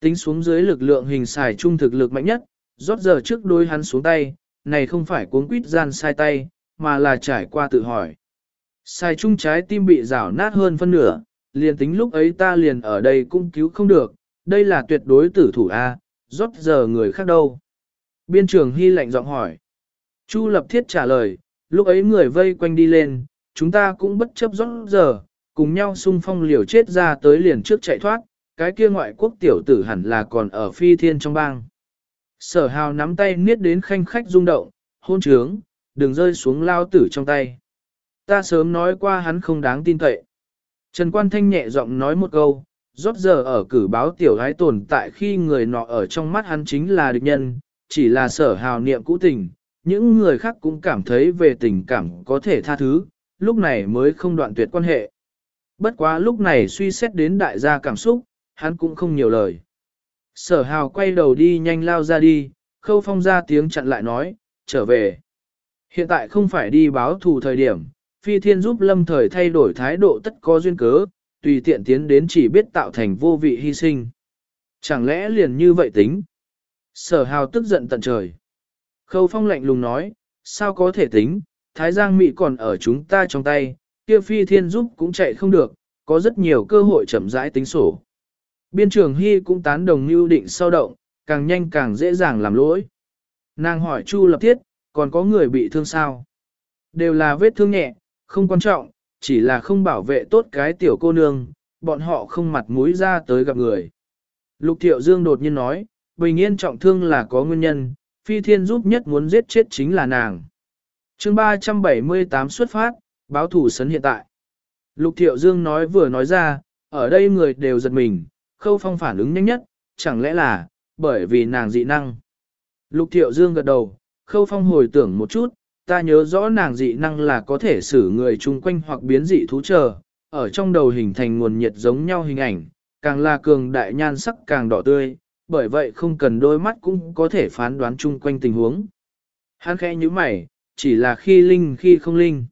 Tính xuống dưới lực lượng hình xài trung thực lực mạnh nhất, rót giờ trước đôi hắn xuống tay, này không phải cuốn quýt gian sai tay, mà là trải qua tự hỏi. Sai trung trái tim bị rảo nát hơn phân nửa, liền tính lúc ấy ta liền ở đây cũng cứu không được, đây là tuyệt đối tử thủ A, rót giờ người khác đâu. Biên trường Hy lạnh giọng hỏi. Chu lập thiết trả lời, lúc ấy người vây quanh đi lên, chúng ta cũng bất chấp rõ giờ, cùng nhau xung phong liều chết ra tới liền trước chạy thoát, cái kia ngoại quốc tiểu tử hẳn là còn ở phi thiên trong bang. Sở hào nắm tay niết đến khanh khách rung động, hôn trướng, đừng rơi xuống lao tử trong tay. Ta sớm nói qua hắn không đáng tin cậy. Trần Quan Thanh nhẹ giọng nói một câu, rót giờ ở cử báo tiểu gái tồn tại khi người nọ ở trong mắt hắn chính là địch nhân, chỉ là sở hào niệm cũ tình, những người khác cũng cảm thấy về tình cảm có thể tha thứ, lúc này mới không đoạn tuyệt quan hệ. Bất quá lúc này suy xét đến đại gia cảm xúc, hắn cũng không nhiều lời. Sở hào quay đầu đi nhanh lao ra đi, khâu phong ra tiếng chặn lại nói, trở về. Hiện tại không phải đi báo thù thời điểm, phi thiên giúp lâm thời thay đổi thái độ tất có duyên cớ, tùy tiện tiến đến chỉ biết tạo thành vô vị hy sinh. Chẳng lẽ liền như vậy tính? Sở hào tức giận tận trời. Khâu phong lạnh lùng nói, sao có thể tính, thái giang mỹ còn ở chúng ta trong tay, kia phi thiên giúp cũng chạy không được, có rất nhiều cơ hội chậm rãi tính sổ. Biên trường Hy cũng tán đồng mưu định sâu động, càng nhanh càng dễ dàng làm lỗi. Nàng hỏi Chu lập thiết, còn có người bị thương sao? Đều là vết thương nhẹ, không quan trọng, chỉ là không bảo vệ tốt cái tiểu cô nương, bọn họ không mặt mũi ra tới gặp người. Lục Thiệu Dương đột nhiên nói, bình yên trọng thương là có nguyên nhân, phi thiên giúp nhất muốn giết chết chính là nàng. chương 378 xuất phát, báo thủ sấn hiện tại. Lục Thiệu Dương nói vừa nói ra, ở đây người đều giật mình, khâu phong phản ứng nhanh nhất, chẳng lẽ là, bởi vì nàng dị năng. Lục Thiệu Dương gật đầu, khâu phong hồi tưởng một chút, ta nhớ rõ nàng dị năng là có thể xử người chung quanh hoặc biến dị thú chờ, ở trong đầu hình thành nguồn nhiệt giống nhau hình ảnh, càng là cường đại nhan sắc càng đỏ tươi, bởi vậy không cần đôi mắt cũng có thể phán đoán chung quanh tình huống. Hắn khẽ như mày, chỉ là khi linh khi không linh.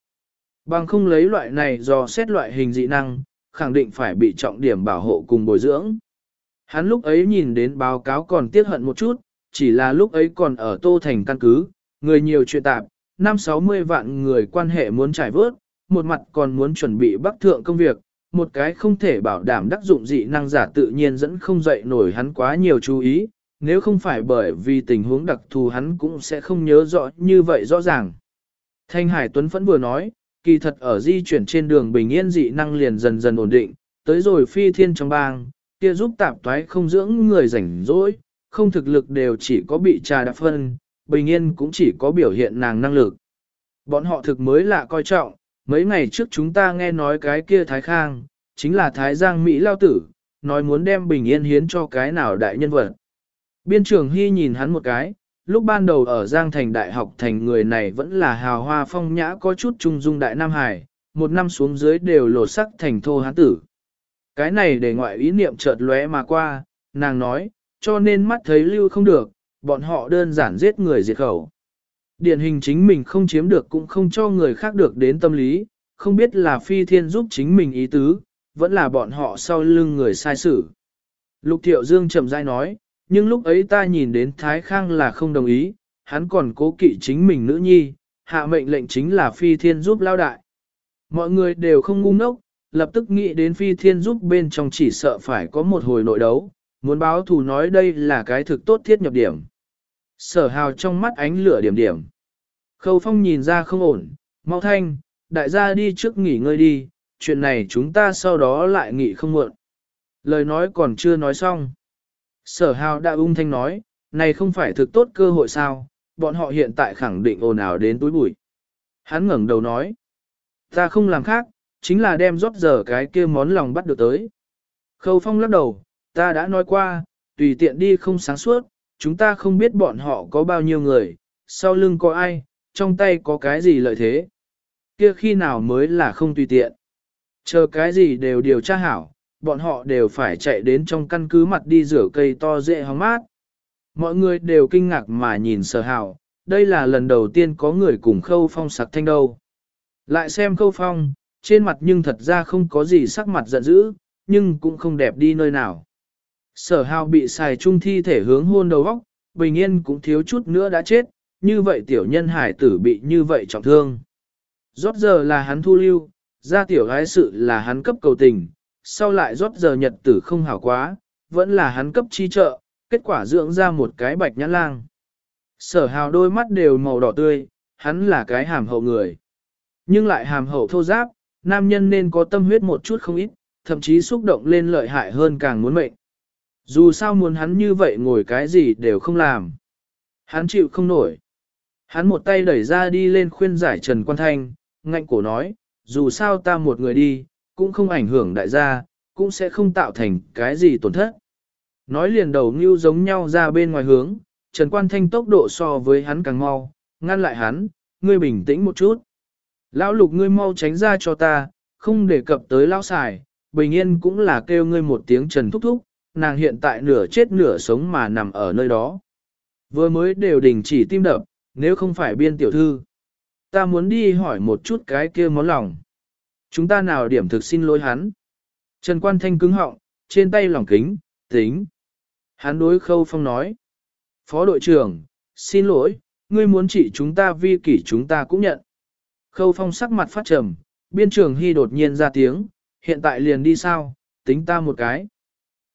Bằng không lấy loại này do xét loại hình dị năng, khẳng định phải bị trọng điểm bảo hộ cùng bồi dưỡng. Hắn lúc ấy nhìn đến báo cáo còn tiếc hận một chút, chỉ là lúc ấy còn ở Tô Thành căn cứ, người nhiều chuyện tạp, năm sáu mươi vạn người quan hệ muốn trải vớt, một mặt còn muốn chuẩn bị bắc thượng công việc, một cái không thể bảo đảm đắc dụng dị năng giả tự nhiên dẫn không dậy nổi hắn quá nhiều chú ý, nếu không phải bởi vì tình huống đặc thù hắn cũng sẽ không nhớ rõ như vậy rõ ràng. Thanh Hải Tuấn Phẫn vừa nói, kỳ thật ở di chuyển trên đường bình yên dị năng liền dần dần ổn định, tới rồi phi thiên trong bang, kia giúp tạp toái không dưỡng người rảnh rỗi, không thực lực đều chỉ có bị trà đạp phân, bình yên cũng chỉ có biểu hiện nàng năng lực. Bọn họ thực mới lạ coi trọng, mấy ngày trước chúng ta nghe nói cái kia Thái Khang, chính là Thái Giang Mỹ Lao Tử, nói muốn đem bình yên hiến cho cái nào đại nhân vật. Biên trưởng Hy nhìn hắn một cái, lúc ban đầu ở Giang Thành Đại học thành người này vẫn là hào hoa phong nhã có chút trung dung đại Nam Hải, một năm xuống dưới đều lột sắc thành thô hán tử. Cái này để ngoại ý niệm chợt lóe mà qua, nàng nói, cho nên mắt thấy lưu không được, bọn họ đơn giản giết người diệt khẩu. Điển hình chính mình không chiếm được cũng không cho người khác được đến tâm lý, không biết là phi thiên giúp chính mình ý tứ, vẫn là bọn họ sau lưng người sai xử. Lục Thiệu Dương chậm rãi nói, nhưng lúc ấy ta nhìn đến Thái Khang là không đồng ý, hắn còn cố kỵ chính mình nữ nhi, hạ mệnh lệnh chính là phi thiên giúp lao đại. Mọi người đều không ngu ngốc, lập tức nghĩ đến phi thiên giúp bên trong chỉ sợ phải có một hồi nội đấu, muốn báo thù nói đây là cái thực tốt thiết nhập điểm. Sở hào trong mắt ánh lửa điểm điểm. Khâu phong nhìn ra không ổn, mau thanh, đại gia đi trước nghỉ ngơi đi, chuyện này chúng ta sau đó lại nghỉ không muộn. Lời nói còn chưa nói xong. Sở hào đã ung thanh nói, này không phải thực tốt cơ hội sao, bọn họ hiện tại khẳng định ồn ào đến túi bụi. Hắn ngẩng đầu nói, ta không làm khác, chính là đem rót giờ cái kia món lòng bắt được tới. Khâu phong lắc đầu, ta đã nói qua, tùy tiện đi không sáng suốt, chúng ta không biết bọn họ có bao nhiêu người, sau lưng có ai, trong tay có cái gì lợi thế. Kia khi nào mới là không tùy tiện. Chờ cái gì đều điều tra hảo, bọn họ đều phải chạy đến trong căn cứ mặt đi rửa cây to dễ hóng mát. Mọi người đều kinh ngạc mà nhìn sở hảo, đây là lần đầu tiên có người cùng khâu phong sặc thanh đâu. Lại xem khâu phong, trên mặt nhưng thật ra không có gì sắc mặt giận dữ, nhưng cũng không đẹp đi nơi nào. Sở hào bị xài trung thi thể hướng hôn đầu góc, bình yên cũng thiếu chút nữa đã chết, như vậy tiểu nhân hải tử bị như vậy trọng thương. Rót giờ là hắn thu lưu, ra tiểu gái sự là hắn cấp cầu tình, sau lại rót giờ nhật tử không hảo quá, vẫn là hắn cấp chi trợ, kết quả dưỡng ra một cái bạch nhãn lang. Sở hào đôi mắt đều màu đỏ tươi, hắn là cái hàm hậu người. Nhưng lại hàm hậu thô giáp, nam nhân nên có tâm huyết một chút không ít, thậm chí xúc động lên lợi hại hơn càng muốn mệnh. Dù sao muốn hắn như vậy ngồi cái gì đều không làm. Hắn chịu không nổi. Hắn một tay đẩy ra đi lên khuyên giải Trần Quan Thanh, ngạnh cổ nói, dù sao ta một người đi, cũng không ảnh hưởng đại gia, cũng sẽ không tạo thành cái gì tổn thất. Nói liền đầu như giống nhau ra bên ngoài hướng, Trần Quan Thanh tốc độ so với hắn càng mau, ngăn lại hắn, ngươi bình tĩnh một chút. Lão lục ngươi mau tránh ra cho ta, không đề cập tới lão xài, bình yên cũng là kêu ngươi một tiếng Trần Thúc Thúc, nàng hiện tại nửa chết nửa sống mà nằm ở nơi đó. Vừa mới đều đình chỉ tim đập, nếu không phải biên tiểu thư. Ta muốn đi hỏi một chút cái kia món lòng. Chúng ta nào điểm thực xin lỗi hắn. Trần Quan Thanh cứng họng, trên tay lòng kính, tính. Hắn đối khâu phong nói. Phó đội trưởng, xin lỗi, ngươi muốn trị chúng ta vi kỷ chúng ta cũng nhận. Khâu phong sắc mặt phát trầm, biên trưởng hy đột nhiên ra tiếng, hiện tại liền đi sao, tính ta một cái.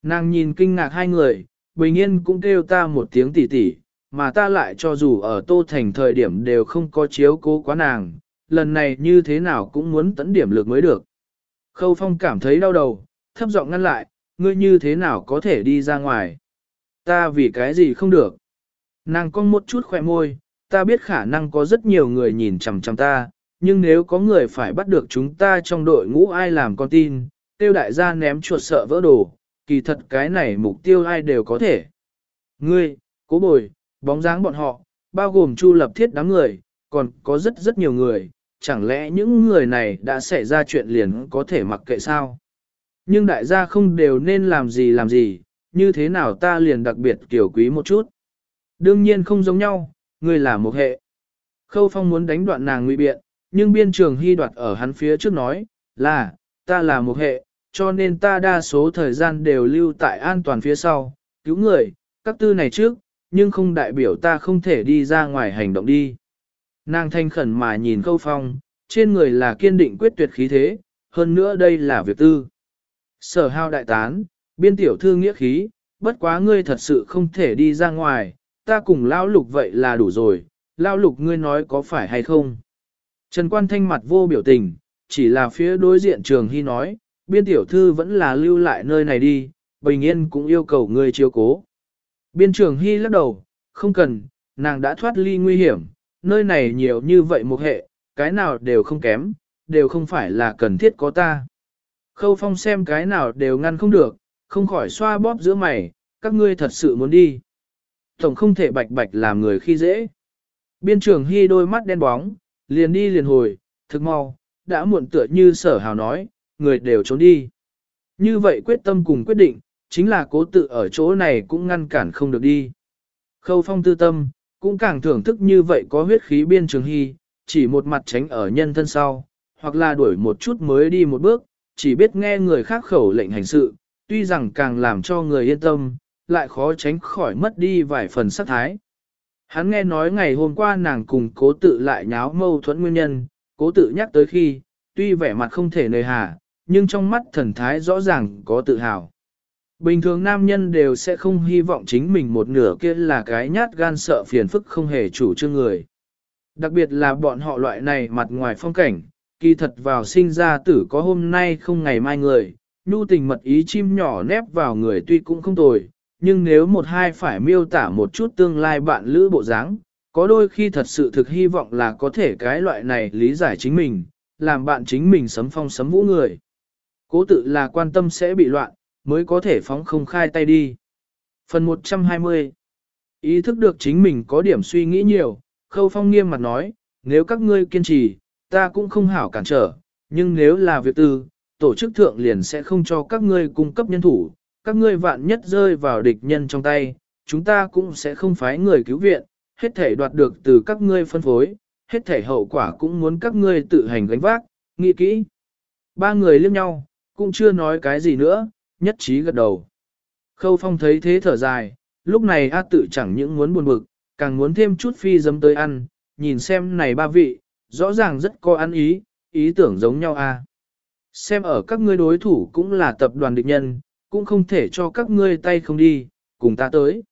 Nàng nhìn kinh ngạc hai người, bình yên cũng kêu ta một tiếng tỉ tỉ, mà ta lại cho dù ở Tô Thành thời điểm đều không có chiếu cố quá nàng, lần này như thế nào cũng muốn tấn điểm lực mới được. Khâu Phong cảm thấy đau đầu, thấp giọng ngăn lại, ngươi như thế nào có thể đi ra ngoài. Ta vì cái gì không được. Nàng con một chút khỏe môi, ta biết khả năng có rất nhiều người nhìn chằm chằm ta, nhưng nếu có người phải bắt được chúng ta trong đội ngũ ai làm con tin, tiêu đại gia ném chuột sợ vỡ đồ, kỳ thật cái này mục tiêu ai đều có thể. Ngươi, cố bồi, bóng dáng bọn họ, bao gồm chu lập thiết đám người, còn có rất rất nhiều người, chẳng lẽ những người này đã xảy ra chuyện liền có thể mặc kệ sao? Nhưng đại gia không đều nên làm gì làm gì, như thế nào ta liền đặc biệt kiểu quý một chút. Đương nhiên không giống nhau, ngươi là một hệ. Khâu phong muốn đánh đoạn nàng nguy biện, nhưng biên trường hy đoạt ở hắn phía trước nói, là, ta là một hệ, cho nên ta đa số thời gian đều lưu tại an toàn phía sau, cứu người, các tư này trước, nhưng không đại biểu ta không thể đi ra ngoài hành động đi. Nàng thanh khẩn mà nhìn câu phong, trên người là kiên định quyết tuyệt khí thế, hơn nữa đây là việc tư. Sở hao đại tán, biên tiểu thư nghĩa khí, bất quá ngươi thật sự không thể đi ra ngoài, ta cùng lao lục vậy là đủ rồi, lao lục ngươi nói có phải hay không. Trần quan thanh mặt vô biểu tình, chỉ là phía đối diện trường hy nói, biên tiểu thư vẫn là lưu lại nơi này đi, bình yên cũng yêu cầu người chiếu cố. Biên trưởng hy lắc đầu, không cần, nàng đã thoát ly nguy hiểm, nơi này nhiều như vậy một hệ, cái nào đều không kém, đều không phải là cần thiết có ta. Khâu phong xem cái nào đều ngăn không được, không khỏi xoa bóp giữa mày, các ngươi thật sự muốn đi. Tổng không thể bạch bạch làm người khi dễ. Biên trưởng hy đôi mắt đen bóng, liền đi liền hồi, thực mau, đã muộn tựa như sở hào nói, người đều trốn đi. Như vậy quyết tâm cùng quyết định, chính là cố tự ở chỗ này cũng ngăn cản không được đi. Khâu phong tư tâm, cũng càng thưởng thức như vậy có huyết khí biên trường hy, chỉ một mặt tránh ở nhân thân sau, hoặc là đuổi một chút mới đi một bước, chỉ biết nghe người khác khẩu lệnh hành sự, tuy rằng càng làm cho người yên tâm, lại khó tránh khỏi mất đi vài phần sắc thái. Hắn nghe nói ngày hôm qua nàng cùng cố tự lại nháo mâu thuẫn nguyên nhân, cố tự nhắc tới khi, tuy vẻ mặt không thể nơi hà, nhưng trong mắt thần thái rõ ràng có tự hào. Bình thường nam nhân đều sẽ không hy vọng chính mình một nửa kia là cái nhát gan sợ phiền phức không hề chủ trương người. Đặc biệt là bọn họ loại này mặt ngoài phong cảnh, kỳ thật vào sinh ra tử có hôm nay không ngày mai người, nhu tình mật ý chim nhỏ nép vào người tuy cũng không tồi, nhưng nếu một hai phải miêu tả một chút tương lai bạn lữ bộ dáng, có đôi khi thật sự thực hy vọng là có thể cái loại này lý giải chính mình, làm bạn chính mình sấm phong sấm vũ người. Cố tự là quan tâm sẽ bị loạn, mới có thể phóng không khai tay đi. Phần 120 Ý thức được chính mình có điểm suy nghĩ nhiều, khâu phong nghiêm mặt nói, nếu các ngươi kiên trì, ta cũng không hảo cản trở, nhưng nếu là việc tư, tổ chức thượng liền sẽ không cho các ngươi cung cấp nhân thủ, các ngươi vạn nhất rơi vào địch nhân trong tay, chúng ta cũng sẽ không phái người cứu viện, hết thể đoạt được từ các ngươi phân phối, hết thể hậu quả cũng muốn các ngươi tự hành gánh vác, nghĩ kỹ. Ba người liếc nhau, cũng chưa nói cái gì nữa, nhất trí gật đầu. Khâu phong thấy thế thở dài, lúc này A tự chẳng những muốn buồn bực, càng muốn thêm chút phi dấm tới ăn, nhìn xem này ba vị, rõ ràng rất có ăn ý, ý tưởng giống nhau A. Xem ở các ngươi đối thủ cũng là tập đoàn địch nhân, cũng không thể cho các ngươi tay không đi, cùng ta tới.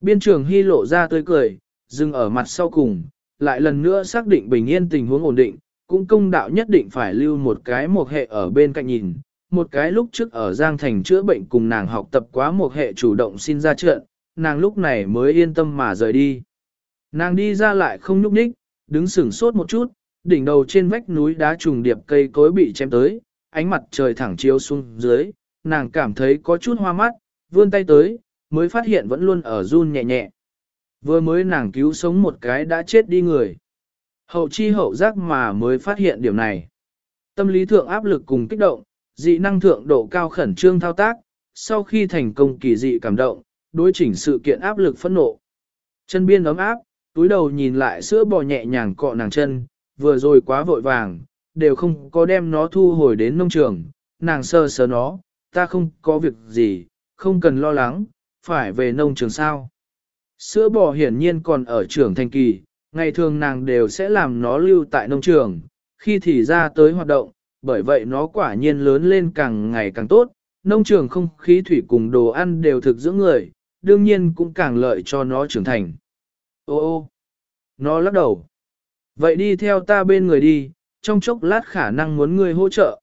Biên trưởng hy lộ ra tươi cười, dừng ở mặt sau cùng, lại lần nữa xác định bình yên tình huống ổn định, cũng công đạo nhất định phải lưu một cái một hệ ở bên cạnh nhìn, một cái lúc trước ở Giang Thành chữa bệnh cùng nàng học tập quá một hệ chủ động xin ra trận, nàng lúc này mới yên tâm mà rời đi. Nàng đi ra lại không nhúc nhích, đứng sửng sốt một chút, đỉnh đầu trên vách núi đá trùng điệp cây cối bị chém tới, ánh mặt trời thẳng chiếu xuống dưới, nàng cảm thấy có chút hoa mắt, vươn tay tới, mới phát hiện vẫn luôn ở run nhẹ nhẹ. Vừa mới nàng cứu sống một cái đã chết đi người. Hậu chi hậu giác mà mới phát hiện điểm này. Tâm lý thượng áp lực cùng kích động, dị năng thượng độ cao khẩn trương thao tác, sau khi thành công kỳ dị cảm động, đối chỉnh sự kiện áp lực phẫn nộ. Chân biên ấm áp, túi đầu nhìn lại sữa bò nhẹ nhàng cọ nàng chân, vừa rồi quá vội vàng, đều không có đem nó thu hồi đến nông trường, nàng sơ sờ nó, ta không có việc gì, không cần lo lắng, phải về nông trường sao. Sữa bò hiển nhiên còn ở trường thành kỳ, ngày thường nàng đều sẽ làm nó lưu tại nông trường, khi thì ra tới hoạt động, bởi vậy nó quả nhiên lớn lên càng ngày càng tốt, nông trường không khí thủy cùng đồ ăn đều thực dưỡng người, đương nhiên cũng càng lợi cho nó trưởng thành. Ô ô, nó lắc đầu. Vậy đi theo ta bên người đi, trong chốc lát khả năng muốn ngươi hỗ trợ.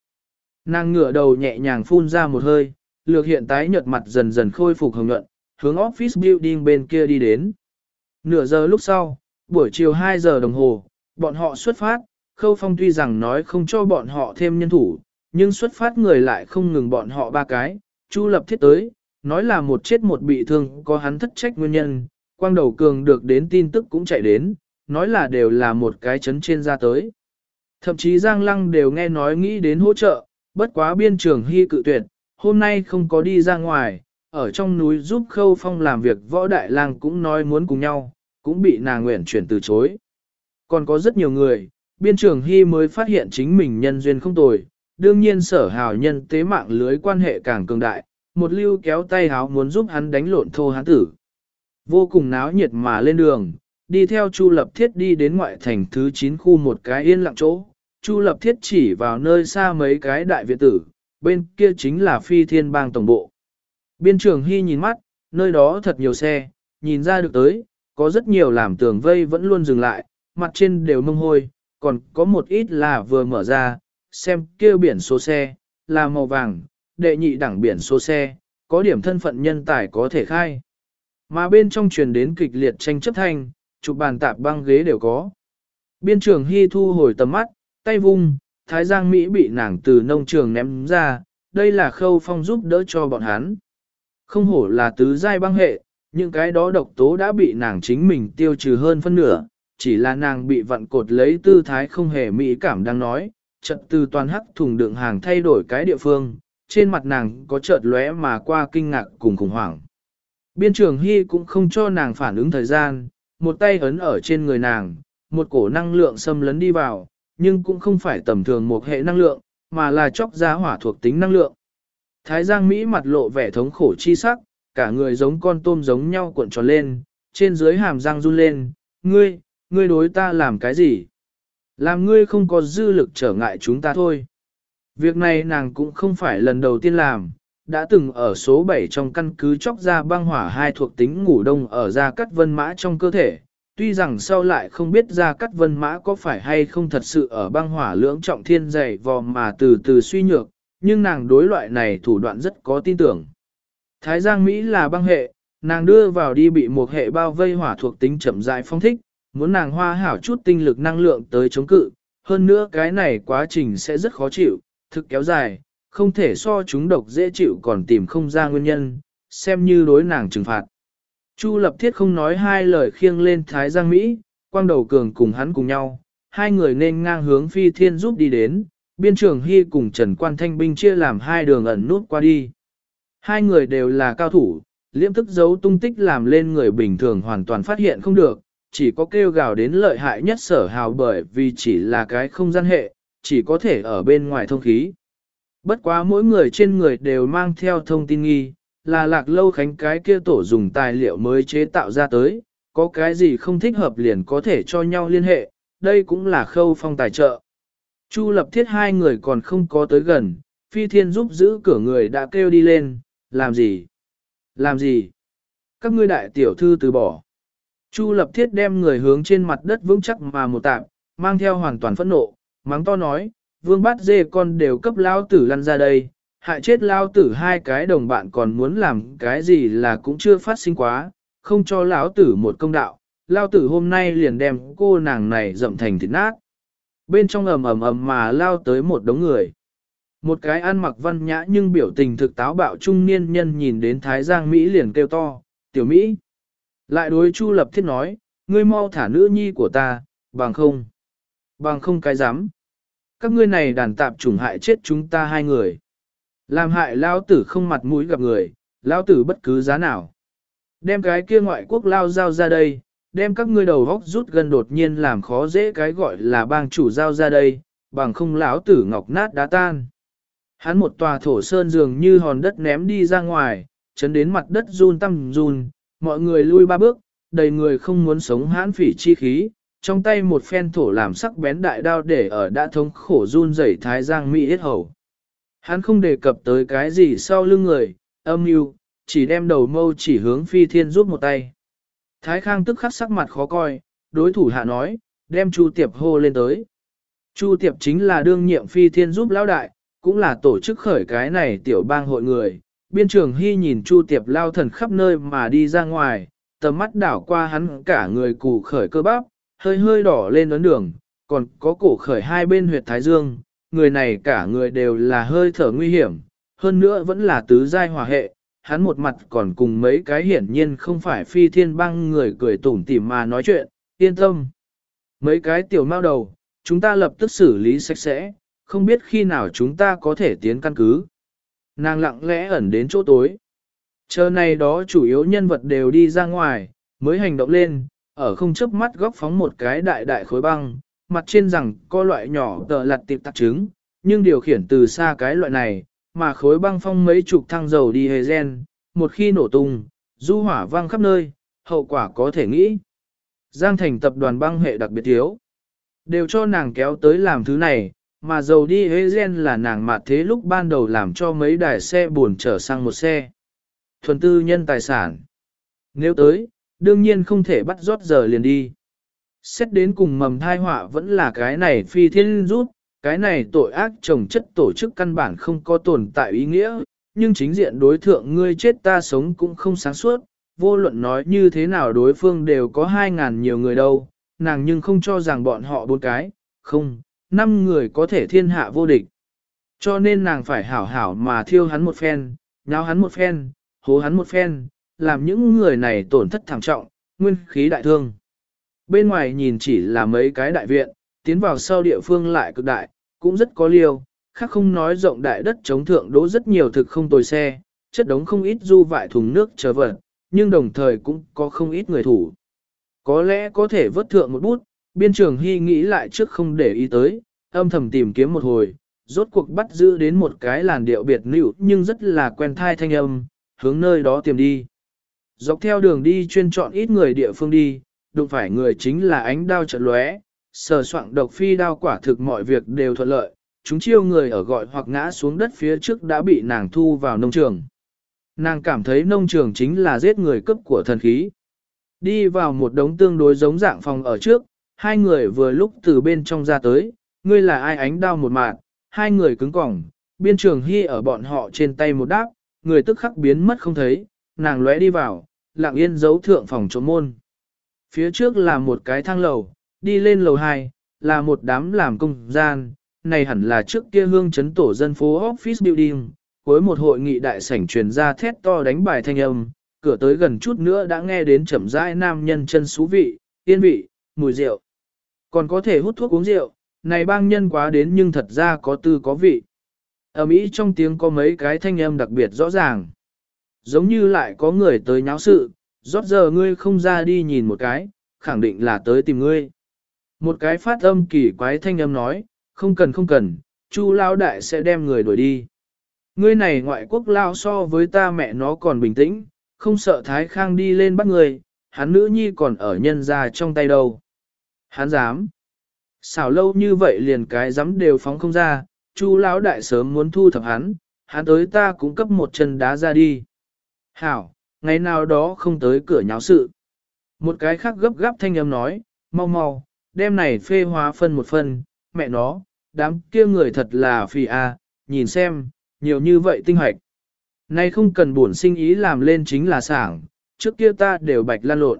Nàng ngửa đầu nhẹ nhàng phun ra một hơi, lược hiện tái nhợt mặt dần dần khôi phục hồng nhuận, hướng office building bên kia đi đến. Nửa giờ lúc sau, buổi chiều 2 giờ đồng hồ, bọn họ xuất phát, Khâu Phong tuy rằng nói không cho bọn họ thêm nhân thủ, nhưng xuất phát người lại không ngừng bọn họ ba cái, Chu lập thiết tới, nói là một chết một bị thương có hắn thất trách nguyên nhân, quang đầu cường được đến tin tức cũng chạy đến, nói là đều là một cái chấn trên ra tới. Thậm chí Giang Lăng đều nghe nói nghĩ đến hỗ trợ, bất quá biên trường hy cự tuyệt, hôm nay không có đi ra ngoài, ở trong núi giúp Khâu Phong làm việc võ đại lang cũng nói muốn cùng nhau, cũng bị nàng nguyện chuyển từ chối. Còn có rất nhiều người, biên trường hy mới phát hiện chính mình nhân duyên không tồi, đương nhiên sở hào nhân tế mạng lưới quan hệ càng cường đại, một lưu kéo tay háo muốn giúp hắn đánh lộn thô hán tử. Vô cùng náo nhiệt mà lên đường, đi theo Chu Lập Thiết đi đến ngoại thành thứ 9 khu một cái yên lặng chỗ. Chu Lập Thiết chỉ vào nơi xa mấy cái đại viện tử, bên kia chính là phi thiên bang tổng bộ. Biên trường Hy nhìn mắt, nơi đó thật nhiều xe, nhìn ra được tới, có rất nhiều làm tường vây vẫn luôn dừng lại, mặt trên đều mông hôi, còn có một ít là vừa mở ra, xem kia biển số xe, là màu vàng, đệ nhị đẳng biển số xe, có điểm thân phận nhân tài có thể khai. Mà bên trong truyền đến kịch liệt tranh chấp thanh, chụp bàn tạp băng ghế đều có. Biên trường Hy thu hồi tầm mắt, tay vung, Thái Giang Mỹ bị nàng từ nông trường ném ra, đây là khâu phong giúp đỡ cho bọn hắn. Không hổ là tứ giai băng hệ, những cái đó độc tố đã bị nàng chính mình tiêu trừ hơn phân nửa, chỉ là nàng bị vặn cột lấy tư thái không hề mỹ cảm đang nói, chợt từ toàn hắc thùng đựng hàng thay đổi cái địa phương, trên mặt nàng có chợt lóe mà qua kinh ngạc cùng khủng hoảng. Biên trường Hy cũng không cho nàng phản ứng thời gian, một tay ấn ở trên người nàng, một cổ năng lượng xâm lấn đi vào, nhưng cũng không phải tầm thường một hệ năng lượng, mà là chóc giá hỏa thuộc tính năng lượng. Thái Giang Mỹ mặt lộ vẻ thống khổ chi sắc, cả người giống con tôm giống nhau cuộn tròn lên, trên dưới hàm răng run lên, ngươi, ngươi đối ta làm cái gì? Làm ngươi không có dư lực trở ngại chúng ta thôi. Việc này nàng cũng không phải lần đầu tiên làm, đã từng ở số 7 trong căn cứ chóc ra băng hỏa hai thuộc tính ngủ đông ở Gia Cắt Vân Mã trong cơ thể. Tuy rằng sau lại không biết Gia Cắt Vân Mã có phải hay không thật sự ở băng hỏa lưỡng trọng thiên dày vò mà từ từ suy nhược, nhưng nàng đối loại này thủ đoạn rất có tin tưởng. Thái Giang Mỹ là băng hệ, nàng đưa vào đi bị một hệ bao vây hỏa thuộc tính chậm rãi phong thích, muốn nàng hoa hảo chút tinh lực năng lượng tới chống cự, hơn nữa cái này quá trình sẽ rất khó chịu, thực kéo dài, không thể so chúng độc dễ chịu còn tìm không ra nguyên nhân, xem như đối nàng trừng phạt. Chu lập thiết không nói hai lời khiêng lên Thái Giang Mỹ, quang đầu cường cùng hắn cùng nhau, hai người nên ngang hướng phi thiên giúp đi đến, biên trưởng Hy cùng Trần Quan Thanh binh chia làm hai đường ẩn nút qua đi. Hai người đều là cao thủ, liễm thức giấu tung tích làm lên người bình thường hoàn toàn phát hiện không được, chỉ có kêu gào đến lợi hại nhất sở hào bởi vì chỉ là cái không gian hệ, chỉ có thể ở bên ngoài thông khí. Bất quá mỗi người trên người đều mang theo thông tin nghi, là lạc lâu khánh cái kia tổ dùng tài liệu mới chế tạo ra tới, có cái gì không thích hợp liền có thể cho nhau liên hệ, đây cũng là khâu phong tài trợ. Chu lập thiết hai người còn không có tới gần, phi thiên giúp giữ cửa người đã kêu đi lên, làm gì? Làm gì? Các ngươi đại tiểu thư từ bỏ. Chu lập thiết đem người hướng trên mặt đất vững chắc mà một tạm, mang theo hoàn toàn phẫn nộ, mắng to nói, vương bát dê con đều cấp lao tử lăn ra đây, hại chết lao tử hai cái đồng bạn còn muốn làm cái gì là cũng chưa phát sinh quá, không cho lão tử một công đạo, lao tử hôm nay liền đem cô nàng này dậm thành thịt nát. Bên trong ầm ầm ầm mà lao tới một đống người. Một cái ăn mặc văn nhã nhưng biểu tình thực táo bạo trung niên nhân nhìn đến Thái Giang Mỹ liền kêu to, tiểu Mỹ. Lại đối Chu Lập Thiết nói, ngươi mau thả nữ nhi của ta, bằng không. Bằng không cái dám. Các ngươi này đàn tạp chủng hại chết chúng ta hai người. Làm hại lao tử không mặt mũi gặp người, lao tử bất cứ giá nào. Đem cái kia ngoại quốc lao giao ra đây, đem các ngươi đầu góc rút gần đột nhiên làm khó dễ cái gọi là bang chủ giao ra đây, bằng không lão tử ngọc nát đá tan. Hắn một tòa thổ sơn dường như hòn đất ném đi ra ngoài, chấn đến mặt đất run tăm run, mọi người lui ba bước, đầy người không muốn sống hãn phỉ chi khí, trong tay một phen thổ làm sắc bén đại đao để ở đã thống khổ run rẩy thái giang mỹ hết hầu. Hắn không đề cập tới cái gì sau lưng người, âm mưu, chỉ đem đầu mâu chỉ hướng phi thiên giúp một tay. Thái khang tức khắc sắc mặt khó coi, đối thủ hạ nói, đem chu tiệp hô lên tới. Chu tiệp chính là đương nhiệm phi thiên giúp lão đại, cũng là tổ chức khởi cái này tiểu bang hội người. Biên trường Hy nhìn Chu Tiệp lao thần khắp nơi mà đi ra ngoài, tầm mắt đảo qua hắn cả người củ khởi cơ bắp, hơi hơi đỏ lên ấn đường, còn có cổ khởi hai bên huyệt thái dương, người này cả người đều là hơi thở nguy hiểm, hơn nữa vẫn là tứ giai hòa hệ, hắn một mặt còn cùng mấy cái hiển nhiên không phải phi thiên băng người cười tủm tỉm mà nói chuyện, yên tâm. Mấy cái tiểu mao đầu, chúng ta lập tức xử lý sạch sẽ, không biết khi nào chúng ta có thể tiến căn cứ. Nàng lặng lẽ ẩn đến chỗ tối. Chờ này đó chủ yếu nhân vật đều đi ra ngoài, mới hành động lên, ở không chớp mắt góc phóng một cái đại đại khối băng, mặt trên rằng có loại nhỏ tờ lặt tiệp tạc trứng, nhưng điều khiển từ xa cái loại này, mà khối băng phong mấy chục thăng dầu đi hề gen, một khi nổ tung, du hỏa vang khắp nơi, hậu quả có thể nghĩ. Giang thành tập đoàn băng hệ đặc biệt thiếu. Đều cho nàng kéo tới làm thứ này, mà dầu đi hế gen là nàng mạt thế lúc ban đầu làm cho mấy đài xe buồn trở sang một xe. Thuần tư nhân tài sản. Nếu tới, đương nhiên không thể bắt rót giờ liền đi. Xét đến cùng mầm thai họa vẫn là cái này phi thiên rút, cái này tội ác trồng chất tổ chức căn bản không có tồn tại ý nghĩa, nhưng chính diện đối thượng ngươi chết ta sống cũng không sáng suốt, vô luận nói như thế nào đối phương đều có hai ngàn nhiều người đâu, nàng nhưng không cho rằng bọn họ bốn cái, không, năm người có thể thiên hạ vô địch. Cho nên nàng phải hảo hảo mà thiêu hắn một phen, nháo hắn một phen, hố hắn một phen, làm những người này tổn thất thảm trọng, nguyên khí đại thương. Bên ngoài nhìn chỉ là mấy cái đại viện, tiến vào sau địa phương lại cực đại, cũng rất có liêu, khác không nói rộng đại đất chống thượng đỗ rất nhiều thực không tồi xe, chất đống không ít du vại thùng nước chờ vật, nhưng đồng thời cũng có không ít người thủ. Có lẽ có thể vớt thượng một bút, biên trường hy nghĩ lại trước không để ý tới, âm thầm tìm kiếm một hồi, rốt cuộc bắt giữ đến một cái làn điệu biệt nữ nhưng rất là quen thai thanh âm, hướng nơi đó tìm đi. Dọc theo đường đi chuyên chọn ít người địa phương đi, đụng phải người chính là ánh đao trận lóe, sờ soạn độc phi đao quả thực mọi việc đều thuận lợi, chúng chiêu người ở gọi hoặc ngã xuống đất phía trước đã bị nàng thu vào nông trường. Nàng cảm thấy nông trường chính là giết người cấp của thần khí. Đi vào một đống tương đối giống dạng phòng ở trước, hai người vừa lúc từ bên trong ra tới, ngươi là ai ánh đao một mạng, hai người cứng cỏng, biên trường hy ở bọn họ trên tay một đáp, người tức khắc biến mất không thấy, nàng lóe đi vào, lặng yên giấu thượng phòng trộm môn. Phía trước là một cái thang lầu, đi lên lầu 2, là một đám làm công gian, này hẳn là trước kia hương chấn tổ dân phố Office Building, cuối một hội nghị đại sảnh truyền ra thét to đánh bài thanh âm, cửa tới gần chút nữa đã nghe đến chậm rãi nam nhân chân xú vị, tiên vị, mùi rượu. Còn có thể hút thuốc uống rượu, này bang nhân quá đến nhưng thật ra có tư có vị. Ở Mỹ trong tiếng có mấy cái thanh âm đặc biệt rõ ràng. Giống như lại có người tới nháo sự, rót giờ ngươi không ra đi nhìn một cái, khẳng định là tới tìm ngươi. Một cái phát âm kỳ quái thanh âm nói, không cần không cần, chu lao đại sẽ đem người đuổi đi. Ngươi này ngoại quốc lao so với ta mẹ nó còn bình tĩnh, không sợ Thái Khang đi lên bắt người, hắn nữ nhi còn ở nhân ra trong tay đâu. Hắn dám. Xảo lâu như vậy liền cái dám đều phóng không ra, chu lão đại sớm muốn thu thập hắn, hắn tới ta cũng cấp một chân đá ra đi. Hảo, ngày nào đó không tới cửa nháo sự. Một cái khác gấp gáp thanh âm nói, mau mau, đem này phê hóa phân một phân, mẹ nó, đám kia người thật là phi a, à, nhìn xem, nhiều như vậy tinh hoạch. Nay không cần buồn sinh ý làm lên chính là sảng, trước kia ta đều bạch lan lộn.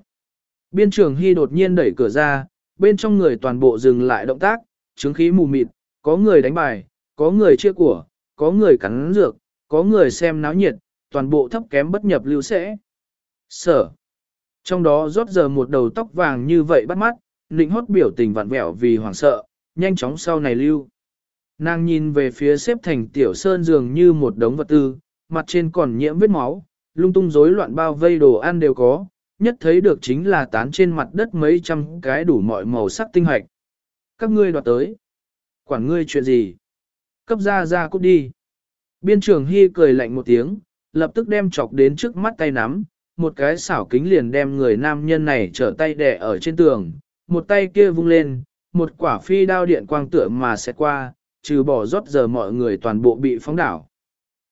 Biên trường Hy đột nhiên đẩy cửa ra, bên trong người toàn bộ dừng lại động tác, chứng khí mù mịt, có người đánh bài, có người chia của, có người cắn dược, có người xem náo nhiệt, toàn bộ thấp kém bất nhập lưu sẽ. Sở. Trong đó rót giờ một đầu tóc vàng như vậy bắt mắt, nịnh hót biểu tình vặn vẹo vì hoảng sợ, nhanh chóng sau này lưu. Nàng nhìn về phía xếp thành tiểu sơn dường như một đống vật tư, mặt trên còn nhiễm vết máu, lung tung rối loạn bao vây đồ ăn đều có, nhất thấy được chính là tán trên mặt đất mấy trăm cái đủ mọi màu sắc tinh hoạch. Các ngươi đoạt tới. Quản ngươi chuyện gì? Cấp ra ra cút đi. Biên trưởng Hy cười lạnh một tiếng, lập tức đem chọc đến trước mắt tay nắm, một cái xảo kính liền đem người nam nhân này trở tay đè ở trên tường, một tay kia vung lên, một quả phi đao điện quang tựa mà sẽ qua, trừ bỏ rót giờ mọi người toàn bộ bị phóng đảo.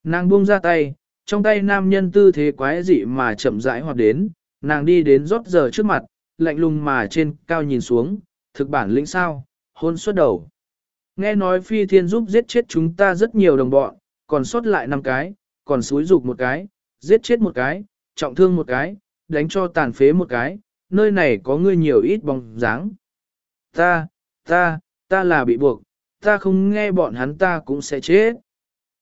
Nàng buông ra tay, trong tay nam nhân tư thế quái dị mà chậm rãi hoạt đến, nàng đi đến rót giờ trước mặt, lạnh lùng mà trên cao nhìn xuống, thực bản lĩnh sao, hôn suốt đầu. Nghe nói phi thiên giúp giết chết chúng ta rất nhiều đồng bọn, còn sót lại năm cái, còn suối dục một cái, giết chết một cái, trọng thương một cái, đánh cho tàn phế một cái, nơi này có ngươi nhiều ít bóng dáng. Ta, ta, ta là bị buộc, ta không nghe bọn hắn ta cũng sẽ chết.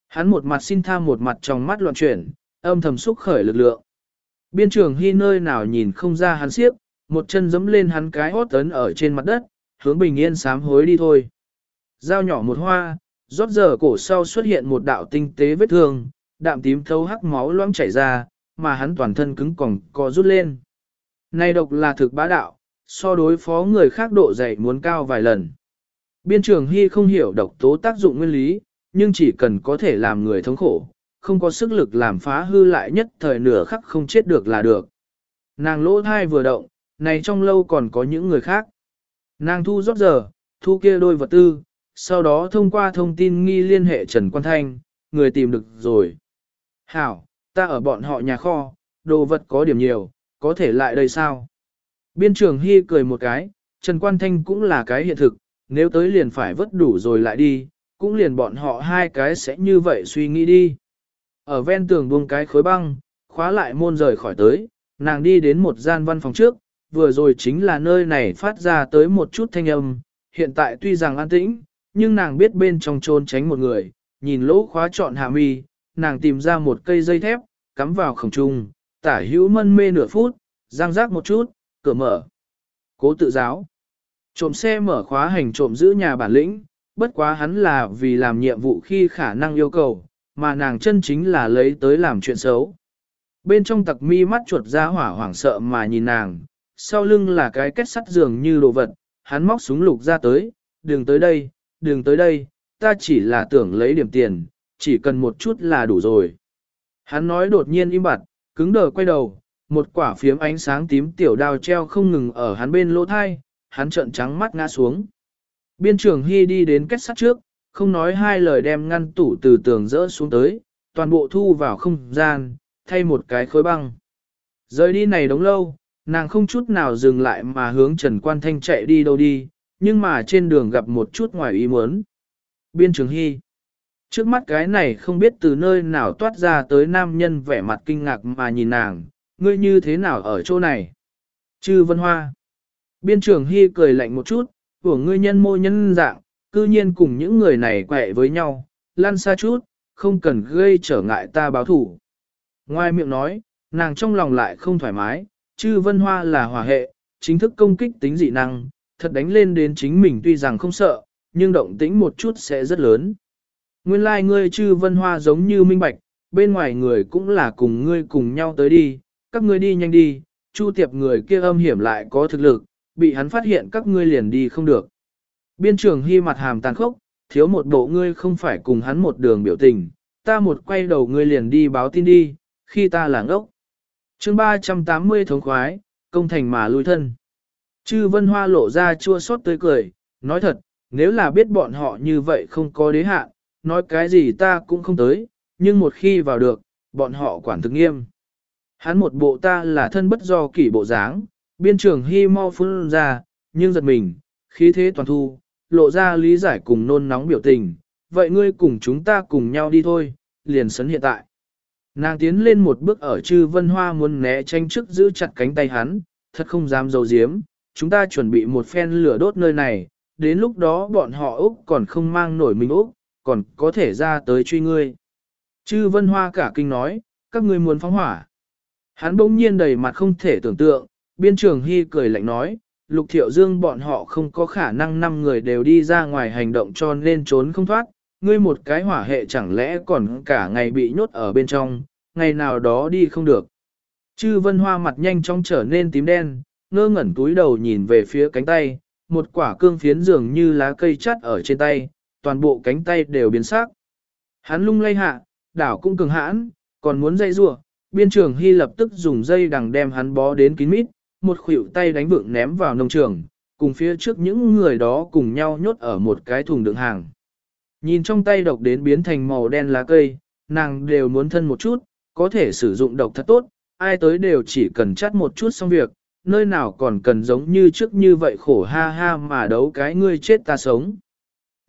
Hắn một mặt xin tha một mặt trong mắt loạn chuyển, âm thầm xúc khởi lực lượng. Biên trường hy nơi nào nhìn không ra hắn siếp, một chân giẫm lên hắn cái hót tấn ở trên mặt đất, hướng bình yên sám hối đi thôi. Dao nhỏ một hoa, rót giờ cổ sau xuất hiện một đạo tinh tế vết thương, đạm tím thấu hắc máu loãng chảy ra, mà hắn toàn thân cứng còng co rút lên. Này độc là thực bá đạo, so đối phó người khác độ dày muốn cao vài lần. Biên trường Hy không hiểu độc tố tác dụng nguyên lý, nhưng chỉ cần có thể làm người thống khổ, không có sức lực làm phá hư lại nhất thời nửa khắc không chết được là được. Nàng lỗ thai vừa động, này trong lâu còn có những người khác. Nàng thu rót giờ, thu kia đôi vật tư, sau đó thông qua thông tin nghi liên hệ Trần Quan Thanh, người tìm được rồi. Hảo, ta ở bọn họ nhà kho, đồ vật có điểm nhiều, có thể lại đây sao? Biên trưởng Hy cười một cái, Trần Quan Thanh cũng là cái hiện thực, nếu tới liền phải vất đủ rồi lại đi, cũng liền bọn họ hai cái sẽ như vậy suy nghĩ đi. Ở ven tường buông cái khối băng, khóa lại môn rời khỏi tới, nàng đi đến một gian văn phòng trước, vừa rồi chính là nơi này phát ra tới một chút thanh âm, hiện tại tuy rằng an tĩnh, nhưng nàng biết bên trong trôn tránh một người, nhìn lỗ khóa trọn hạ mi, nàng tìm ra một cây dây thép, cắm vào khổng trung, tả hữu mân mê nửa phút, răng rác một chút, cửa mở. Cố tự giáo. Trộm xe mở khóa hành trộm giữ nhà bản lĩnh, bất quá hắn là vì làm nhiệm vụ khi khả năng yêu cầu, mà nàng chân chính là lấy tới làm chuyện xấu. Bên trong tặc mi mắt chuột ra hỏa hoảng sợ mà nhìn nàng, sau lưng là cái kết sắt dường như đồ vật, hắn móc súng lục ra tới, đừng tới đây, đừng tới đây, ta chỉ là tưởng lấy điểm tiền, chỉ cần một chút là đủ rồi. Hắn nói đột nhiên im bặt, cứng đờ quay đầu, một quả phiếm ánh sáng tím tiểu đao treo không ngừng ở hắn bên lỗ thai, hắn trợn trắng mắt ngã xuống. Biên trưởng Hy đi đến kết sắt trước, không nói hai lời đem ngăn tủ từ tường rỡ xuống tới, toàn bộ thu vào không gian, thay một cái khối băng. Rời đi này đống lâu, nàng không chút nào dừng lại mà hướng Trần Quan Thanh chạy đi đâu đi, nhưng mà trên đường gặp một chút ngoài ý muốn. Biên trường Hy Trước mắt cái này không biết từ nơi nào toát ra tới nam nhân vẻ mặt kinh ngạc mà nhìn nàng, ngươi như thế nào ở chỗ này? Chư Vân Hoa Biên trường Hy cười lạnh một chút, của ngươi nhân mô nhân dạng, cư nhiên cùng những người này quẹ với nhau, lăn xa chút, không cần gây trở ngại ta báo thủ. Ngoài miệng nói, nàng trong lòng lại không thoải mái, chư vân hoa là hòa hệ, chính thức công kích tính dị năng, thật đánh lên đến chính mình tuy rằng không sợ, nhưng động tĩnh một chút sẽ rất lớn. Nguyên lai like ngươi chư vân hoa giống như minh bạch, bên ngoài người cũng là cùng ngươi cùng nhau tới đi, các ngươi đi nhanh đi, chu tiệp người kia âm hiểm lại có thực lực, bị hắn phát hiện các ngươi liền đi không được. Biên trường hy mặt hàm tàn khốc, thiếu một bộ ngươi không phải cùng hắn một đường biểu tình, ta một quay đầu ngươi liền đi báo tin đi, khi ta là ngốc. chương 380 thống khoái, công thành mà lui thân. Chư vân hoa lộ ra chua xót tươi cười, nói thật, nếu là biết bọn họ như vậy không có đế hạn, nói cái gì ta cũng không tới, nhưng một khi vào được, bọn họ quản thực nghiêm. Hắn một bộ ta là thân bất do kỷ bộ dáng, biên trường hy mau phun ra, nhưng giật mình, khí thế toàn thu, lộ ra lý giải cùng nôn nóng biểu tình, vậy ngươi cùng chúng ta cùng nhau đi thôi, liền sấn hiện tại. Nàng tiến lên một bước ở chư vân hoa muốn né tranh trước giữ chặt cánh tay hắn, thật không dám dầu diếm, chúng ta chuẩn bị một phen lửa đốt nơi này, đến lúc đó bọn họ Úc còn không mang nổi mình Úc, còn có thể ra tới truy ngươi. Chư vân hoa cả kinh nói, các ngươi muốn phóng hỏa. Hắn bỗng nhiên đầy mặt không thể tưởng tượng, biên trường hy cười lạnh nói, lục thiệu dương bọn họ không có khả năng năm người đều đi ra ngoài hành động cho nên trốn không thoát, ngươi một cái hỏa hệ chẳng lẽ còn cả ngày bị nhốt ở bên trong, ngày nào đó đi không được. Chư vân hoa mặt nhanh chóng trở nên tím đen, ngơ ngẩn túi đầu nhìn về phía cánh tay, một quả cương phiến dường như lá cây chắt ở trên tay, toàn bộ cánh tay đều biến sắc. Hắn lung lay hạ, đảo cũng cường hãn, còn muốn dây rua, biên trường hy lập tức dùng dây đằng đem hắn bó đến kín mít, một khuỷu tay đánh vượng ném vào nông trường, cùng phía trước những người đó cùng nhau nhốt ở một cái thùng đựng hàng. Nhìn trong tay độc đến biến thành màu đen lá cây, nàng đều muốn thân một chút, có thể sử dụng độc thật tốt, ai tới đều chỉ cần chắt một chút xong việc, nơi nào còn cần giống như trước như vậy khổ ha ha mà đấu cái ngươi chết ta sống.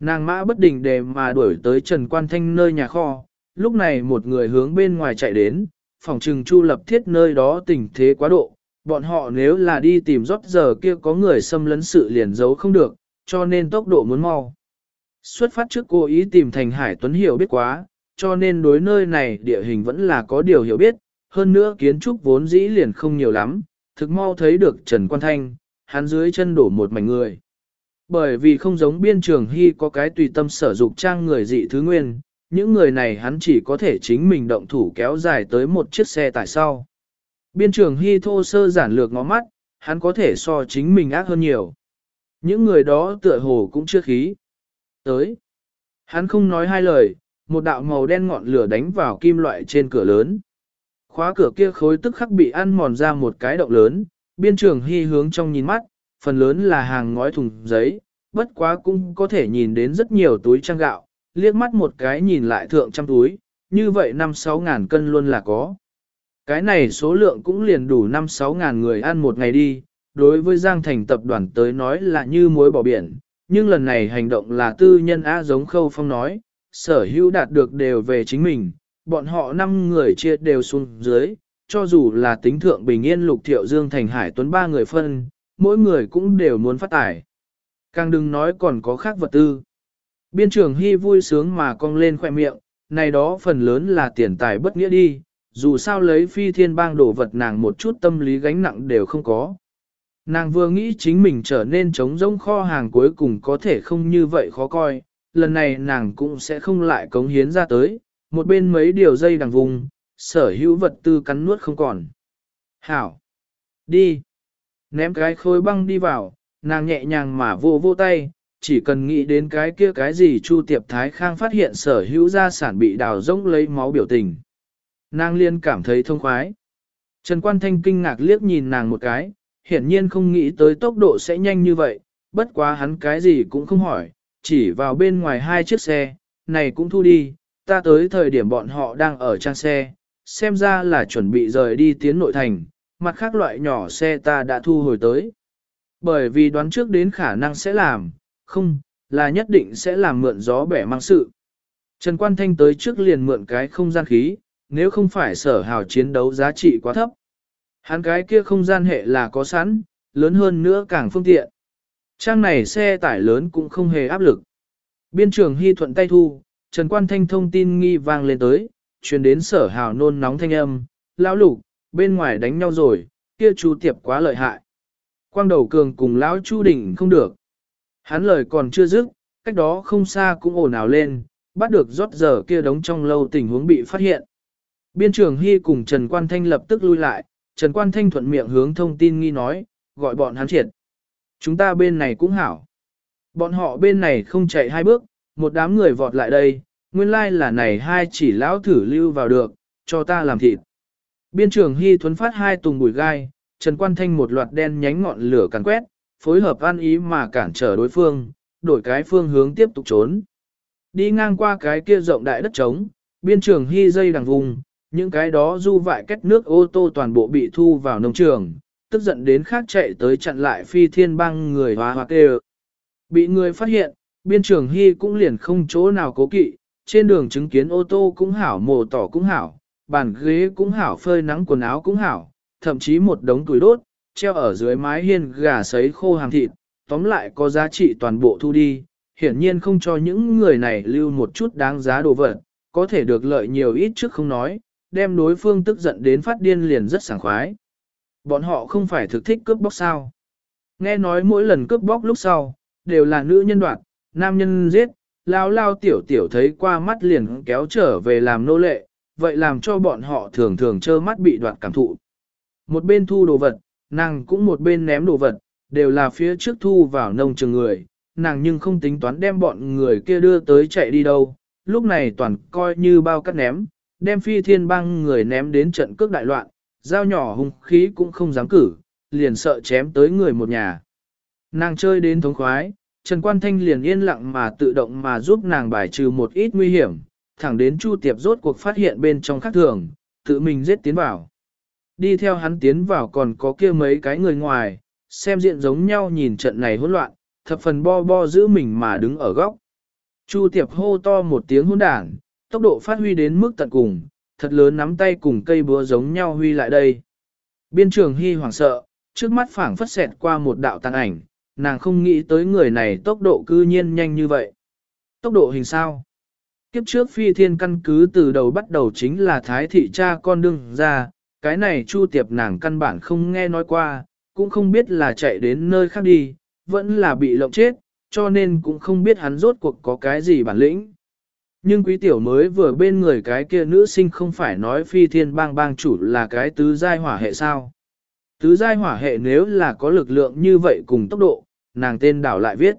Nàng mã bất định để mà đuổi tới Trần Quan Thanh nơi nhà kho, lúc này một người hướng bên ngoài chạy đến, phòng trừng chu lập thiết nơi đó tình thế quá độ, bọn họ nếu là đi tìm rót giờ kia có người xâm lấn sự liền giấu không được, cho nên tốc độ muốn mau. Xuất phát trước cô ý tìm thành Hải Tuấn hiểu biết quá, cho nên đối nơi này địa hình vẫn là có điều hiểu biết, hơn nữa kiến trúc vốn dĩ liền không nhiều lắm, thực mau thấy được Trần Quan Thanh, hắn dưới chân đổ một mảnh người. Bởi vì không giống biên trường hy có cái tùy tâm sở dục trang người dị thứ nguyên, những người này hắn chỉ có thể chính mình động thủ kéo dài tới một chiếc xe tải sau. Biên trường hy thô sơ giản lược ngó mắt, hắn có thể so chính mình ác hơn nhiều. Những người đó tựa hồ cũng chưa khí. Tới. Hắn không nói hai lời, một đạo màu đen ngọn lửa đánh vào kim loại trên cửa lớn. Khóa cửa kia khối tức khắc bị ăn mòn ra một cái động lớn, biên trường hy hướng trong nhìn mắt, phần lớn là hàng ngói thùng giấy, bất quá cũng có thể nhìn đến rất nhiều túi trang gạo, liếc mắt một cái nhìn lại thượng trăm túi, như vậy năm sáu ngàn cân luôn là có. Cái này số lượng cũng liền đủ năm sáu ngàn người ăn một ngày đi, đối với Giang Thành tập đoàn tới nói là như muối bỏ biển, nhưng lần này hành động là tư nhân A giống Khâu Phong nói, sở hữu đạt được đều về chính mình, bọn họ 5 người chia đều xuống dưới, cho dù là tính thượng bình yên lục thiệu Dương Thành Hải Tuấn ba người phân, mỗi người cũng đều muốn phát tải. Càng đừng nói còn có khác vật tư. Biên trưởng Hy vui sướng mà cong lên khoe miệng, này đó phần lớn là tiền tài bất nghĩa đi, dù sao lấy phi thiên bang đổ vật nàng một chút tâm lý gánh nặng đều không có. Nàng vừa nghĩ chính mình trở nên trống rỗng kho hàng cuối cùng có thể không như vậy khó coi, lần này nàng cũng sẽ không lại cống hiến ra tới, một bên mấy điều dây đằng vùng, sở hữu vật tư cắn nuốt không còn. Hảo! Đi! Ném cái khối băng đi vào, nàng nhẹ nhàng mà vô vô tay, chỉ cần nghĩ đến cái kia cái gì Chu Tiệp Thái Khang phát hiện sở hữu gia sản bị đào rỗng lấy máu biểu tình. Nàng liên cảm thấy thông khoái. Trần Quan Thanh kinh ngạc liếc nhìn nàng một cái, hiển nhiên không nghĩ tới tốc độ sẽ nhanh như vậy, bất quá hắn cái gì cũng không hỏi, chỉ vào bên ngoài hai chiếc xe, này cũng thu đi, ta tới thời điểm bọn họ đang ở trang xe, xem ra là chuẩn bị rời đi tiến nội thành, mặt khác loại nhỏ xe ta đã thu hồi tới. Bởi vì đoán trước đến khả năng sẽ làm, không, là nhất định sẽ làm mượn gió bẻ mang sự. Trần Quan Thanh tới trước liền mượn cái không gian khí, nếu không phải sở hào chiến đấu giá trị quá thấp. Hắn cái kia không gian hệ là có sẵn, lớn hơn nữa càng phương tiện. Trang này xe tải lớn cũng không hề áp lực. Biên trường Hy thuận tay thu, Trần Quan Thanh thông tin nghi vang lên tới, truyền đến sở hào nôn nóng thanh âm, lão lục, bên ngoài đánh nhau rồi, kia chú tiệp quá lợi hại. Quang đầu cường cùng lão chu đỉnh không được. Hắn lời còn chưa dứt, cách đó không xa cũng ồn ào lên, bắt được rót giờ kia đống trong lâu tình huống bị phát hiện. Biên trường Hy cùng Trần Quan Thanh lập tức lui lại, Trần Quan Thanh thuận miệng hướng thông tin nghi nói, gọi bọn hắn triệt. Chúng ta bên này cũng hảo. Bọn họ bên này không chạy hai bước, một đám người vọt lại đây, nguyên lai là này hai chỉ lão thử lưu vào được, cho ta làm thịt. Biên trường Hy thuấn phát hai tùng bùi gai, Trần Quan Thanh một loạt đen nhánh ngọn lửa càn quét, phối hợp ăn ý mà cản trở đối phương, đổi cái phương hướng tiếp tục trốn. Đi ngang qua cái kia rộng đại đất trống, biên trường Hy dây đằng vùng, những cái đó du vại kết nước ô tô toàn bộ bị thu vào nông trường, tức giận đến khác chạy tới chặn lại phi thiên băng người hóa hoặc đều. Bị người phát hiện, biên trường hy cũng liền không chỗ nào cố kỵ, trên đường chứng kiến ô tô cũng hảo mồ tỏ cũng hảo, bàn ghế cũng hảo phơi nắng quần áo cũng hảo, thậm chí một đống tuổi đốt, treo ở dưới mái hiên gà sấy khô hàng thịt, tóm lại có giá trị toàn bộ thu đi, hiển nhiên không cho những người này lưu một chút đáng giá đồ vật, có thể được lợi nhiều ít trước không nói, đem đối phương tức giận đến phát điên liền rất sảng khoái. Bọn họ không phải thực thích cướp bóc sao. Nghe nói mỗi lần cướp bóc lúc sau, đều là nữ nhân đoạt, nam nhân giết, lao lao tiểu tiểu thấy qua mắt liền kéo trở về làm nô lệ, vậy làm cho bọn họ thường thường trơ mắt bị đoạt cảm thụ. Một bên thu đồ vật, nàng cũng một bên ném đồ vật, đều là phía trước thu vào nông trường người, nàng nhưng không tính toán đem bọn người kia đưa tới chạy đi đâu, lúc này toàn coi như bao cắt ném, đem phi thiên băng người ném đến trận cước đại loạn, dao nhỏ hung khí cũng không dám cử, liền sợ chém tới người một nhà. Nàng chơi đến thống khoái, Trần Quan Thanh liền yên lặng mà tự động mà giúp nàng bài trừ một ít nguy hiểm, thẳng đến Chu Tiệp rốt cuộc phát hiện bên trong khác thường, tự mình giết tiến vào. Đi theo hắn tiến vào còn có kia mấy cái người ngoài, xem diện giống nhau nhìn trận này hỗn loạn, thập phần bo bo giữ mình mà đứng ở góc. Chu Tiệp hô to một tiếng hỗn đảng, tốc độ phát huy đến mức tận cùng, thật lớn nắm tay cùng cây búa giống nhau huy lại đây. Biên trường hy hoảng sợ, trước mắt phảng phất xẹt qua một đạo tàn ảnh, nàng không nghĩ tới người này tốc độ cư nhiên nhanh như vậy. Tốc độ hình sao? Kiếp trước phi thiên căn cứ từ đầu bắt đầu chính là thái thị cha con đương ra, cái này chu tiệp nàng căn bản không nghe nói qua, cũng không biết là chạy đến nơi khác đi, vẫn là bị lộng chết, cho nên cũng không biết hắn rốt cuộc có cái gì bản lĩnh. Nhưng quý tiểu mới vừa bên người cái kia nữ sinh không phải nói phi thiên bang bang chủ là cái tứ giai hỏa hệ sao. Tứ giai hỏa hệ nếu là có lực lượng như vậy cùng tốc độ, nàng tên đảo lại viết.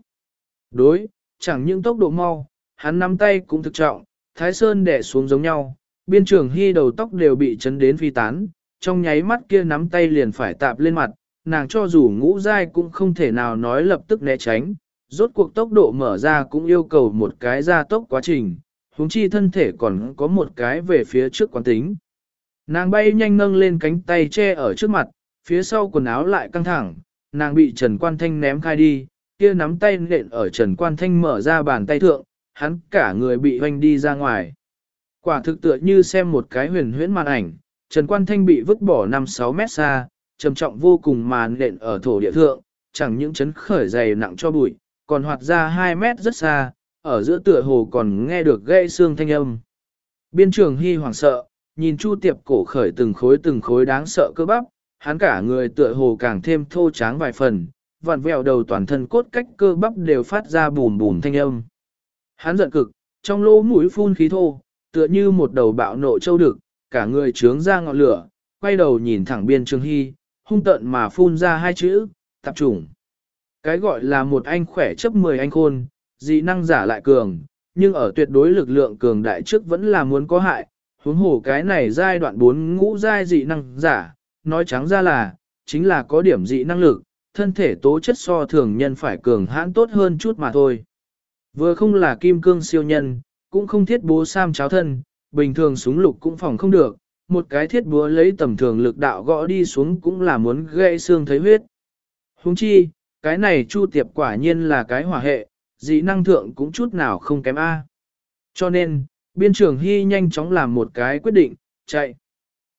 Đối, chẳng những tốc độ mau, hắn nắm tay cũng thực trọng, thái sơn đẻ xuống giống nhau, biên trường hy đầu tóc đều bị chấn đến phi tán, trong nháy mắt kia nắm tay liền phải tạp lên mặt, nàng cho dù ngũ giai cũng không thể nào nói lập tức né tránh, rốt cuộc tốc độ mở ra cũng yêu cầu một cái gia tốc quá trình, huống chi thân thể còn có một cái về phía trước quán tính. Nàng bay nhanh nâng lên cánh tay che ở trước mặt, phía sau quần áo lại căng thẳng, nàng bị Trần Quan Thanh ném khai đi, kia nắm tay nện ở Trần Quan Thanh mở ra bàn tay thượng, hắn cả người bị hoành đi ra ngoài. Quả thực tựa như xem một cái huyền huyễn màn ảnh, Trần Quan Thanh bị vứt bỏ 5-6 mét xa, trầm trọng vô cùng màn nện ở thổ địa thượng, chẳng những chấn khởi dày nặng cho bụi, còn hoạt ra 2 mét rất xa, ở giữa tựa hồ còn nghe được gãy xương thanh âm. Biên trường hy hoảng sợ, nhìn Chu Tiệp cổ khởi từng khối từng khối đáng sợ cơ bắp, hắn cả người tựa hồ càng thêm thô tráng vài phần, vặn vẹo đầu toàn thân cốt cách cơ bắp đều phát ra bùm bùm thanh âm. Hắn giận cực, trong lỗ mũi phun khí thô, tựa như một đầu bạo nộ châu đực, cả người trướng ra ngọn lửa, quay đầu nhìn thẳng biên trường hy, hung tận mà phun ra hai chữ, tập trùng. Cái gọi là một anh khỏe chấp 10 anh khôn, dị năng giả lại cường, nhưng ở tuyệt đối lực lượng cường đại trước vẫn là muốn có hại, huống hồ cái này giai đoạn 4 ngũ giai dị năng giả, nói trắng ra là, chính là có điểm dị năng lực, thân thể tố chất so thường nhân phải cường hãn tốt hơn chút mà thôi. Vừa không là kim cương siêu nhân, cũng không thiết bố sam cháo thân, bình thường súng lục cũng phòng không được, một cái thiết búa lấy tầm thường lực đạo gõ đi xuống cũng là muốn gãy xương thấy huyết. Húng chi, cái này chu tiệp quả nhiên là cái hỏa hệ, dị năng thượng cũng chút nào không kém A. Cho nên, biên trưởng hy nhanh chóng làm một cái quyết định, chạy.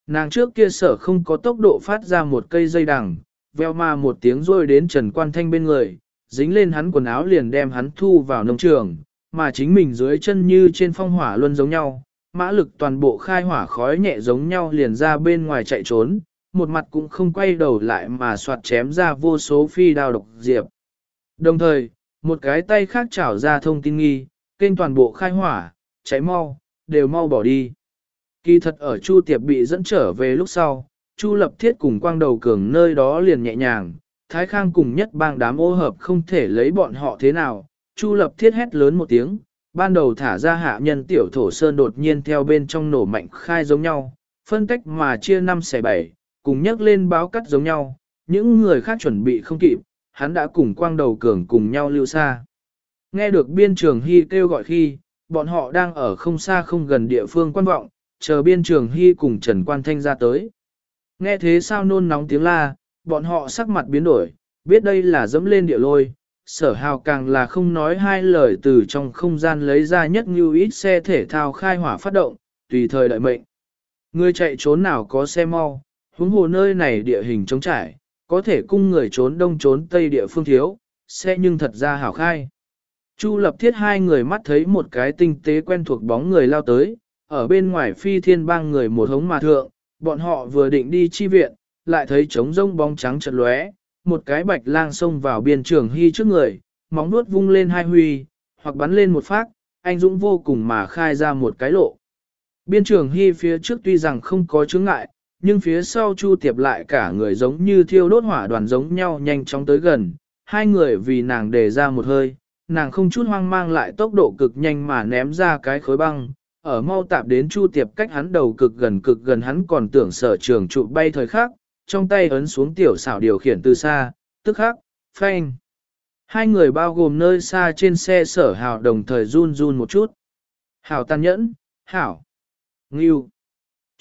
Nàng trước kia sở không có tốc độ phát ra một cây dây đằng, veo ma một tiếng rồi đến Trần Quan Thanh bên người, dính lên hắn quần áo liền đem hắn thu vào nông trường, mà chính mình dưới chân như trên phong hỏa luôn giống nhau, mã lực toàn bộ khai hỏa khói nhẹ giống nhau liền ra bên ngoài chạy trốn, một mặt cũng không quay đầu lại mà soạt chém ra vô số phi đao độc diệp. Đồng thời, một cái tay khác chảo ra thông tin nghi, kênh toàn bộ khai hỏa, cháy mau, đều mau bỏ đi. Kỳ thật ở Chu Tiệp bị dẫn trở về lúc sau, Chu Lập Thiết cùng quang đầu cường nơi đó liền nhẹ nhàng, Thái Khang cùng nhất bang đám ô hợp không thể lấy bọn họ thế nào, Chu Lập Thiết hét lớn một tiếng, ban đầu thả ra hạ nhân tiểu thổ sơn đột nhiên theo bên trong nổ mạnh khai giống nhau, phân cách mà chia năm xẻ bảy, cùng nhắc lên báo cắt giống nhau, những người khác chuẩn bị không kịp, hắn đã cùng quang đầu cường cùng nhau lưu xa. Nghe được biên trường hy kêu gọi khi, bọn họ đang ở không xa không gần địa phương quan vọng, chờ biên trường hy cùng Trần Quan Thanh ra tới. Nghe thế sao nôn nóng tiếng la, bọn họ sắc mặt biến đổi, biết đây là dẫm lên địa lôi, sở hào càng là không nói hai lời từ trong không gian lấy ra nhất như ít xe thể thao khai hỏa phát động, tùy thời đợi mệnh. Người chạy trốn nào có xe mau, huống hồ nơi này địa hình trống trải, có thể cung người trốn đông trốn tây địa phương thiếu, xe nhưng thật ra hảo khai. Chu lập thiết hai người mắt thấy một cái tinh tế quen thuộc bóng người lao tới, ở bên ngoài phi thiên bang người một hống mà thượng, bọn họ vừa định đi chi viện, lại thấy trống rông bóng trắng chật lóe, một cái bạch lang xông vào biên trường hy trước người, móng nuốt vung lên hai huy, hoặc bắn lên một phát, anh dũng vô cùng mà khai ra một cái lộ. Biên trường hy phía trước tuy rằng không có chướng ngại, nhưng phía sau Chu Tiệp lại cả người giống như thiêu đốt hỏa đoàn giống nhau nhanh chóng tới gần, hai người vì nàng đề ra một hơi, nàng không chút hoang mang lại tốc độ cực nhanh mà ném ra cái khối băng, ở mau tạp đến Chu Tiệp cách hắn đầu cực gần cực gần hắn còn tưởng sở trường trụ bay thời khắc, trong tay ấn xuống tiểu xảo điều khiển từ xa, tức khắc, phanh. Hai người bao gồm nơi xa trên xe sở hào đồng thời run run một chút. Hảo tàn nhẫn, hảo, nghiêu.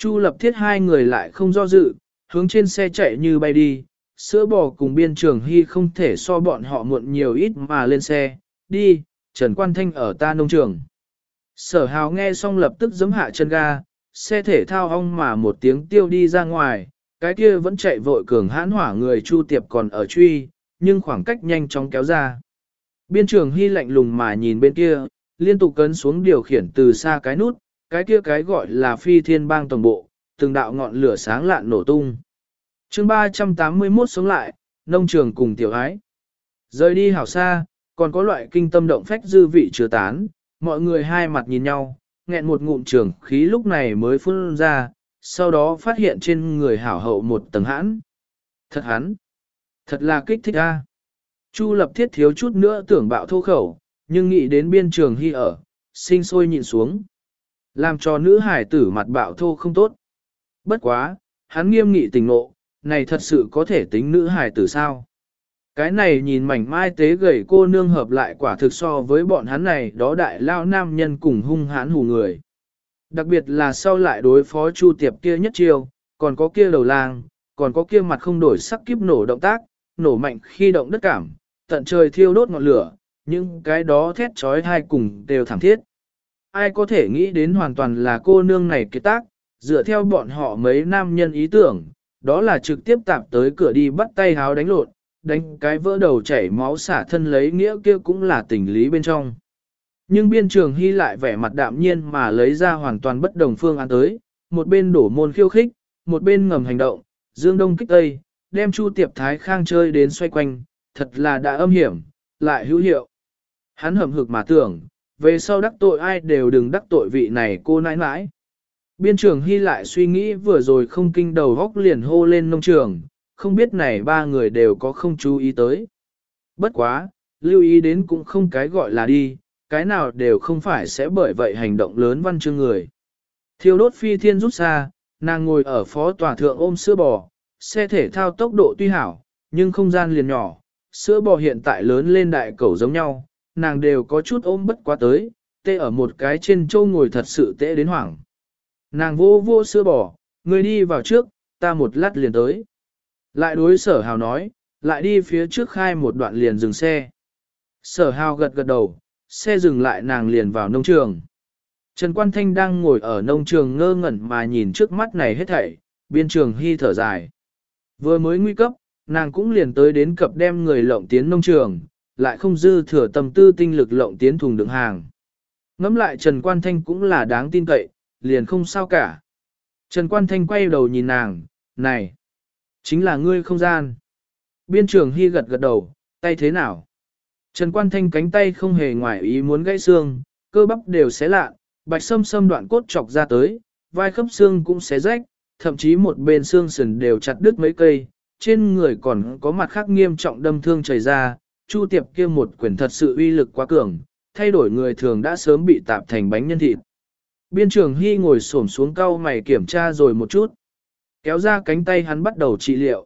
Chu lập thiết hai người lại không do dự, hướng trên xe chạy như bay đi, sữa bò cùng biên trường hy không thể so bọn họ muộn nhiều ít mà lên xe, đi, Trần Quan Thanh ở ta nông trường. Sở hào nghe xong lập tức giấm hạ chân ga, xe thể thao ong mà một tiếng tiêu đi ra ngoài, cái kia vẫn chạy vội cường hãn hỏa người Chu Tiệp còn ở truy, nhưng khoảng cách nhanh chóng kéo ra. Biên trường hy lạnh lùng mà nhìn bên kia, liên tục cấn xuống điều khiển từ xa cái nút, cái kia cái gọi là phi thiên bang tổng bộ, từng đạo ngọn lửa sáng lạn nổ tung. chương 381 sống lại, nông trường cùng tiểu ái. Rời đi hảo xa, còn có loại kinh tâm động phách dư vị chứa tán, mọi người hai mặt nhìn nhau, nghẹn một ngụm trường khí lúc này mới phun ra, sau đó phát hiện trên người hảo hậu một tầng hãn. Thật hắn. Thật là kích thích a. Chu lập thiết thiếu chút nữa tưởng bạo thô khẩu, nhưng nghĩ đến biên trường hy ở, sinh sôi nhịn xuống. Làm cho nữ hải tử mặt bạo thô không tốt. Bất quá, hắn nghiêm nghị tình nộ, này thật sự có thể tính nữ hải tử sao? Cái này nhìn mảnh mai tế gầy cô nương hợp lại quả thực so với bọn hắn này đó đại lao nam nhân cùng hung hãn hù người. Đặc biệt là sau lại đối phó chu tiệp kia nhất chiêu, còn có kia đầu lang, còn có kia mặt không đổi sắc kiếp nổ động tác, nổ mạnh khi động đất cảm, tận trời thiêu đốt ngọn lửa, nhưng cái đó thét trói hai cùng đều thảm thiết. Ai có thể nghĩ đến hoàn toàn là cô nương này kế tác, dựa theo bọn họ mấy nam nhân ý tưởng, đó là trực tiếp tạp tới cửa đi bắt tay háo đánh lộn, đánh cái vỡ đầu chảy máu xả thân lấy nghĩa kia cũng là tình lý bên trong. Nhưng biên trường hy lại vẻ mặt đạm nhiên mà lấy ra hoàn toàn bất đồng phương án tới, một bên đổ môn khiêu khích, một bên ngầm hành động, dương đông kích tây, đem Chu Tiệp Thái Khang chơi đến xoay quanh, thật là đã âm hiểm, lại hữu hiệu. Hắn hầm hực mà tưởng, về sau đắc tội ai đều đừng đắc tội vị này cô nãi nãi. Biên trường Hy lại suy nghĩ vừa rồi không kinh đầu góc liền hô lên nông trường, không biết này ba người đều có không chú ý tới. Bất quá, lưu ý đến cũng không cái gọi là đi, cái nào đều không phải sẽ bởi vậy hành động lớn văn chương người. Thiêu đốt phi thiên rút xa, nàng ngồi ở phó tòa thượng ôm sữa bò, xe thể thao tốc độ tuy hảo, nhưng không gian liền nhỏ, sữa bò hiện tại lớn lên đại cầu giống nhau, nàng đều có chút ôm bất quá tới, tê ở một cái trên châu ngồi thật sự tệ đến hoảng. Nàng vô vô sữa bỏ, người đi vào trước, ta một lát liền tới. Lại đối sở hào nói, lại đi phía trước khai một đoạn liền dừng xe. Sở hào gật gật đầu, xe dừng lại nàng liền vào nông trường. Trần Quan Thanh đang ngồi ở nông trường ngơ ngẩn mà nhìn trước mắt này hết thảy, biên trường hy thở dài. Vừa mới nguy cấp, nàng cũng liền tới đến cập đem người lộng tiến nông trường, lại không dư thừa tâm tư tinh lực lộng tiến thùng đựng hàng. Ngắm lại Trần Quan Thanh cũng là đáng tin cậy, liền không sao cả. Trần Quan Thanh quay đầu nhìn nàng, này, chính là ngươi không gian. Biên trường hy gật gật đầu, tay thế nào? Trần Quan Thanh cánh tay không hề ngoài ý muốn gãy xương, cơ bắp đều xé lạ, bạch sâm sâm đoạn cốt chọc ra tới, vai khớp xương cũng xé rách, thậm chí một bên xương sườn đều chặt đứt mấy cây, trên người còn có mặt khác nghiêm trọng đâm thương chảy ra, Chu Tiệp kia một quyền thật sự uy lực quá cường, thay đổi người thường đã sớm bị tạp thành bánh nhân thịt. Biên trường Hy ngồi xổm xuống cau mày kiểm tra rồi một chút. Kéo ra cánh tay hắn bắt đầu trị liệu.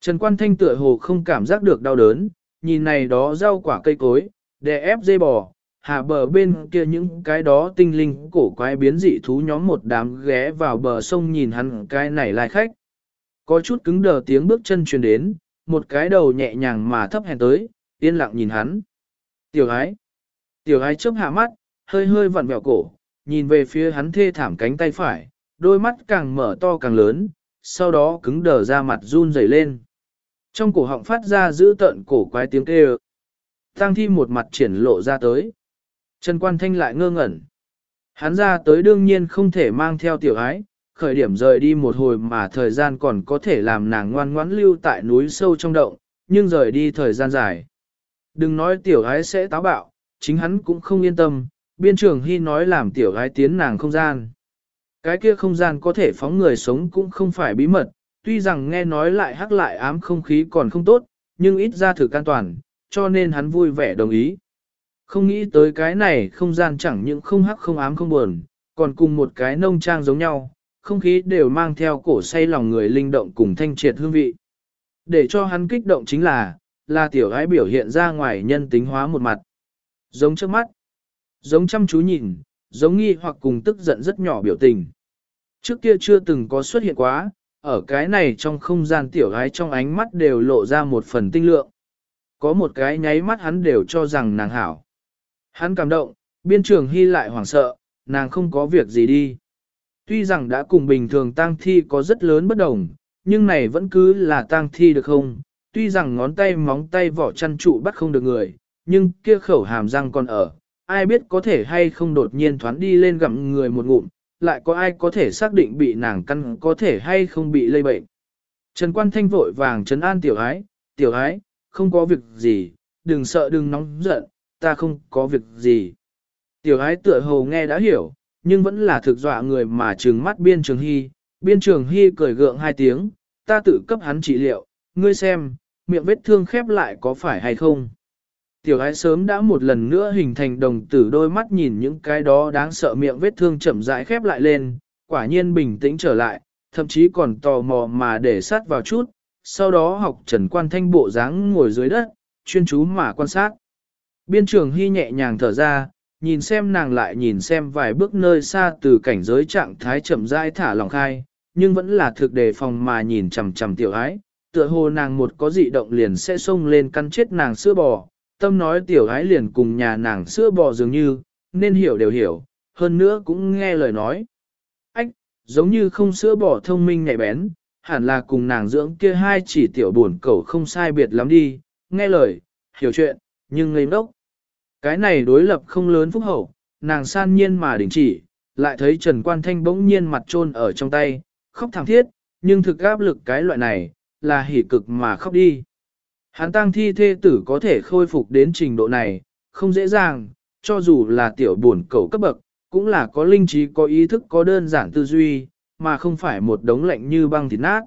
Trần Quan Thanh tựa hồ không cảm giác được đau đớn, nhìn này đó rau quả cây cối, đè ép dây bò, hạ bờ bên kia những cái đó tinh linh cổ quái biến dị thú nhóm một đám ghé vào bờ sông nhìn hắn cái này lai khách. Có chút cứng đờ tiếng bước chân truyền đến, một cái đầu nhẹ nhàng mà thấp hèn tới, yên lặng nhìn hắn. Tiểu ái. Tiểu ái chớp hạ mắt, hơi hơi vặn vẹo cổ, nhìn về phía hắn thê thảm cánh tay phải, đôi mắt càng mở to càng lớn, sau đó cứng đờ ra mặt run rẩy lên. Trong cổ họng phát ra giữ tợn cổ quái tiếng kêu. Tăng thi một mặt triển lộ ra tới. Trần Quan Thanh lại ngơ ngẩn. Hắn ra tới đương nhiên không thể mang theo tiểu ái, khởi điểm rời đi một hồi mà thời gian còn có thể làm nàng ngoan ngoãn lưu tại núi sâu trong động, nhưng rời đi thời gian dài. Đừng nói tiểu gái sẽ táo bạo, chính hắn cũng không yên tâm, biên trưởng hy nói làm tiểu gái tiến nàng không gian. Cái kia không gian có thể phóng người sống cũng không phải bí mật, tuy rằng nghe nói lại hắc lại ám không khí còn không tốt, nhưng ít ra thử an toàn, cho nên hắn vui vẻ đồng ý. Không nghĩ tới cái này không gian chẳng những không hắc không ám không buồn, còn cùng một cái nông trang giống nhau, không khí đều mang theo cổ say lòng người linh động cùng thanh triệt hương vị. Để cho hắn kích động chính là, là tiểu gái biểu hiện ra ngoài nhân tính hóa một mặt. Giống trước mắt, giống chăm chú nhìn, giống nghi hoặc cùng tức giận rất nhỏ biểu tình. Trước kia chưa từng có xuất hiện quá, ở cái này trong không gian tiểu gái trong ánh mắt đều lộ ra một phần tinh lượng. Có một cái nháy mắt hắn đều cho rằng nàng hảo. Hắn cảm động, biên trường hy lại hoảng sợ, nàng không có việc gì đi. Tuy rằng đã cùng bình thường tang thi có rất lớn bất đồng, nhưng này vẫn cứ là tang thi được không? Tuy rằng ngón tay móng tay vỏ chăn trụ bắt không được người, nhưng kia khẩu hàm răng còn ở. Ai biết có thể hay không đột nhiên thoán đi lên gặm người một ngụm, lại có ai có thể xác định bị nàng căn có thể hay không bị lây bệnh. Trần Quan Thanh vội vàng trấn an tiểu ái, tiểu ái, không có việc gì, đừng sợ đừng nóng giận, ta không có việc gì. Tiểu ái tựa hồ nghe đã hiểu, nhưng vẫn là thực dọa người mà trừng mắt biên trường hy, biên trường hy cười gượng hai tiếng, ta tự cấp hắn trị liệu, ngươi xem, miệng vết thương khép lại có phải hay không? Tiểu ái sớm đã một lần nữa hình thành đồng tử đôi mắt nhìn những cái đó đáng sợ miệng vết thương chậm rãi khép lại lên, quả nhiên bình tĩnh trở lại, thậm chí còn tò mò mà để sát vào chút, sau đó học trần quan thanh bộ dáng ngồi dưới đất, chuyên chú mà quan sát. Biên trường hy nhẹ nhàng thở ra, nhìn xem nàng lại nhìn xem vài bước nơi xa từ cảnh giới trạng thái chậm rãi thả lòng khai, nhưng vẫn là thực đề phòng mà nhìn chằm chằm tiểu ái, tựa hồ nàng một có dị động liền sẽ xông lên căn chết nàng sữa bò, tâm nói tiểu gái liền cùng nhà nàng sữa bò dường như, nên hiểu đều hiểu, hơn nữa cũng nghe lời nói. Ách, giống như không sữa bò thông minh nhạy bén, hẳn là cùng nàng dưỡng kia hai chỉ tiểu buồn cẩu không sai biệt lắm đi, nghe lời, hiểu chuyện, nhưng ngây ngốc. Cái này đối lập không lớn phúc hậu, nàng san nhiên mà đình chỉ, lại thấy Trần Quan Thanh bỗng nhiên mặt trôn ở trong tay, khóc thảm thiết, nhưng thực áp lực cái loại này, là hỉ cực mà khóc đi. Hắn tăng thi thê tử có thể khôi phục đến trình độ này, không dễ dàng, cho dù là tiểu buồn cầu cấp bậc, cũng là có linh trí có ý thức có đơn giản tư duy, mà không phải một đống lạnh như băng thịt nát.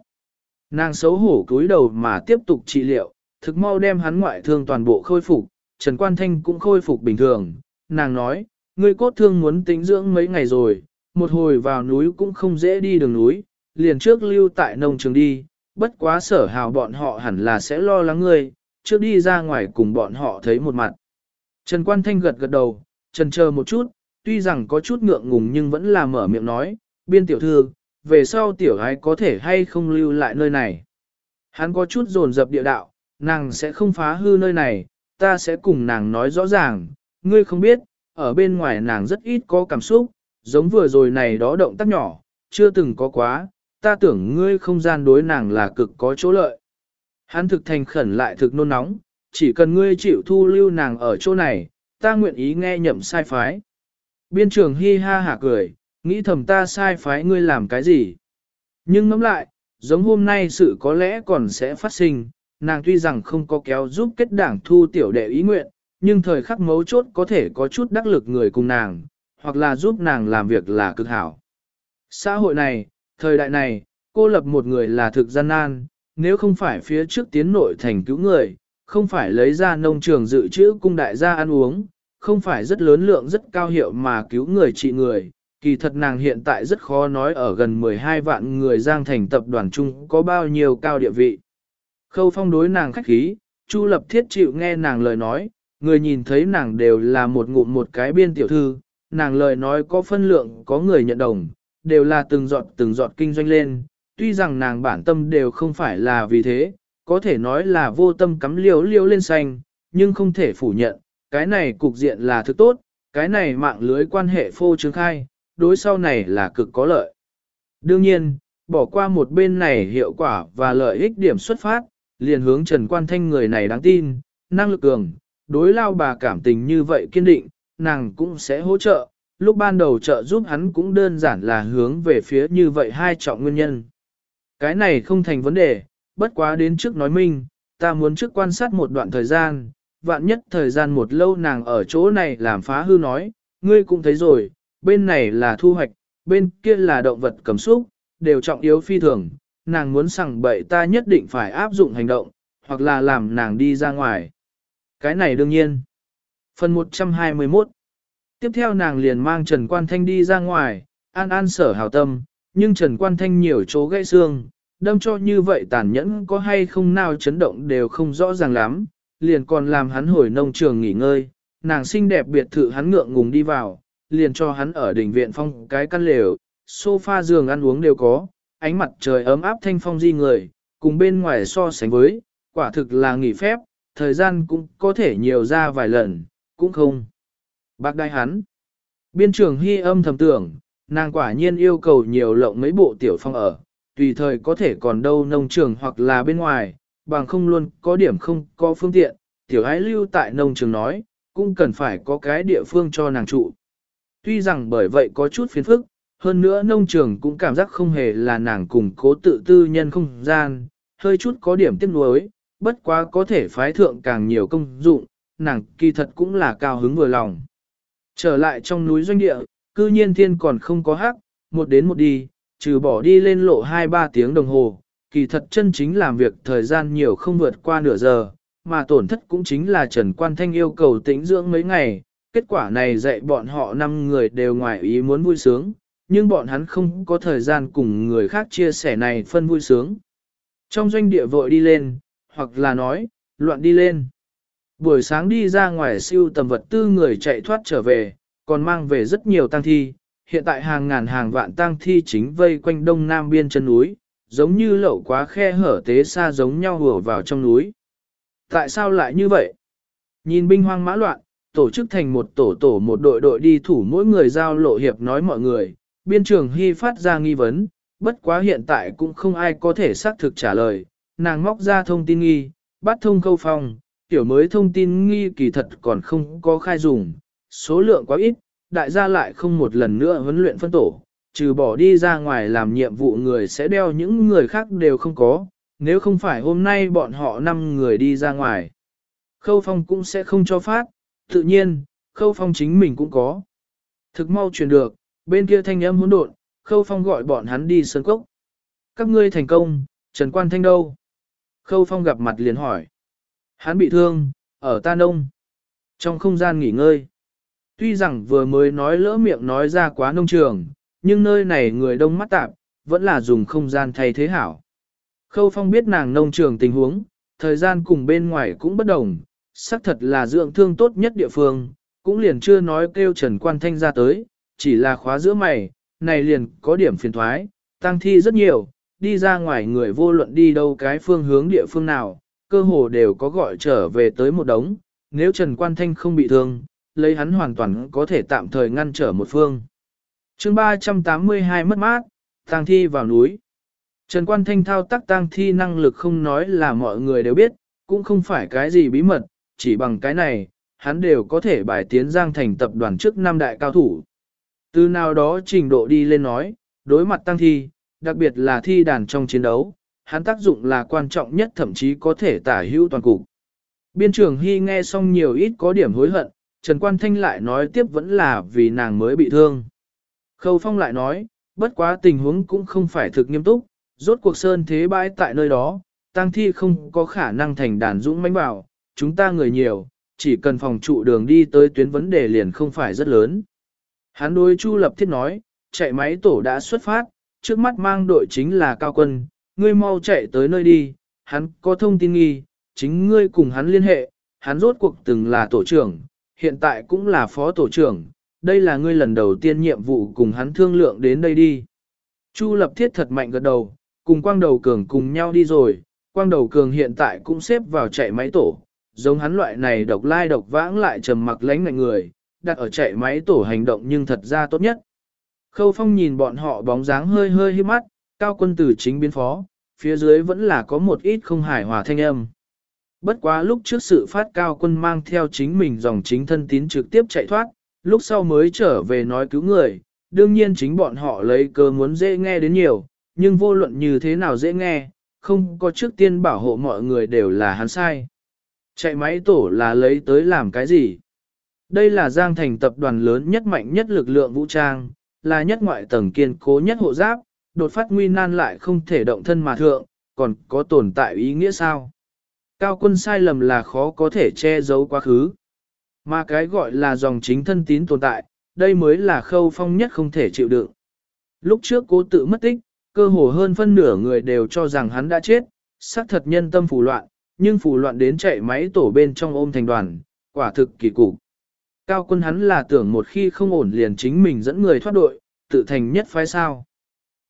Nàng xấu hổ cúi đầu mà tiếp tục trị liệu, thực mau đem hắn ngoại thương toàn bộ khôi phục, Trần Quan Thanh cũng khôi phục bình thường. Nàng nói, ngươi cốt thương muốn tính dưỡng mấy ngày rồi, một hồi vào núi cũng không dễ đi đường núi, liền trước lưu tại nông trường đi, bất quá sở hào bọn họ hẳn là sẽ lo lắng ngươi, trước đi ra ngoài cùng bọn họ thấy một mặt. Trần Quan Thanh gật gật đầu, trần chờ một chút, tuy rằng có chút ngượng ngùng nhưng vẫn là mở miệng nói, biên tiểu thư, về sau tiểu gái có thể hay không lưu lại nơi này. Hắn có chút dồn dập địa đạo, nàng sẽ không phá hư nơi này, ta sẽ cùng nàng nói rõ ràng, ngươi không biết, ở bên ngoài nàng rất ít có cảm xúc, giống vừa rồi này đó động tác nhỏ, chưa từng có quá, ta tưởng ngươi không gian đối nàng là cực có chỗ lợi. Hắn thực thành khẩn lại thực nôn nóng, chỉ cần ngươi chịu thu lưu nàng ở chỗ này, ta nguyện ý nghe nhậm sai phái. Biên trường hi ha hả cười, nghĩ thầm ta sai phái ngươi làm cái gì. Nhưng ngẫm lại, giống hôm nay sự có lẽ còn sẽ phát sinh, nàng tuy rằng không có kéo giúp kết đảng thu tiểu đệ ý nguyện, nhưng thời khắc mấu chốt có thể có chút đắc lực người cùng nàng, hoặc là giúp nàng làm việc là cực hảo. Xã hội này, thời đại này, cô lập một người là thực gian nan, nếu không phải phía trước tiến nội thành cứu người, không phải lấy ra nông trường dự trữ cung đại gia ăn uống, không phải rất lớn lượng rất cao hiệu mà cứu người trị người. Kỳ thật nàng hiện tại rất khó nói ở gần 12 vạn người giang thành tập đoàn chung có bao nhiêu cao địa vị. Khâu phong đối nàng khách khí, Chu lập thiết chịu nghe nàng lời nói, người nhìn thấy nàng đều là một ngụm một cái biên tiểu thư, nàng lời nói có phân lượng có người nhận đồng, đều là từng giọt từng giọt kinh doanh lên, tuy rằng nàng bản tâm đều không phải là vì thế, có thể nói là vô tâm cắm liễu liễu lên xanh, nhưng không thể phủ nhận, cái này cục diện là thứ tốt, cái này mạng lưới quan hệ phô trương khai, đối sau này là cực có lợi. Đương nhiên, bỏ qua một bên này hiệu quả và lợi ích điểm xuất phát, liền hướng Trần Quan Thanh người này đáng tin, năng lực cường, đối lao bà cảm tình như vậy kiên định, nàng cũng sẽ hỗ trợ, lúc ban đầu trợ giúp hắn cũng đơn giản là hướng về phía như vậy hai trọng nguyên nhân. Cái này không thành vấn đề, bất quá đến trước nói minh, ta muốn trước quan sát một đoạn thời gian, vạn nhất thời gian một lâu nàng ở chỗ này làm phá hư nói, ngươi cũng thấy rồi, bên này là thu hoạch, bên kia là động vật cầm xúc, đều trọng yếu phi thường, nàng muốn sẵn bậy ta nhất định phải áp dụng hành động, hoặc là làm nàng đi ra ngoài. Cái này đương nhiên. Phần 121 Tiếp theo nàng liền mang Trần Quan Thanh đi ra ngoài, an an sở hào tâm, nhưng Trần Quan Thanh nhiều chỗ gãy xương, đâm cho như vậy tàn nhẫn có hay không nào chấn động đều không rõ ràng lắm, liền còn làm hắn hồi nông trường nghỉ ngơi, nàng xinh đẹp biệt thự hắn ngượng ngùng đi vào, liền cho hắn ở đỉnh viện phong cái căn lều, sofa giường ăn uống đều có, ánh mặt trời ấm áp thanh phong di người, cùng bên ngoài so sánh với, quả thực là nghỉ phép, thời gian cũng có thể nhiều ra vài lần, cũng không. Bác đai hắn. Biên trường hy âm thầm tưởng, nàng quả nhiên yêu cầu nhiều lộng mấy bộ tiểu phong ở, tùy thời có thể còn đâu nông trường hoặc là bên ngoài, bằng không luôn có điểm không có phương tiện, tiểu ái lưu tại nông trường nói, cũng cần phải có cái địa phương cho nàng trụ. Tuy rằng bởi vậy có chút phiền phức, hơn nữa nông trường cũng cảm giác không hề là nàng cùng cố tự tư nhân không gian, hơi chút có điểm tiếc nuối, bất quá có thể phái thượng càng nhiều công dụng, nàng kỳ thật cũng là cao hứng vừa lòng. Trở lại trong núi doanh địa, cư nhiên thiên còn không có hắc, một đến một đi, trừ bỏ đi lên lộ 2-3 tiếng đồng hồ, kỳ thật chân chính làm việc thời gian nhiều không vượt qua nửa giờ, mà tổn thất cũng chính là Trần Quan Thanh yêu cầu tĩnh dưỡng mấy ngày, kết quả này dạy bọn họ năm người đều ngoài ý muốn vui sướng, nhưng bọn hắn không có thời gian cùng người khác chia sẻ này phân vui sướng. Trong doanh địa vội đi lên, hoặc là nói, loạn đi lên. Buổi sáng đi ra ngoài siêu tầm vật tư người chạy thoát trở về, còn mang về rất nhiều tang thi. Hiện tại hàng ngàn hàng vạn tang thi chính vây quanh đông nam biên chân núi, giống như lậu quá khe hở tế xa giống nhau hùa vào trong núi. Tại sao lại như vậy? Nhìn binh hoang mã loạn, tổ chức thành một tổ tổ một đội đội đi thủ mỗi người giao lộ hiệp nói mọi người, biên trường hy phát ra nghi vấn, bất quá hiện tại cũng không ai có thể xác thực trả lời, nàng móc ra thông tin nghi, bắt thông khâu phong, tiểu mới thông tin nghi kỳ thật còn không có khai dùng, số lượng quá ít, đại gia lại không một lần nữa huấn luyện phân tổ, trừ bỏ đi ra ngoài làm nhiệm vụ người sẽ đeo những người khác đều không có, nếu không phải hôm nay bọn họ 5 người đi ra ngoài. Khâu phong cũng sẽ không cho phát, tự nhiên, khâu phong chính mình cũng có. Thực mau truyền được, bên kia thanh âm hỗn độn, khâu phong gọi bọn hắn đi sơn cốc. Các ngươi thành công, Trần Quan Thanh đâu? Khâu phong gặp mặt liền hỏi. Hắn bị thương, ở ta nông. Trong không gian nghỉ ngơi. Tuy rằng vừa mới nói lỡ miệng nói ra quá nông trường, nhưng nơi này người đông mắt tạp, vẫn là dùng không gian thay thế hảo. Khâu Phong biết nàng nông trường tình huống, thời gian cùng bên ngoài cũng bất đồng, xác thật là dưỡng thương tốt nhất địa phương, cũng liền chưa nói kêu Trần Quan Thanh ra tới, chỉ là khóa giữa mày, này liền có điểm phiền thoái, tăng thi rất nhiều, đi ra ngoài người vô luận đi đâu cái phương hướng địa phương nào, cơ hồ đều có gọi trở về tới một đống, nếu Trần Quan Thanh không bị thương, lấy hắn hoàn toàn có thể tạm thời ngăn trở một phương. chương 382 mất mát, tang thi vào núi. Trần Quan Thanh thao tác tang thi năng lực không nói là mọi người đều biết, cũng không phải cái gì bí mật, chỉ bằng cái này, hắn đều có thể bài tiến giang thành tập đoàn trước năm đại cao thủ. Từ nào đó trình độ đi lên nói, đối mặt tăng thi, đặc biệt là thi đàn trong chiến đấu, hắn tác dụng là quan trọng nhất thậm chí có thể tả hữu toàn cục. Biên trưởng Hy nghe xong nhiều ít có điểm hối hận, Trần Quan Thanh lại nói tiếp vẫn là vì nàng mới bị thương. Khâu Phong lại nói, bất quá tình huống cũng không phải thực nghiêm túc, rốt cuộc sơn thế bãi tại nơi đó, Tang thi không có khả năng thành đàn dũng mãnh bảo, chúng ta người nhiều, chỉ cần phòng trụ đường đi tới tuyến vấn đề liền không phải rất lớn. Hắn đối Chu Lập Thiết nói, chạy máy tổ đã xuất phát, trước mắt mang đội chính là Cao Quân, ngươi mau chạy tới nơi đi, hắn có thông tin nghi, chính ngươi cùng hắn liên hệ, hắn rốt cuộc từng là tổ trưởng, hiện tại cũng là phó tổ trưởng, đây là ngươi lần đầu tiên nhiệm vụ cùng hắn thương lượng đến đây đi. Chu lập thiết thật mạnh gật đầu, cùng quang đầu cường cùng nhau đi rồi, quang đầu cường hiện tại cũng xếp vào chạy máy tổ, giống hắn loại này độc lai độc vãng lại trầm mặc lánh ngạnh người, đặt ở chạy máy tổ hành động nhưng thật ra tốt nhất. Khâu phong nhìn bọn họ bóng dáng hơi hơi hiếp mắt, cao quân tử chính biến phó, phía dưới vẫn là có một ít không hài hòa thanh âm. Bất quá lúc trước sự phát cao quân mang theo chính mình dòng chính thân tín trực tiếp chạy thoát, lúc sau mới trở về nói cứu người, đương nhiên chính bọn họ lấy cơ muốn dễ nghe đến nhiều, nhưng vô luận như thế nào dễ nghe, không có trước tiên bảo hộ mọi người đều là hắn sai. Chạy máy tổ là lấy tới làm cái gì? Đây là Giang Thành tập đoàn lớn nhất mạnh nhất lực lượng vũ trang, là nhất ngoại tầng kiên cố nhất hộ giáp, đột phát nguy nan lại không thể động thân mà thượng, còn có tồn tại ý nghĩa sao? Cao quân sai lầm là khó có thể che giấu quá khứ. Mà cái gọi là dòng chính thân tín tồn tại, đây mới là khâu phong nhất không thể chịu đựng. Lúc trước cố tự mất tích, cơ hồ hơn phân nửa người đều cho rằng hắn đã chết, xác thật nhân tâm phủ loạn, nhưng phủ loạn đến chạy máy tổ bên trong ôm thành đoàn, quả thực kỳ cục. Cao quân hắn là tưởng một khi không ổn liền chính mình dẫn người thoát đội, tự thành nhất phái sao.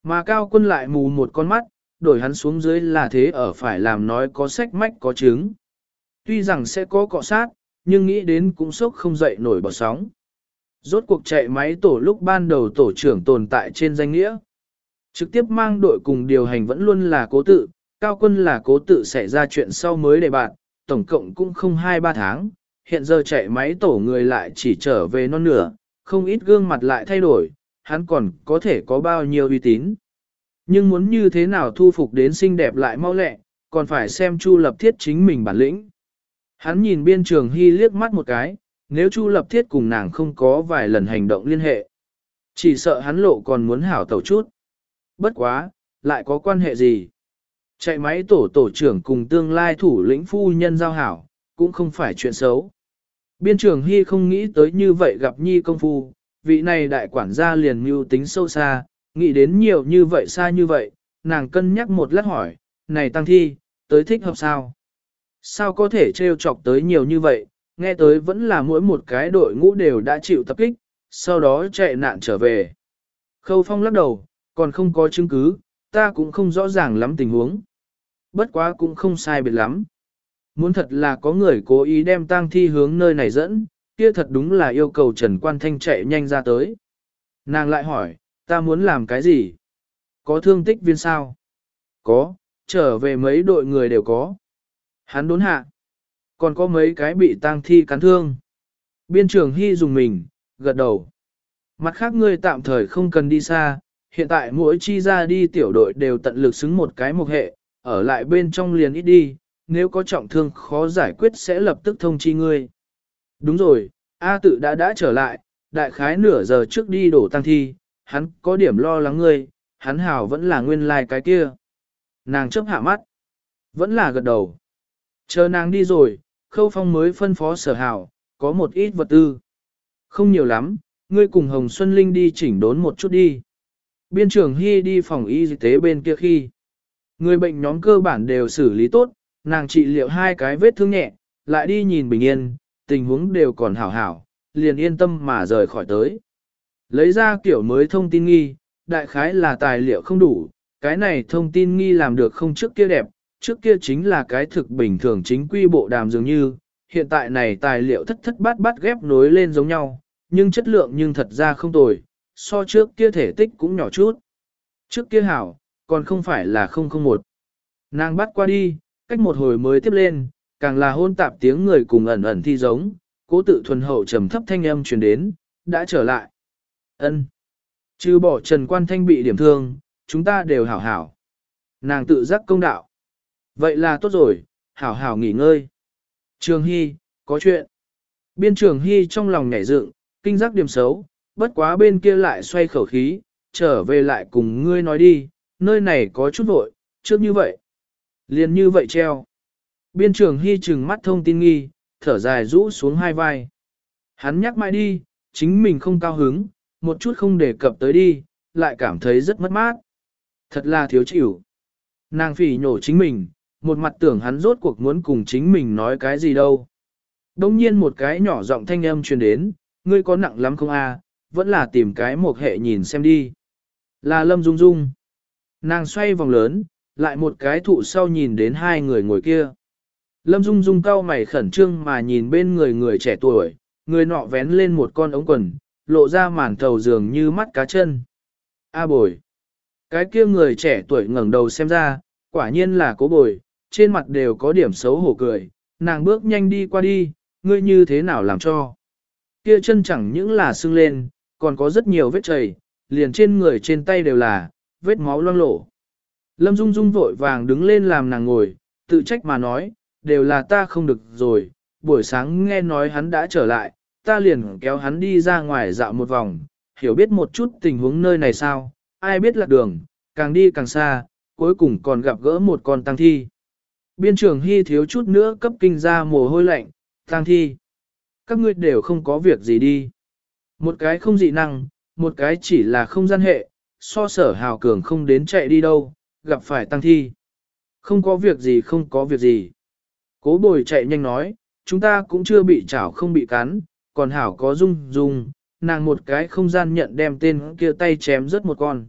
Mà cao quân lại mù một con mắt, đổi hắn xuống dưới là thế ở phải làm nói có sách mách có chứng. Tuy rằng sẽ có cọ sát, nhưng nghĩ đến cũng sốc không dậy nổi bọt sóng. Rốt cuộc chạy máy tổ lúc ban đầu tổ trưởng tồn tại trên danh nghĩa. Trực tiếp mang đội cùng điều hành vẫn luôn là cố tự, cao quân là cố tự xảy ra chuyện sau mới đề bạn, tổng cộng cũng không 2-3 tháng, hiện giờ chạy máy tổ người lại chỉ trở về non nửa, không ít gương mặt lại thay đổi, hắn còn có thể có bao nhiêu uy tín. Nhưng muốn như thế nào thu phục đến xinh đẹp lại mau lẹ, còn phải xem Chu Lập Thiết chính mình bản lĩnh. Hắn nhìn biên trường hy liếc mắt một cái, nếu Chu Lập Thiết cùng nàng không có vài lần hành động liên hệ. Chỉ sợ hắn lộ còn muốn hảo tẩu chút. Bất quá, lại có quan hệ gì? Chạy máy tổ tổ trưởng cùng tương lai thủ lĩnh phu nhân giao hảo, cũng không phải chuyện xấu. Biên Trường Hy không nghĩ tới như vậy gặp nhi công phu, vị này đại quản gia liền mưu tính sâu xa, nghĩ đến nhiều như vậy xa như vậy, nàng cân nhắc một lát hỏi, này tăng thi, tới thích hợp sao? Sao có thể trêu chọc tới nhiều như vậy, nghe tới vẫn là mỗi một cái đội ngũ đều đã chịu tập kích, sau đó chạy nạn trở về. Khâu phong lắc đầu, còn không có chứng cứ, ta cũng không rõ ràng lắm tình huống. Bất quá cũng không sai biệt lắm. Muốn thật là có người cố ý đem tang thi hướng nơi này dẫn, kia thật đúng là yêu cầu Trần Quan Thanh chạy nhanh ra tới. Nàng lại hỏi, ta muốn làm cái gì? Có thương tích viên sao? Có, trở về mấy đội người đều có. Hắn đốn hạ. Còn có mấy cái bị tang thi cắn thương. Biên trưởng Hy dùng mình, gật đầu. Mặt khác ngươi tạm thời không cần đi xa, hiện tại mỗi chi ra đi tiểu đội đều tận lực xứng một cái mục hệ, ở lại bên trong liền ít đi, nếu có trọng thương khó giải quyết sẽ lập tức thông chi ngươi. Đúng rồi, A tự đã đã trở lại, đại khái nửa giờ trước đi đổ tăng thi, hắn có điểm lo lắng ngươi, hắn hào vẫn là nguyên lai like cái kia. Nàng chấp hạ mắt, vẫn là gật đầu. Chờ nàng đi rồi, khâu phong mới phân phó sở hào, có một ít vật tư. Không nhiều lắm, ngươi cùng Hồng Xuân Linh đi chỉnh đốn một chút đi. Biên trưởng Hy đi phòng y tế bên kia khi. Người bệnh nhóm cơ bản đều xử lý tốt, nàng trị liệu hai cái vết thương nhẹ, lại đi nhìn bình yên, tình huống đều còn hảo hảo, liền yên tâm mà rời khỏi tới. Lấy ra kiểu mới thông tin nghi, đại khái là tài liệu không đủ, cái này thông tin nghi làm được không trước kia đẹp, trước kia chính là cái thực bình thường chính quy bộ đàm dường như, hiện tại này tài liệu thất thất bát bát ghép nối lên giống nhau, nhưng chất lượng nhưng thật ra không tồi, so trước kia thể tích cũng nhỏ chút. Trước kia hảo, còn không phải là 001. Nàng bắt qua đi, cách một hồi mới tiếp lên, càng là hôn tạp tiếng người cùng ẩn ẩn thi giống, cố tự thuần hậu trầm thấp thanh âm truyền đến, đã trở lại. ân trừ bỏ Trần Quan Thanh bị điểm thương, chúng ta đều hảo hảo. Nàng tự giác công đạo. Vậy là tốt rồi, hảo hảo nghỉ ngơi. Trường Hy, có chuyện. Biên trường Hy trong lòng nhảy dựng, kinh giác điểm xấu, bất quá bên kia lại xoay khẩu khí, trở về lại cùng ngươi nói đi, nơi này có chút vội, trước như vậy. Liền như vậy treo. Biên trường Hy chừng mắt thông tin nghi, thở dài rũ xuống hai vai. Hắn nhắc mãi đi, chính mình không cao hứng, một chút không đề cập tới đi, lại cảm thấy rất mất mát. Thật là thiếu chịu. Nàng phỉ nhổ chính mình, một mặt tưởng hắn rốt cuộc muốn cùng chính mình nói cái gì đâu. Đông nhiên một cái nhỏ giọng thanh âm truyền đến, ngươi có nặng lắm không a? vẫn là tìm cái một hệ nhìn xem đi. Là Lâm Dung Dung. Nàng xoay vòng lớn, lại một cái thụ sau nhìn đến hai người ngồi kia. Lâm Dung Dung cau mày khẩn trương mà nhìn bên người người trẻ tuổi, người nọ vén lên một con ống quần, lộ ra màn thầu dường như mắt cá chân. A bồi. Cái kia người trẻ tuổi ngẩng đầu xem ra, quả nhiên là cố bồi, trên mặt đều có điểm xấu hổ cười, nàng bước nhanh đi qua đi, ngươi như thế nào làm cho. Kia chân chẳng những là sưng lên, còn có rất nhiều vết chảy, liền trên người trên tay đều là, vết máu loang lổ. Lâm Dung Dung vội vàng đứng lên làm nàng ngồi, tự trách mà nói, đều là ta không được rồi, buổi sáng nghe nói hắn đã trở lại, ta liền kéo hắn đi ra ngoài dạo một vòng, hiểu biết một chút tình huống nơi này sao, ai biết lạc đường, càng đi càng xa, cuối cùng còn gặp gỡ một con tăng thi. Biên trưởng Hy thiếu chút nữa cấp kinh ra mồ hôi lạnh, tăng thi. Các ngươi đều không có việc gì đi. Một cái không dị năng, một cái chỉ là không gian hệ, so sở hào cường không đến chạy đi đâu, gặp phải tăng thi. Không có việc gì không có việc gì. Cố bồi chạy nhanh nói, chúng ta cũng chưa bị chảo không bị cắn, còn hảo có dung dung, nàng một cái không gian nhận đem tên kia tay chém rớt một con.